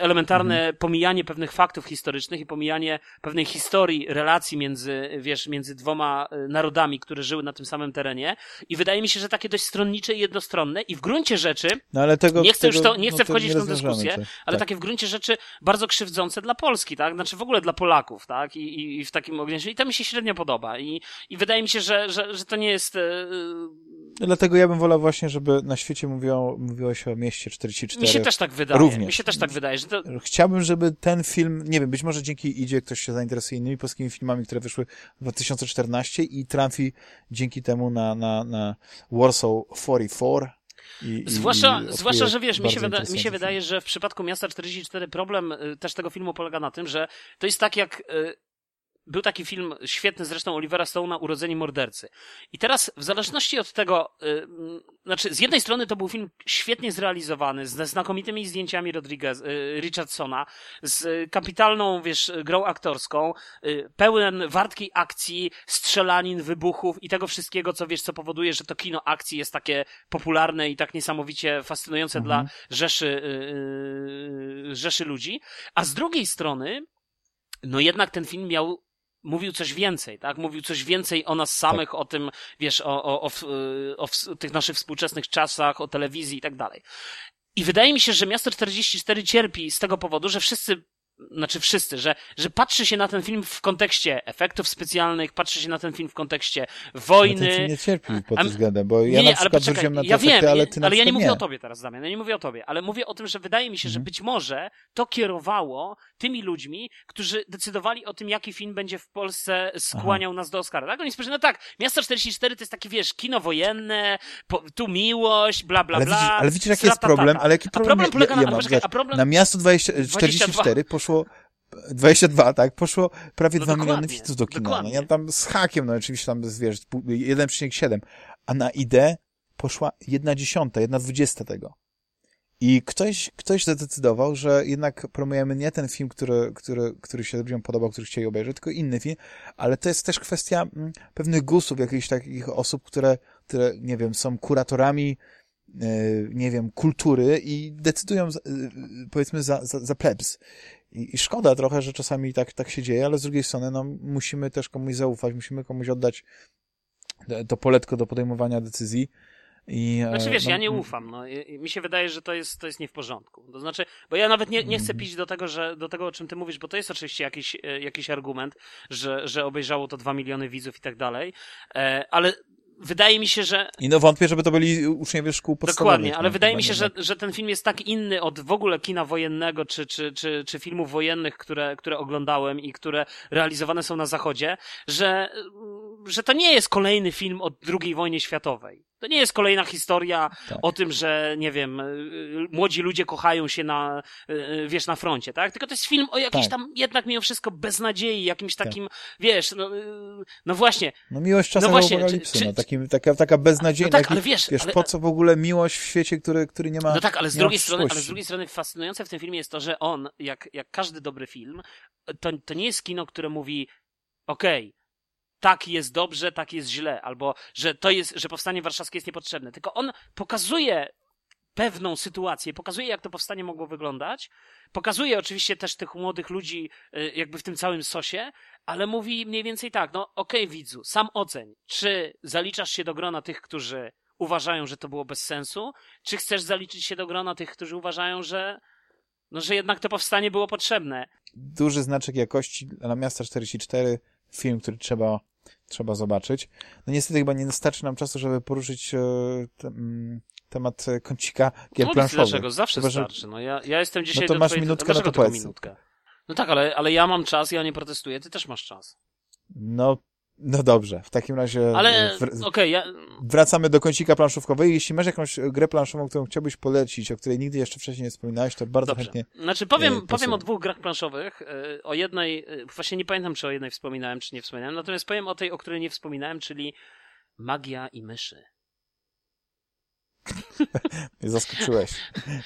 elementarne mhm. pomijanie pewnych faktów historycznych i pomijanie pewnej historii, relacji między, wiesz, między dwoma e, narodami, które żyły na tym samym terenie. I wydaje mi się, że takie dość stronnicze i jednostronne i w gruncie rzeczy, no, ale tego, nie chcę tego, już to, nie chcę no, wchodzić nie w tę dyskusję, to, ale tak. takie w gruncie rzeczy bardzo krzywdzące dla Polski, tak? Znaczy w ogóle dla Polaków, tak? I, i, i w takim ognisie. I to mi się średnio podoba. I, i wydaje mi się, że, że, że to nie jest... Yy... Dlatego ja bym wolał właśnie, żeby na świecie mówiło, mówiło się o mieście 44. Mi się też tak wydaje. Również. Mi się też tak wydaje, że to, Chciałbym, żeby ten film, nie wiem, być może dzięki idzie ktoś się zainteresuje innymi polskimi filmami, które wyszły w 2014 i trafi dzięki temu na, na, na Warsaw 44, i, zwłaszcza, i zwłaszcza, że wiesz, mi się, wyda, mi się wydaje, że w przypadku Miasta 44 problem y, też tego filmu polega na tym, że to jest tak jak y, był taki film świetny zresztą Olivera Stone'a Urodzeni mordercy. I teraz w zależności od tego, yy, znaczy z jednej strony to był film świetnie zrealizowany, ze znakomitymi zdjęciami Rodriguez, yy, Richardsona, z kapitalną, wiesz, grą aktorską, yy, pełen wartkiej akcji, strzelanin, wybuchów i tego wszystkiego, co wiesz, co powoduje, że to kino akcji jest takie popularne i tak niesamowicie fascynujące mhm. dla rzeszy, y, y, rzeszy ludzi. A z drugiej strony, no jednak ten film miał mówił coś więcej, tak? Mówił coś więcej o nas samych, tak. o tym, wiesz, o, o, o, o, tych naszych współczesnych czasach, o telewizji i tak dalej. I wydaje mi się, że Miasto 44 cierpi z tego powodu, że wszyscy znaczy wszyscy, że, że patrzy się na ten film w kontekście efektów specjalnych, patrzy się na ten film w kontekście wojny. No film nie cierpi pod tym względem, bo ja nie, na przykład zwróciłem na to ja efekty, wiem, ale ty ale ja nie mówię nie. o tobie teraz, Damian, ja nie mówię o tobie, ale mówię o tym, że wydaje mi się, że mhm. być może to kierowało tymi ludźmi, którzy decydowali o tym, jaki film będzie w Polsce skłaniał Aha. nas do Oscara. Tak? Oni spojrzeli, no tak, Miasto 44 to jest takie, wiesz, kino wojenne, po, tu miłość, bla, bla, ale bla. Widzisz, ale widzisz, jaki jest problem? Ale jaki problem, a problem polega ja, na, ja mam, poczekaj, a problem... na Miasto 20, 44 22. poszło 22, tak, poszło prawie no 2 miliony widzów do kina. No, ja tam z hakiem, no oczywiście tam wiesz, 1,7, a na ID poszła 1 dziesiąta, 1 dwudziesta tego. I ktoś, ktoś zadecydował, że jednak promujemy nie ten film, który, który, który się ludziom podobał, który chcieli obejrzeć, tylko inny film, ale to jest też kwestia mm, pewnych gustów jakichś takich osób, które, które, nie wiem, są kuratorami, e, nie wiem, kultury i decydują, e, powiedzmy, za, za, za plebs. I, I, szkoda trochę, że czasami tak, tak się dzieje, ale z drugiej strony no, musimy też komuś zaufać, musimy komuś oddać to poletko do podejmowania decyzji. I, e, znaczy wiesz, no, ja nie ufam. No. Mi się wydaje, że to jest, to jest nie w porządku. To znaczy, bo ja nawet nie, nie chcę mhm. pić do tego, że, do tego, o czym ty mówisz, bo to jest oczywiście jakiś, e, jakiś argument, że, że obejrzało to dwa miliony widzów i tak dalej, e, ale wydaje mi się, że I no wątpię, żeby to byli uczniowie szkół podstawowych. Dokładnie, ale no, wydaje chyba mi się, że, no. że ten film jest tak inny od w ogóle kina wojennego, czy, czy, czy, czy filmów wojennych, które, które oglądałem i które realizowane są na Zachodzie, że, że to nie jest kolejny film o II wojnie światowej. To nie jest kolejna historia Tak. o tym, że, nie wiem, y, młodzi ludzie kochają się na, y, wiesz, na froncie, tak? Tylko to jest film o jakiejś Tak. tam jednak mimo wszystko beznadziei, jakimś takim, wiesz, no, y, no właśnie, No miłość czasem No właśnie, apokalipsy, czy- no, takim, taka, taka beznadziejna. No tak, ale wiesz, wiesz, ale- po co w ogóle miłość w świecie, który, który nie ma No tak, ale z drugiej strony, ale z drugiej strony fascynujące w tym filmie jest to, że on, jak, jak każdy dobry film, to, to nie jest kino, które mówi okej, tak jest dobrze, tak jest źle, albo że to jest, że powstanie warszawskie jest niepotrzebne. Tylko on pokazuje pewną sytuację, pokazuje, jak to powstanie mogło wyglądać, pokazuje oczywiście też tych młodych ludzi y, jakby w tym całym sosie, ale mówi mniej więcej tak, no okej widzu, sam oceń, czy zaliczasz się do grona tych, którzy uważają, że to było bez sensu, czy chcesz zaliczyć się do grona tych, którzy uważają, że no, że jednak to powstanie było potrzebne. Duży znaczek jakości na Miasta 44, film, który trzeba, trzeba zobaczyć. No niestety chyba nie starczy nam czasu, żeby poruszyć e, te, mm, temat e, kącika gier no, planszowych. dlaczego? Zawsze Chyba, starczy. No, ja, ja jestem dzisiaj No to masz twojej... minutkę na to powiedz. minutkę? No tak, ale, ale ja mam czas, ja nie protestuję, ty też masz czas. No, no dobrze, w takim razie Ale, e, okej, wr- ja... wracamy do kącika planszówkowego. Jeśli masz jakąś e, grę planszową, którą chciałbyś polecić, o której nigdy jeszcze wcześniej nie wspominałeś, to bardzo Dobrze. chętnie. Znaczy powiem, e, powiem o dwóch grach planszowych. e, O jednej, właśnie nie pamiętam, czy o jednej wspominałem, czy nie wspominałem, natomiast powiem o tej, o której nie wspominałem, czyli Magia i myszy. <laughs> Mnie zaskoczyłeś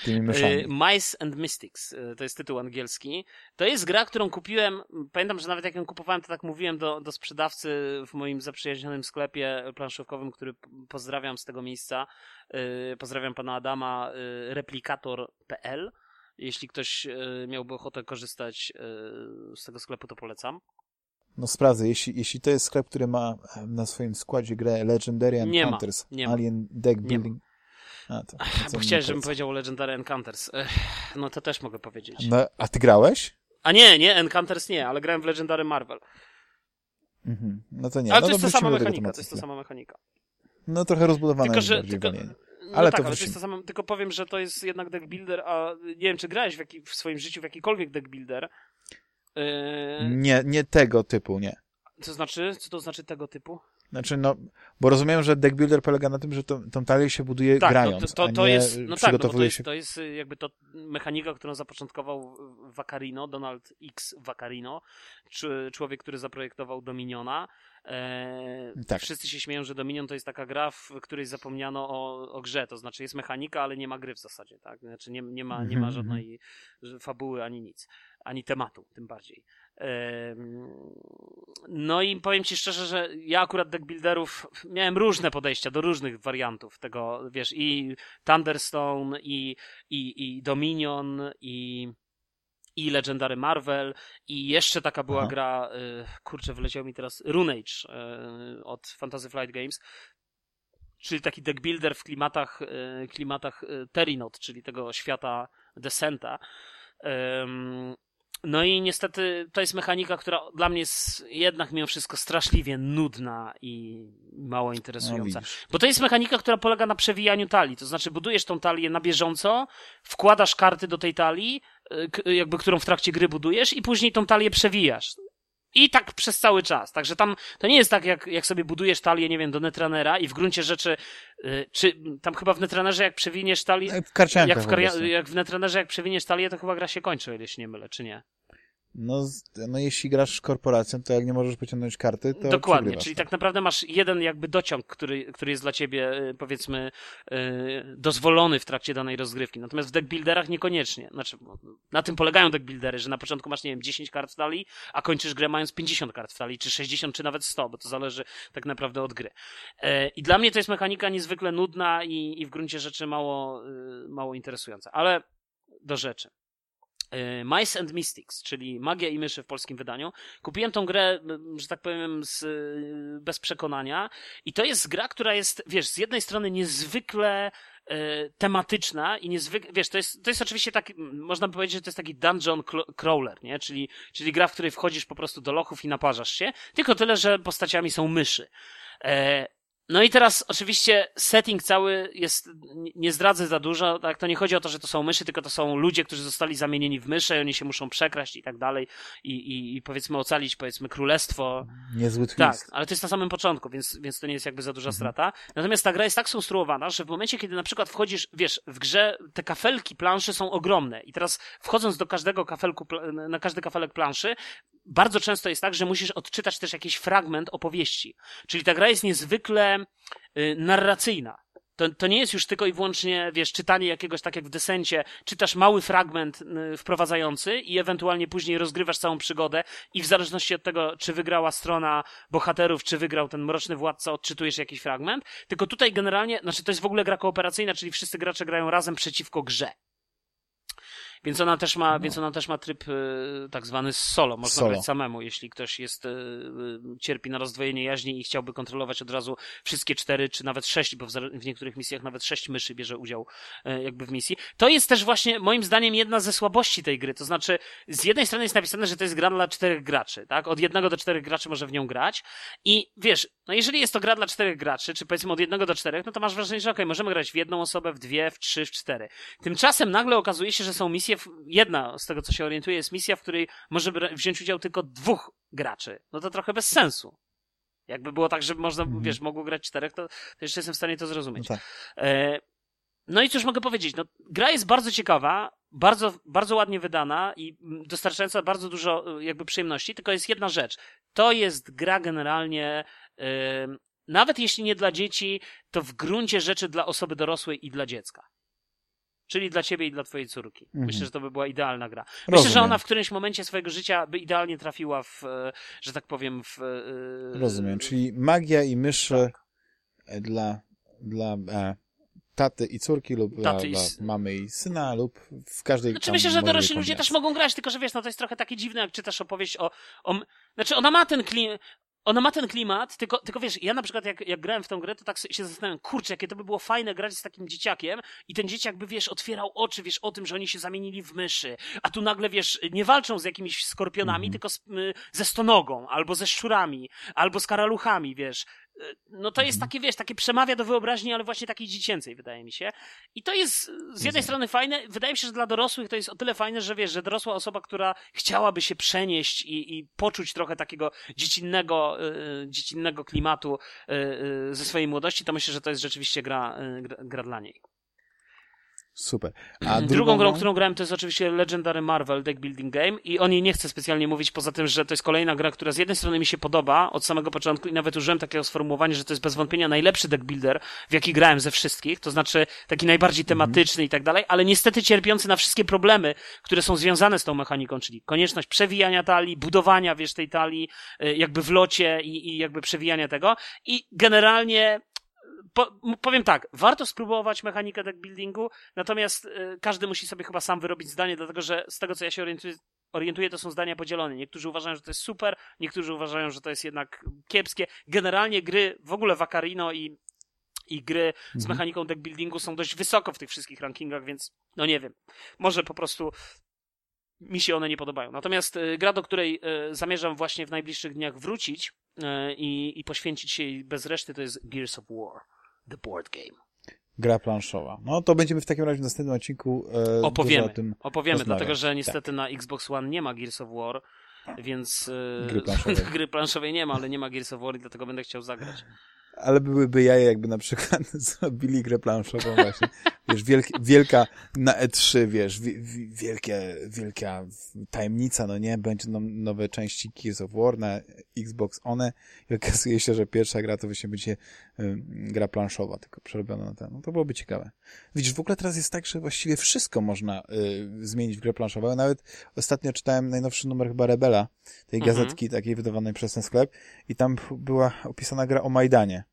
tymi myszami. Y, Mice and Mystics, y, to jest tytuł angielski. To jest gra, którą kupiłem, pamiętam, że nawet jak ją kupowałem, to tak mówiłem do, do sprzedawcy w moim zaprzyjaźnionym sklepie planszówkowym, który pozdrawiam z tego miejsca. Y, Pozdrawiam pana Adama, replikator.pl. Jeśli ktoś miałby ochotę korzystać z tego sklepu, to polecam. No sprawdzę, jeśli, jeśli to jest sklep, który ma e, na swoim składzie grę Legendary Nie ma, Encounters, nie ma. Alien Deck Nie Building. A, to, to Bo chciałeś, żebym powiedz? powiedział Legendary Encounters. Ech, No to też mogę powiedzieć. No, a ty grałeś? A nie, nie, Encounters nie, ale grałem w Legendary Marvel. Mhm. No to nie. Ale no to jest ta wrócimy sama mechanika, to jest ta chwilę. sama mechanika. No trochę rozbudowane Tylko, że, tylko, no Ale tak, to ale to jest to samo, tylko powiem, że to jest jednak deck builder, a nie wiem, czy grałeś w, jaki, w swoim życiu w jakikolwiek deck builder. Yy, Nie, nie tego typu, nie. co znaczy? Co to znaczy tego typu? Znaczy, no, bo rozumiem, że deck builder polega na tym, że tą, tą talię się buduje Tak, grając, no, to, to, to nie jest, no tak, no bo to jest, się... to jest y, jakby to mechanika, którą zapoczątkował Vaccarino, Donald X Vaccarino, czy człowiek, który zaprojektował Dominiona. E, Tak. Wszyscy się śmieją, że Dominion to jest taka gra, w której zapomniano o, o grze, to znaczy jest mechanika, ale nie ma gry w zasadzie, tak? Znaczy nie, nie, ma, nie ma Mhm, żadnej że fabuły ani nic, ani tematu, tym bardziej. No i powiem ci szczerze, że ja akurat deck builderów miałem różne podejścia do różnych wariantów tego, wiesz, i Thunderstone, i, i, i Dominion, i, i Legendary Marvel, i jeszcze taka była Aha. gra, y, kurczę, wyleciał mi teraz, Runage y, od Fantasy Flight Games, czyli taki deck builder w klimatach, y, klimatach Terrinot, czyli tego świata Descenta. No i niestety to jest mechanika, która dla mnie jest jednak mimo wszystko straszliwie nudna i mało No, interesująca. widzisz. Bo to jest mechanika, która polega na przewijaniu talii. To znaczy, budujesz tą talię na bieżąco, wkładasz karty do tej talii, y, jakby którą w trakcie gry budujesz, i później tą talię przewijasz. I tak przez cały czas. Także tam to nie jest tak, jak, jak sobie budujesz talię, nie wiem, do Netrunnera i w gruncie rzeczy, y, czy tam chyba w Netrunnerze, jak przewiniesz talię, No, w jak w, jak w Netrunnerze, jak przewiniesz talię, to chyba gra się kończy, o ile się nie mylę, czy nie? No, no jeśli grasz korporacją, to jak nie możesz pociągnąć karty, to Dokładnie, przegrywasz, czyli tak. tak naprawdę masz jeden jakby dociąg, który, który jest dla ciebie, y, powiedzmy, y, dozwolony w trakcie danej rozgrywki. Natomiast w deckbuilderach niekoniecznie. Znaczy, no, na tym polegają deckbuildery, że na początku masz, nie wiem, 10 kart w talii, a kończysz grę mając 50 kart w talii, czy 60, czy nawet 100, bo to zależy tak naprawdę od gry. E, I dla mnie to jest mechanika niezwykle nudna i, i w gruncie rzeczy mało, mało interesująca. Ale do rzeczy. E, Mice and Mystics, czyli Magia i Myszy w polskim wydaniu. Kupiłem tą grę, że tak powiem, z, y, bez przekonania i to jest gra, która jest, wiesz, z jednej strony niezwykle e, tematyczna i niezwykle, wiesz, to jest, to jest oczywiście tak, m, można by powiedzieć, że to jest taki dungeon crawler, nie? Czyli, czyli gra, w której wchodzisz po prostu do lochów i naparzasz się, tylko tyle, że postaciami są myszy. No i teraz oczywiście setting cały jest, nie zdradzę za dużo, tak, to nie chodzi o to, że to są myszy, tylko to są ludzie, którzy zostali zamienieni w myszy, oni się muszą przekraść i tak dalej i, i, i powiedzmy ocalić, powiedzmy, królestwo. Niezły twist. Tak, ale to jest na samym początku, więc, więc to nie jest jakby za duża Mhm. strata. Natomiast ta gra jest tak skonstruowana, że w momencie, kiedy na przykład wchodzisz, wiesz, w grze te kafelki planszy są ogromne i teraz wchodząc do każdego kafelku, na każdy kafelek planszy, bardzo często jest tak, że musisz odczytać też jakiś fragment opowieści. Czyli ta gra jest niezwykle y, narracyjna. To, to nie jest już tylko i wyłącznie, wiesz, czytanie jakiegoś, tak jak w desencie, czytasz mały fragment y, wprowadzający i ewentualnie później rozgrywasz całą przygodę i w zależności od tego, czy wygrała strona bohaterów, czy wygrał ten mroczny władca, odczytujesz jakiś fragment. Tylko tutaj generalnie, znaczy to jest w ogóle gra kooperacyjna, czyli wszyscy gracze grają razem przeciwko grze. Więc ona też ma, więc ona też ma tryb y, tak zwany solo. Można Solo. grać samemu, jeśli ktoś jest, y, y, cierpi na rozdwojenie jaźni i chciałby kontrolować od razu wszystkie cztery, czy nawet sześć, bo w, niektórych misjach nawet sześć myszy bierze udział jakby w misji. To jest też właśnie moim zdaniem jedna ze słabości tej gry. To znaczy, z jednej strony jest napisane, że to jest gra dla czterech graczy, tak? Od jednego do czterech graczy może w nią grać. I wiesz, no jeżeli jest to gra dla czterech graczy, czy powiedzmy od jednego do czterech, no to masz wrażenie, że okej, możemy grać w jedną osobę, w dwie, w trzy, w cztery. Tymczasem nagle okazuje się, że są misje, w... jedna z tego co się orientuję jest misja, w której może wziąć udział tylko dwóch graczy. No to trochę bez sensu. Jakby było tak, że można, Mhm. wiesz, mogło grać czterech, to, to jeszcze jestem w stanie to No zrozumieć. tak. E, no i cóż mogę powiedzieć? No, gra jest bardzo ciekawa, bardzo, bardzo ładnie wydana i mm, dostarczająca bardzo dużo y, jakby przyjemności, tylko jest jedna rzecz. To jest gra generalnie, y, nawet jeśli nie dla dzieci, to w gruncie rzeczy dla osoby dorosłej i dla dziecka. Czyli dla ciebie i dla twojej córki. Mhm. Myślę, że to by była idealna gra. Myślę, Rozumiem. że ona w którymś momencie swojego życia by idealnie trafiła w, e, że tak powiem, w... e, Rozumiem, czyli magia i myszy Tak. e, dla, dla e, taty i córki lub dla, i dla mamy i syna lub w każdej Znaczy myślę, że dorośli ludzie też mogą grać, tylko że wiesz, no to jest trochę takie dziwne, jak czytasz opowieść o... o znaczy ona ma ten klimat... Ona ma ten klimat, tylko, tylko wiesz, ja na przykład jak, jak grałem w tą grę, to tak się zastanawiam, kurczę, jakie to by było fajne grać z takim dzieciakiem i ten dzieciak by, wiesz, otwierał oczy, wiesz, o tym, że oni się zamienili w myszy, a tu nagle, wiesz, nie walczą z jakimiś skorpionami, Mhm. tylko z, y, ze stonogą, albo ze szczurami, albo z karaluchami, wiesz. Y, No to jest Mhm. takie, wiesz, takie przemawia do wyobraźni, ale właśnie takiej dziecięcej, wydaje mi się. I to jest z jednej strony fajne, wydaje mi się, że dla dorosłych to jest o tyle fajne, że wiesz, że dorosła osoba, która chciałaby się przenieść i, i poczuć trochę takiego dziecinnego, y, dziecinnego klimatu y, y, ze swojej młodości, to myślę, że to jest rzeczywiście gra, y, gra, gra dla niej. Super. A drugą, drugą grą, którą grałem, to jest oczywiście Legendary Marvel Deck Building Game i o niej nie chcę specjalnie mówić, poza tym, że to jest kolejna gra, która z jednej strony mi się podoba od samego początku i nawet użyłem takiego sformułowania, że to jest bez wątpienia najlepszy deck builder, w jaki grałem ze wszystkich, to znaczy taki najbardziej tematyczny i tak dalej, ale niestety cierpiący na wszystkie problemy, które są związane z tą mechaniką, czyli konieczność przewijania talii, budowania, wiesz, tej talii, y, jakby w locie i, i jakby przewijania tego. I generalnie po, powiem tak, warto spróbować mechanikę deck buildingu, natomiast y, każdy musi sobie chyba sam wyrobić zdanie, dlatego że z tego co ja się orientuję, orientuję, to są zdania podzielone. Niektórzy uważają, że to jest super, niektórzy uważają, że to jest jednak kiepskie. Generalnie gry, w ogóle Vacarino i, i gry z Mhm. mechaniką deck buildingu są dość wysoko w tych wszystkich rankingach, więc no nie wiem. Może po prostu mi się one nie podobają. Natomiast y, gra, do której y, zamierzam właśnie w najbliższych dniach wrócić y, i, i poświęcić się jej bez reszty, to jest Gears of War, the board game. Gra planszowa. No to będziemy w takim razie w następnym odcinku e, Opowiemy, o tym opowiemy, rozmawiać. dlatego że niestety na Xbox One nie ma Gears of War, więc y, Gry planszowej. <laughs> gry planszowej nie ma, ale nie ma Gears of War i dlatego będę chciał zagrać. Ale byłyby jaja, jakby na przykład <laughs> zrobili grę planszową właśnie. Wiesz, wielki, wielka na E3, wiesz, wi, wi, wielkie, wielka tajemnica, no nie? Będą nowe części Gears of War na Xbox One i okazuje się, że pierwsza gra to właśnie będzie y, gra planszowa, tylko przerobiona na ten. No to byłoby ciekawe. Widzisz, w ogóle teraz jest tak, że właściwie wszystko można y, zmienić w grę planszową. Nawet ostatnio czytałem najnowszy numer chyba Rebela, tej Mhm. gazetki takiej wydawanej przez ten sklep i tam była opisana gra o Majdanie.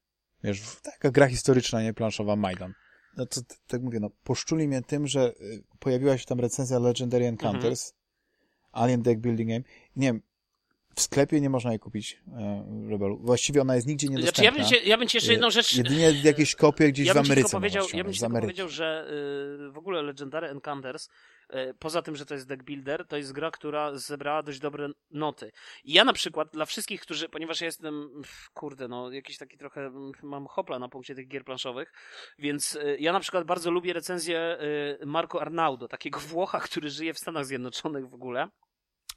Wiesz, taka gra historyczna, nie planszowa Majdan. No to tak mówię, no poszczuli mnie tym, że y, pojawiła się tam recenzja Legendary Encounters, Alien Deck Building Game. Nie wiem, w sklepie nie można jej kupić, e, Rebelu. Właściwie ona jest nigdzie Znaczy, niedostępna. ja bym, ja bym ci jeszcze jedną rzecz... Jedynie jakieś kopie gdzieś ja w Ameryce tylko powiedział, można ja bym ci powiedział, że y, w ogóle Legendary Encounters poza tym, że to jest deck builder, to jest gra, która zebrała dość dobre noty. I ja na przykład, dla wszystkich, którzy, ponieważ ja jestem, kurde, no, jakiś taki trochę, mam hopla na punkcie tych gier planszowych, więc e, ja na przykład bardzo lubię recenzję e, Marco Arnaudo, takiego <laughs> Włocha, który żyje w Stanach Zjednoczonych w ogóle.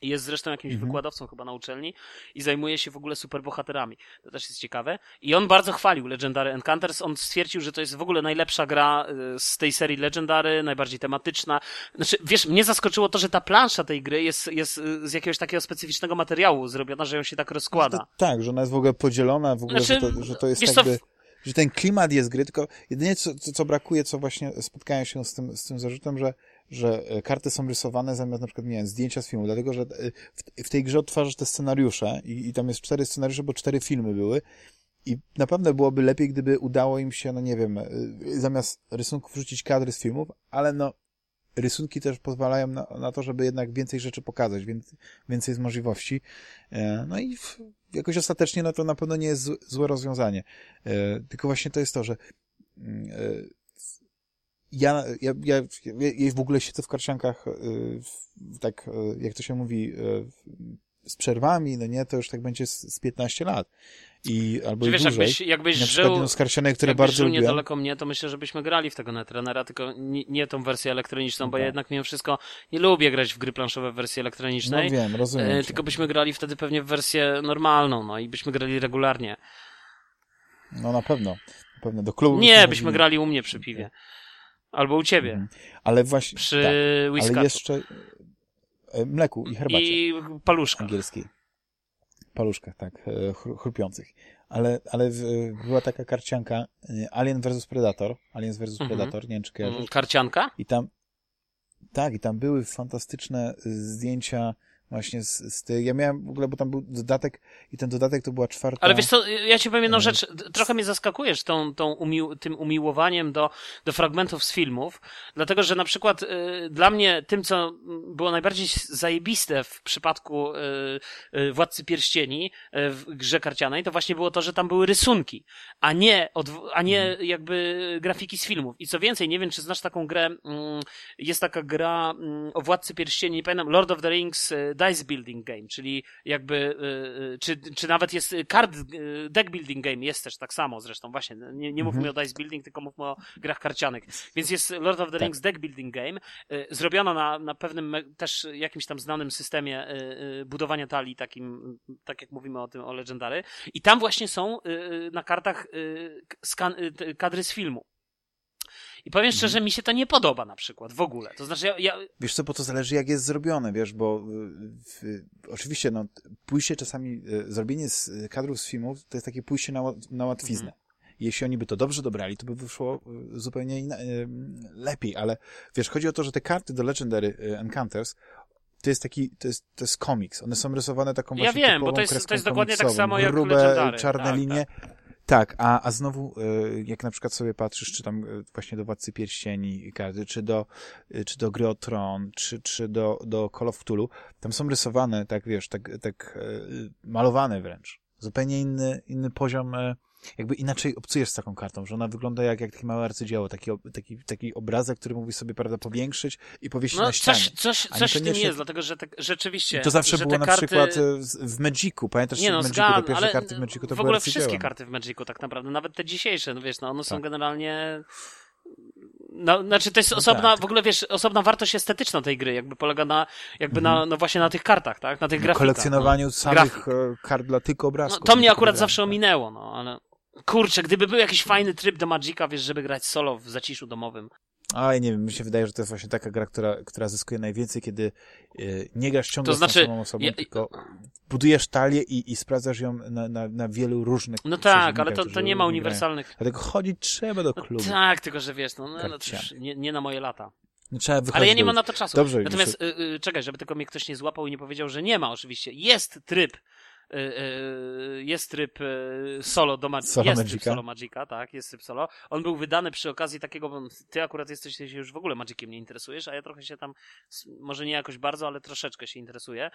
Jest zresztą jakimś mhm. wykładowcą chyba na uczelni i zajmuje się w ogóle superbohaterami. To też jest ciekawe. I on bardzo chwalił Legendary Encounters. On stwierdził, że to jest w ogóle najlepsza gra y, z tej serii Legendary, najbardziej tematyczna. Znaczy, wiesz, mnie zaskoczyło to, że ta plansza tej gry jest, jest y, z jakiegoś takiego specyficznego materiału zrobiona, że ją się tak rozkłada. To, tak, że ona jest w ogóle podzielona, w ogóle, znaczy, że, to, że to jest jakby... Co, że ten klimat jest gry, tylko jedynie co, co, co brakuje, co właśnie spotkałem się z tym, z tym zarzutem, że że e, karty są rysowane zamiast na przykład, nie wiem, zdjęcia z filmu, dlatego, że e, w, w tej grze odtwarzasz te scenariusze i, i tam jest cztery scenariusze, bo cztery filmy były i naprawdę byłoby lepiej, gdyby udało im się, no nie wiem, e, zamiast rysunków wrzucić kadry z filmów, ale no rysunki też pozwalają na, na to, żeby jednak więcej rzeczy pokazać, więc, więcej jest możliwości. No i w, jakoś ostatecznie no to na pewno nie jest złe rozwiązanie. Tylko właśnie to jest to, że mm, ja, ja, ja, ja w ogóle siedzę w karciankach y, tak, y, jak to się mówi, y, z przerwami, no nie, to już tak będzie z, z 15 lat. I, albo wiesz, dłużej. jakbyś, jakbyś na żył, z karcianek, które bardzo żył lubiłem. niedaleko mnie, to myślę, żebyśmy grali w tego netrenera, tylko nie, nie tą wersję elektroniczną, bo ja jednak mimo wszystko nie lubię grać w gry planszowe w wersji elektronicznej. No wiem, rozumiem. E, tylko byśmy grali wtedy pewnie w wersję normalną, no i byśmy grali regularnie. No na pewno. Na pewno do klubu. Nie, byśmy grali u mnie przy piwie. Albo u ciebie. Mhm. Ale właśnie. Przy tak, Ale jeszcze e, mleku i herbacie. I paluszkach. Angielskiej. Paluszkach, tak, e, chrupiących. Ale, ale była taka karcianka e, Alien vs Predator. Aliens vs mhm. Predator, nie wiem czy kojarzysz. Mm, karcianka? I tam, tak, i tam były fantastyczne zdjęcia właśnie z, z tej, ja miałem w ogóle, bo tam był dodatek i ten dodatek to była czwarta... Ale wiesz co, ja ci powiem jedną rzecz, trochę mnie zaskakujesz tą, tą umił, tym umiłowaniem do, do fragmentów z filmów, dlatego, że na przykład y, dla mnie tym, co było najbardziej zajebiste w przypadku y, y, Władcy Pierścieni y, w grze karcianej, to właśnie było to, że tam były rysunki, a nie, od, a nie mhm. jakby grafiki z filmów. I co więcej, nie wiem, czy znasz taką grę, mm, jest taka gra mm, o Władcy Pierścieni, nie pamiętam, Lord of the Rings y, dice building game, czyli jakby, y, y, czy, czy nawet jest card y, deck building game, jest też tak samo zresztą, właśnie, nie, nie mówmy mhm. o dice building, tylko mówmy o grach karcianek. Więc jest Lord of the Rings tak. deck building game, zrobiona na, na pewnym też jakimś tam znanym systemie budowania talii, takim, tak jak mówimy o tym, o Legendary. I tam właśnie są na kartach kadry z filmu. I powiem mhm. szczerze, mi się to nie podoba na przykład w ogóle. To znaczy, ja, ja... Wiesz co, bo to zależy jak jest zrobione, wiesz, bo w, w, oczywiście, no, pójście czasami, e, zrobienie z kadrów z filmów to jest takie pójście na, na łatwiznę. Mhm. Jeśli oni by to dobrze dobrali, to by wyszło zupełnie inna, lepiej, ale wiesz, chodzi o to, że te karty do Legendary Encounters, to jest taki, to jest, to jest komiks. One są rysowane taką właśnie Ja wiem, bo to jest, to jest dokładnie tak samo jak grube, Legendary. czarne tak, linie. Tak. Tak, a, a znowu, y, jak na przykład sobie patrzysz, czy tam y, właśnie do Władcy Pierścieni czy do, y, czy do Gry Tron, czy, czy do, do Call of Cthulhu, tam są rysowane, tak wiesz, tak, tak malowane wręcz. Zupełnie inny, inny poziom jakby inaczej obcujesz z taką kartą, że ona wygląda jak, jak takie małe arcydzieło, taki, taki, taki obrazek, który mówi sobie, prawda, powiększyć i powiesić no, na ścianie. Coś, coś, coś w tym jest, dlatego że te, rzeczywiście... I to zawsze było na karty... przykład e, w Magicu, pamiętasz, nie no, w Magicu, te pierwsze karty w Magicu to W ogóle wszystkie karty w Magicu tak naprawdę, nawet te dzisiejsze, no wiesz, no one są tak. generalnie no, znaczy to jest no osobna, tak. w ogóle wiesz, osobna wartość estetyczna tej gry, jakby polega na, jakby mhm. na, no właśnie na tych kartach, tak? Na tych grafikach. Kolekcjonowaniu no. samych Grafik. E, kart dla tylko obrazków. No, to mnie akurat zawsze ominęło, no, ale... Kurczę, gdyby był jakiś fajny tryb do Magica, wiesz, żeby grać solo w zaciszu domowym. A, nie wiem, mi się wydaje, że to jest właśnie taka gra, która, która zyskuje najwięcej, kiedy y, nie grasz ciągle to znaczy, z samą osobą, ja, tylko budujesz talię i, i sprawdzasz ją na, na, na wielu różnych No tak, ale to, to nie ma uniwersalnych... Grają. Dlatego chodzić trzeba do klubu. No tak, tylko że wiesz, no, no, no nie, nie na moje lata. No, ale ja nie mam na to czasu. Dobrze, Natomiast, y, y, czekaj, żeby tylko mnie ktoś nie złapał i nie powiedział, że nie ma oczywiście. Jest tryb jest tryb y, solo do Magica. Solo jest tryb Magica. solo Magica, tak, jest tryb solo. On był wydany przy okazji takiego, bo ty akurat jesteś, ty się już w ogóle Magiciem nie interesujesz, a ja trochę się tam, może nie jakoś bardzo, ale troszeczkę się interesuję.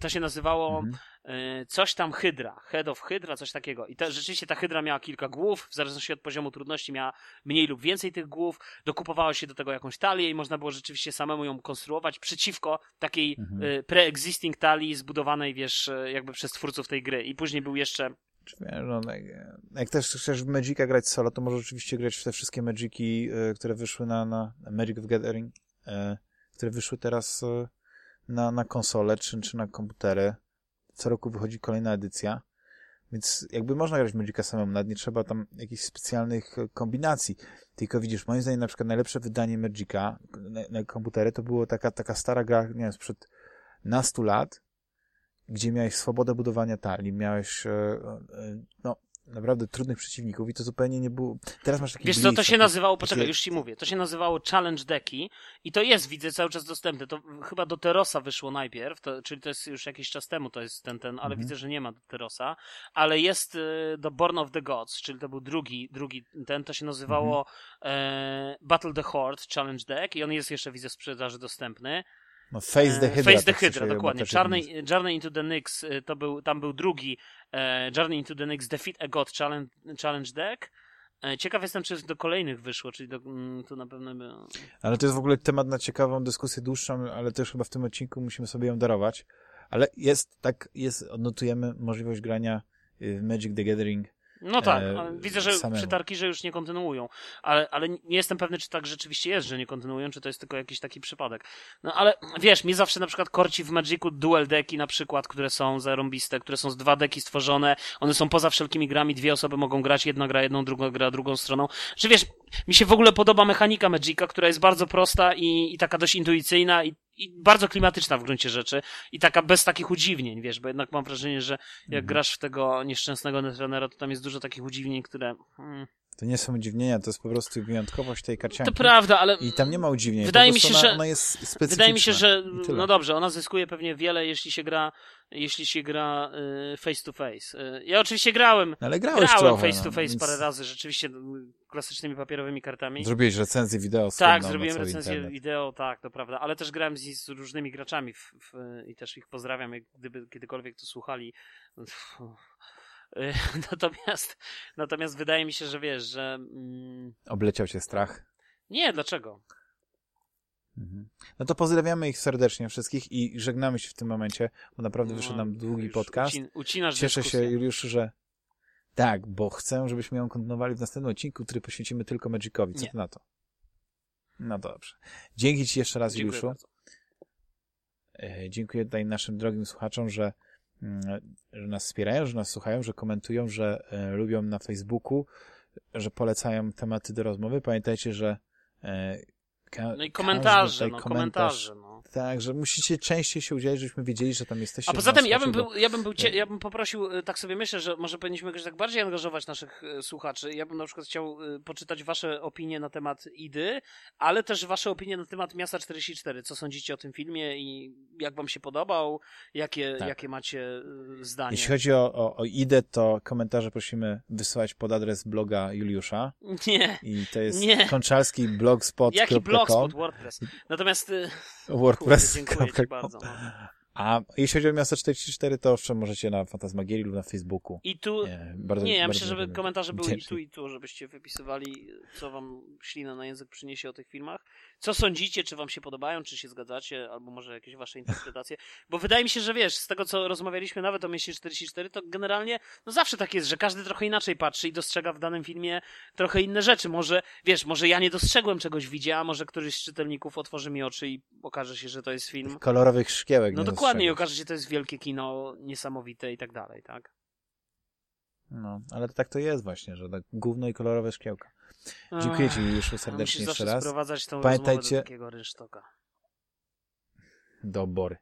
To się nazywało Mhm. coś tam Hydra, Head of Hydra, coś takiego. I ta, rzeczywiście ta Hydra miała kilka głów, w zależności od poziomu trudności miała mniej lub więcej tych głów, dokupowało się do tego jakąś talię i można było rzeczywiście samemu ją konstruować przeciwko takiej Mhm. pre-existing talii zbudowanej, wiesz, jakby przez twórców tej gry. I później był jeszcze no, jak, też chcesz w Magica grać solo, to możesz oczywiście grać w te wszystkie Magiki, e, które wyszły na, na Magic of Gathering, e, które wyszły teraz e, na, na konsole czy, czy na komputery. Co roku wychodzi kolejna edycja. Więc jakby można grać Magica samemu, nawet nie trzeba tam jakichś specjalnych kombinacji. Tylko widzisz, moim zdaniem na przykład najlepsze wydanie Magica na, na komputery to było taka, taka stara gra, nie wiem, sprzed nastu lat, gdzie miałeś swobodę budowania talii, miałeś e, e, no, naprawdę trudnych przeciwników i to zupełnie nie było... Teraz masz taki Wiesz co, to się taki- nazywało, poczekaj, już ci mówię, to się nazywało Challenge Deki i to jest, widzę, cały czas dostępne. To chyba do Terosa wyszło najpierw, to, czyli to jest już jakiś czas temu, to jest ten, ten, ale Mhm. widzę, że nie ma do Terosa, ale jest y, do Born of the Gods, czyli to był drugi, drugi ten, to się nazywało Mhm. e, Battle the Horde Challenge Deck i on jest jeszcze, widzę, w sprzedaży dostępny. No, Face the E, Hydra. Face the tak Hydra, dokładnie. Journey. Journey into the Nyx, y, to był, tam był drugi e, Journey into the Nyx Defeat a God Challenge, challenge Deck. E, Ciekaw jestem, czy do kolejnych wyszło, czyli do, mm, to na pewno by... Ale to jest w ogóle temat na ciekawą dyskusję dłuższą, ale też chyba w tym odcinku musimy sobie ją darować. Ale jest, tak, jest, odnotujemy możliwość grania y, w Magic the Gathering. No tak, E, widzę, że samemu. że już nie kontynuują, ale, ale nie jestem pewny, czy tak rzeczywiście jest, że nie kontynuują, czy to jest tylko jakiś taki przypadek. No ale wiesz, mnie zawsze na przykład korci w Magicu dual deki na przykład, które są zarąbiste, które są z dwa deki stworzone, one są poza wszelkimi grami, dwie osoby mogą grać, jedna gra jedną, druga gra drugą stroną. Czy wiesz, mi się w ogóle podoba mechanika Magica, która jest bardzo prosta i, i taka dość intuicyjna i, i bardzo klimatyczna w gruncie rzeczy i taka bez takich udziwnień, wiesz, bo jednak mam wrażenie, że jak Mhm. grasz w tego nieszczęsnego Netrunnera, to tam jest dużo takich udziwnień, które... Hmm, To nie są udziwnienia, to jest po prostu wyjątkowość tej karcianki. to prawda, ale... I tam nie ma udziwnień. Wydaje mi się, ona, że- ona jest specyficzna. Wydaje mi się, że no dobrze, ona zyskuje pewnie wiele, jeśli się gra jeśli się gra y, face to face. Y, Ja oczywiście grałem, No, ale grałeś grałem trochę, face to no, face więc parę razy, rzeczywiście y, klasycznymi papierowymi kartami. Zrobiłeś recenzję wideo. Tak, na zrobiłem recenzję internet. wideo, tak, to prawda, ale też grałem z, z różnymi graczami w, w, i też ich pozdrawiam, jak gdyby kiedykolwiek to słuchali. <laughs> Y, <laughs> Natomiast, natomiast wydaje mi się, że wiesz, że mm, Obleciał cię strach. nie, dlaczego? Mhm. No to pozdrawiamy ich serdecznie wszystkich i żegnamy się w tym momencie, bo naprawdę wyszedł No, nam długi podcast. Ucin, ucinasz Cieszę dyskusję. się, Juliuszu, że tak, bo chcę, żebyśmy ją kontynuowali w następnym odcinku, który poświęcimy tylko Magicowi. Co Nie. ty na to? No dobrze. Dzięki ci jeszcze raz, Dziękuję Juliuszu. bardzo. E, Dziękuję tutaj naszym drogim słuchaczom, że, że nas wspierają, że nas słuchają, że komentują, że e, lubią na Facebooku, że polecają tematy do rozmowy. Pamiętajcie, że e, No i komentarze, no komentarz- komentarze, no. Tak, że musicie częściej się udzielić, żebyśmy wiedzieli, że tam jesteście. A poza tym ja bym, był, ja, bym był cie, ja bym poprosił, y, tak sobie myślę, że może powinniśmy jakoś tak bardziej angażować naszych y, słuchaczy. Ja bym na przykład chciał y, poczytać wasze opinie na temat IDY, ale też wasze opinie na temat Miasta 44. Co sądzicie o tym filmie i jak wam się podobał? Jakie, Tak. jakie macie zdanie? Jeśli chodzi o, o, o IDE, to komentarze prosimy wysyłać pod adres bloga Juliusza. Nie. I to jest Nie. konczalski blogspot.com Jaki blogspot, WordPress. Natomiast y, kurde, WordPress. dziękuję ci bardzo. No. A jeśli chodzi o Miasto 44, to owszem, możecie na Fantasmagierii lub na Facebooku. I tu Nie, bardzo, nie, ja myślę, żeby komentarze były i tu, i tu, żebyście wypisywali, co wam ślina na język przyniesie o tych filmach. Co sądzicie, czy wam się podobają, czy się zgadzacie, albo może jakieś wasze interpretacje. Bo wydaje mi się, że wiesz, z tego co rozmawialiśmy nawet o mieście 44, to generalnie, no zawsze tak jest, że każdy trochę inaczej patrzy i dostrzega w danym filmie trochę inne rzeczy. Może, wiesz, może ja nie dostrzegłem czegoś w widzie, a może któryś z czytelników otworzy mi oczy i okaże się, że to jest film. Kolorowych szkiełek. No nie dokładnie, i okaże się, że to jest wielkie kino, niesamowite i tak dalej, tak? No, ale tak to jest właśnie, że tak gówno i kolorowe szkiełka. Dziękuję ci już serdecznie jeszcze raz. sprowadzać tą Pamiętajcie- do takiego rynsztoka. Do obory.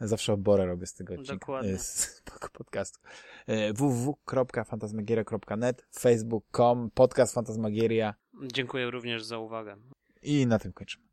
Zawsze oborę robię z tego odcinka. Dokładnie. e, Z podcastu. E, www.fantasmagieria.net facebook.com podcast Fantasmagieria Dziękuję również za uwagę. i na tym kończymy.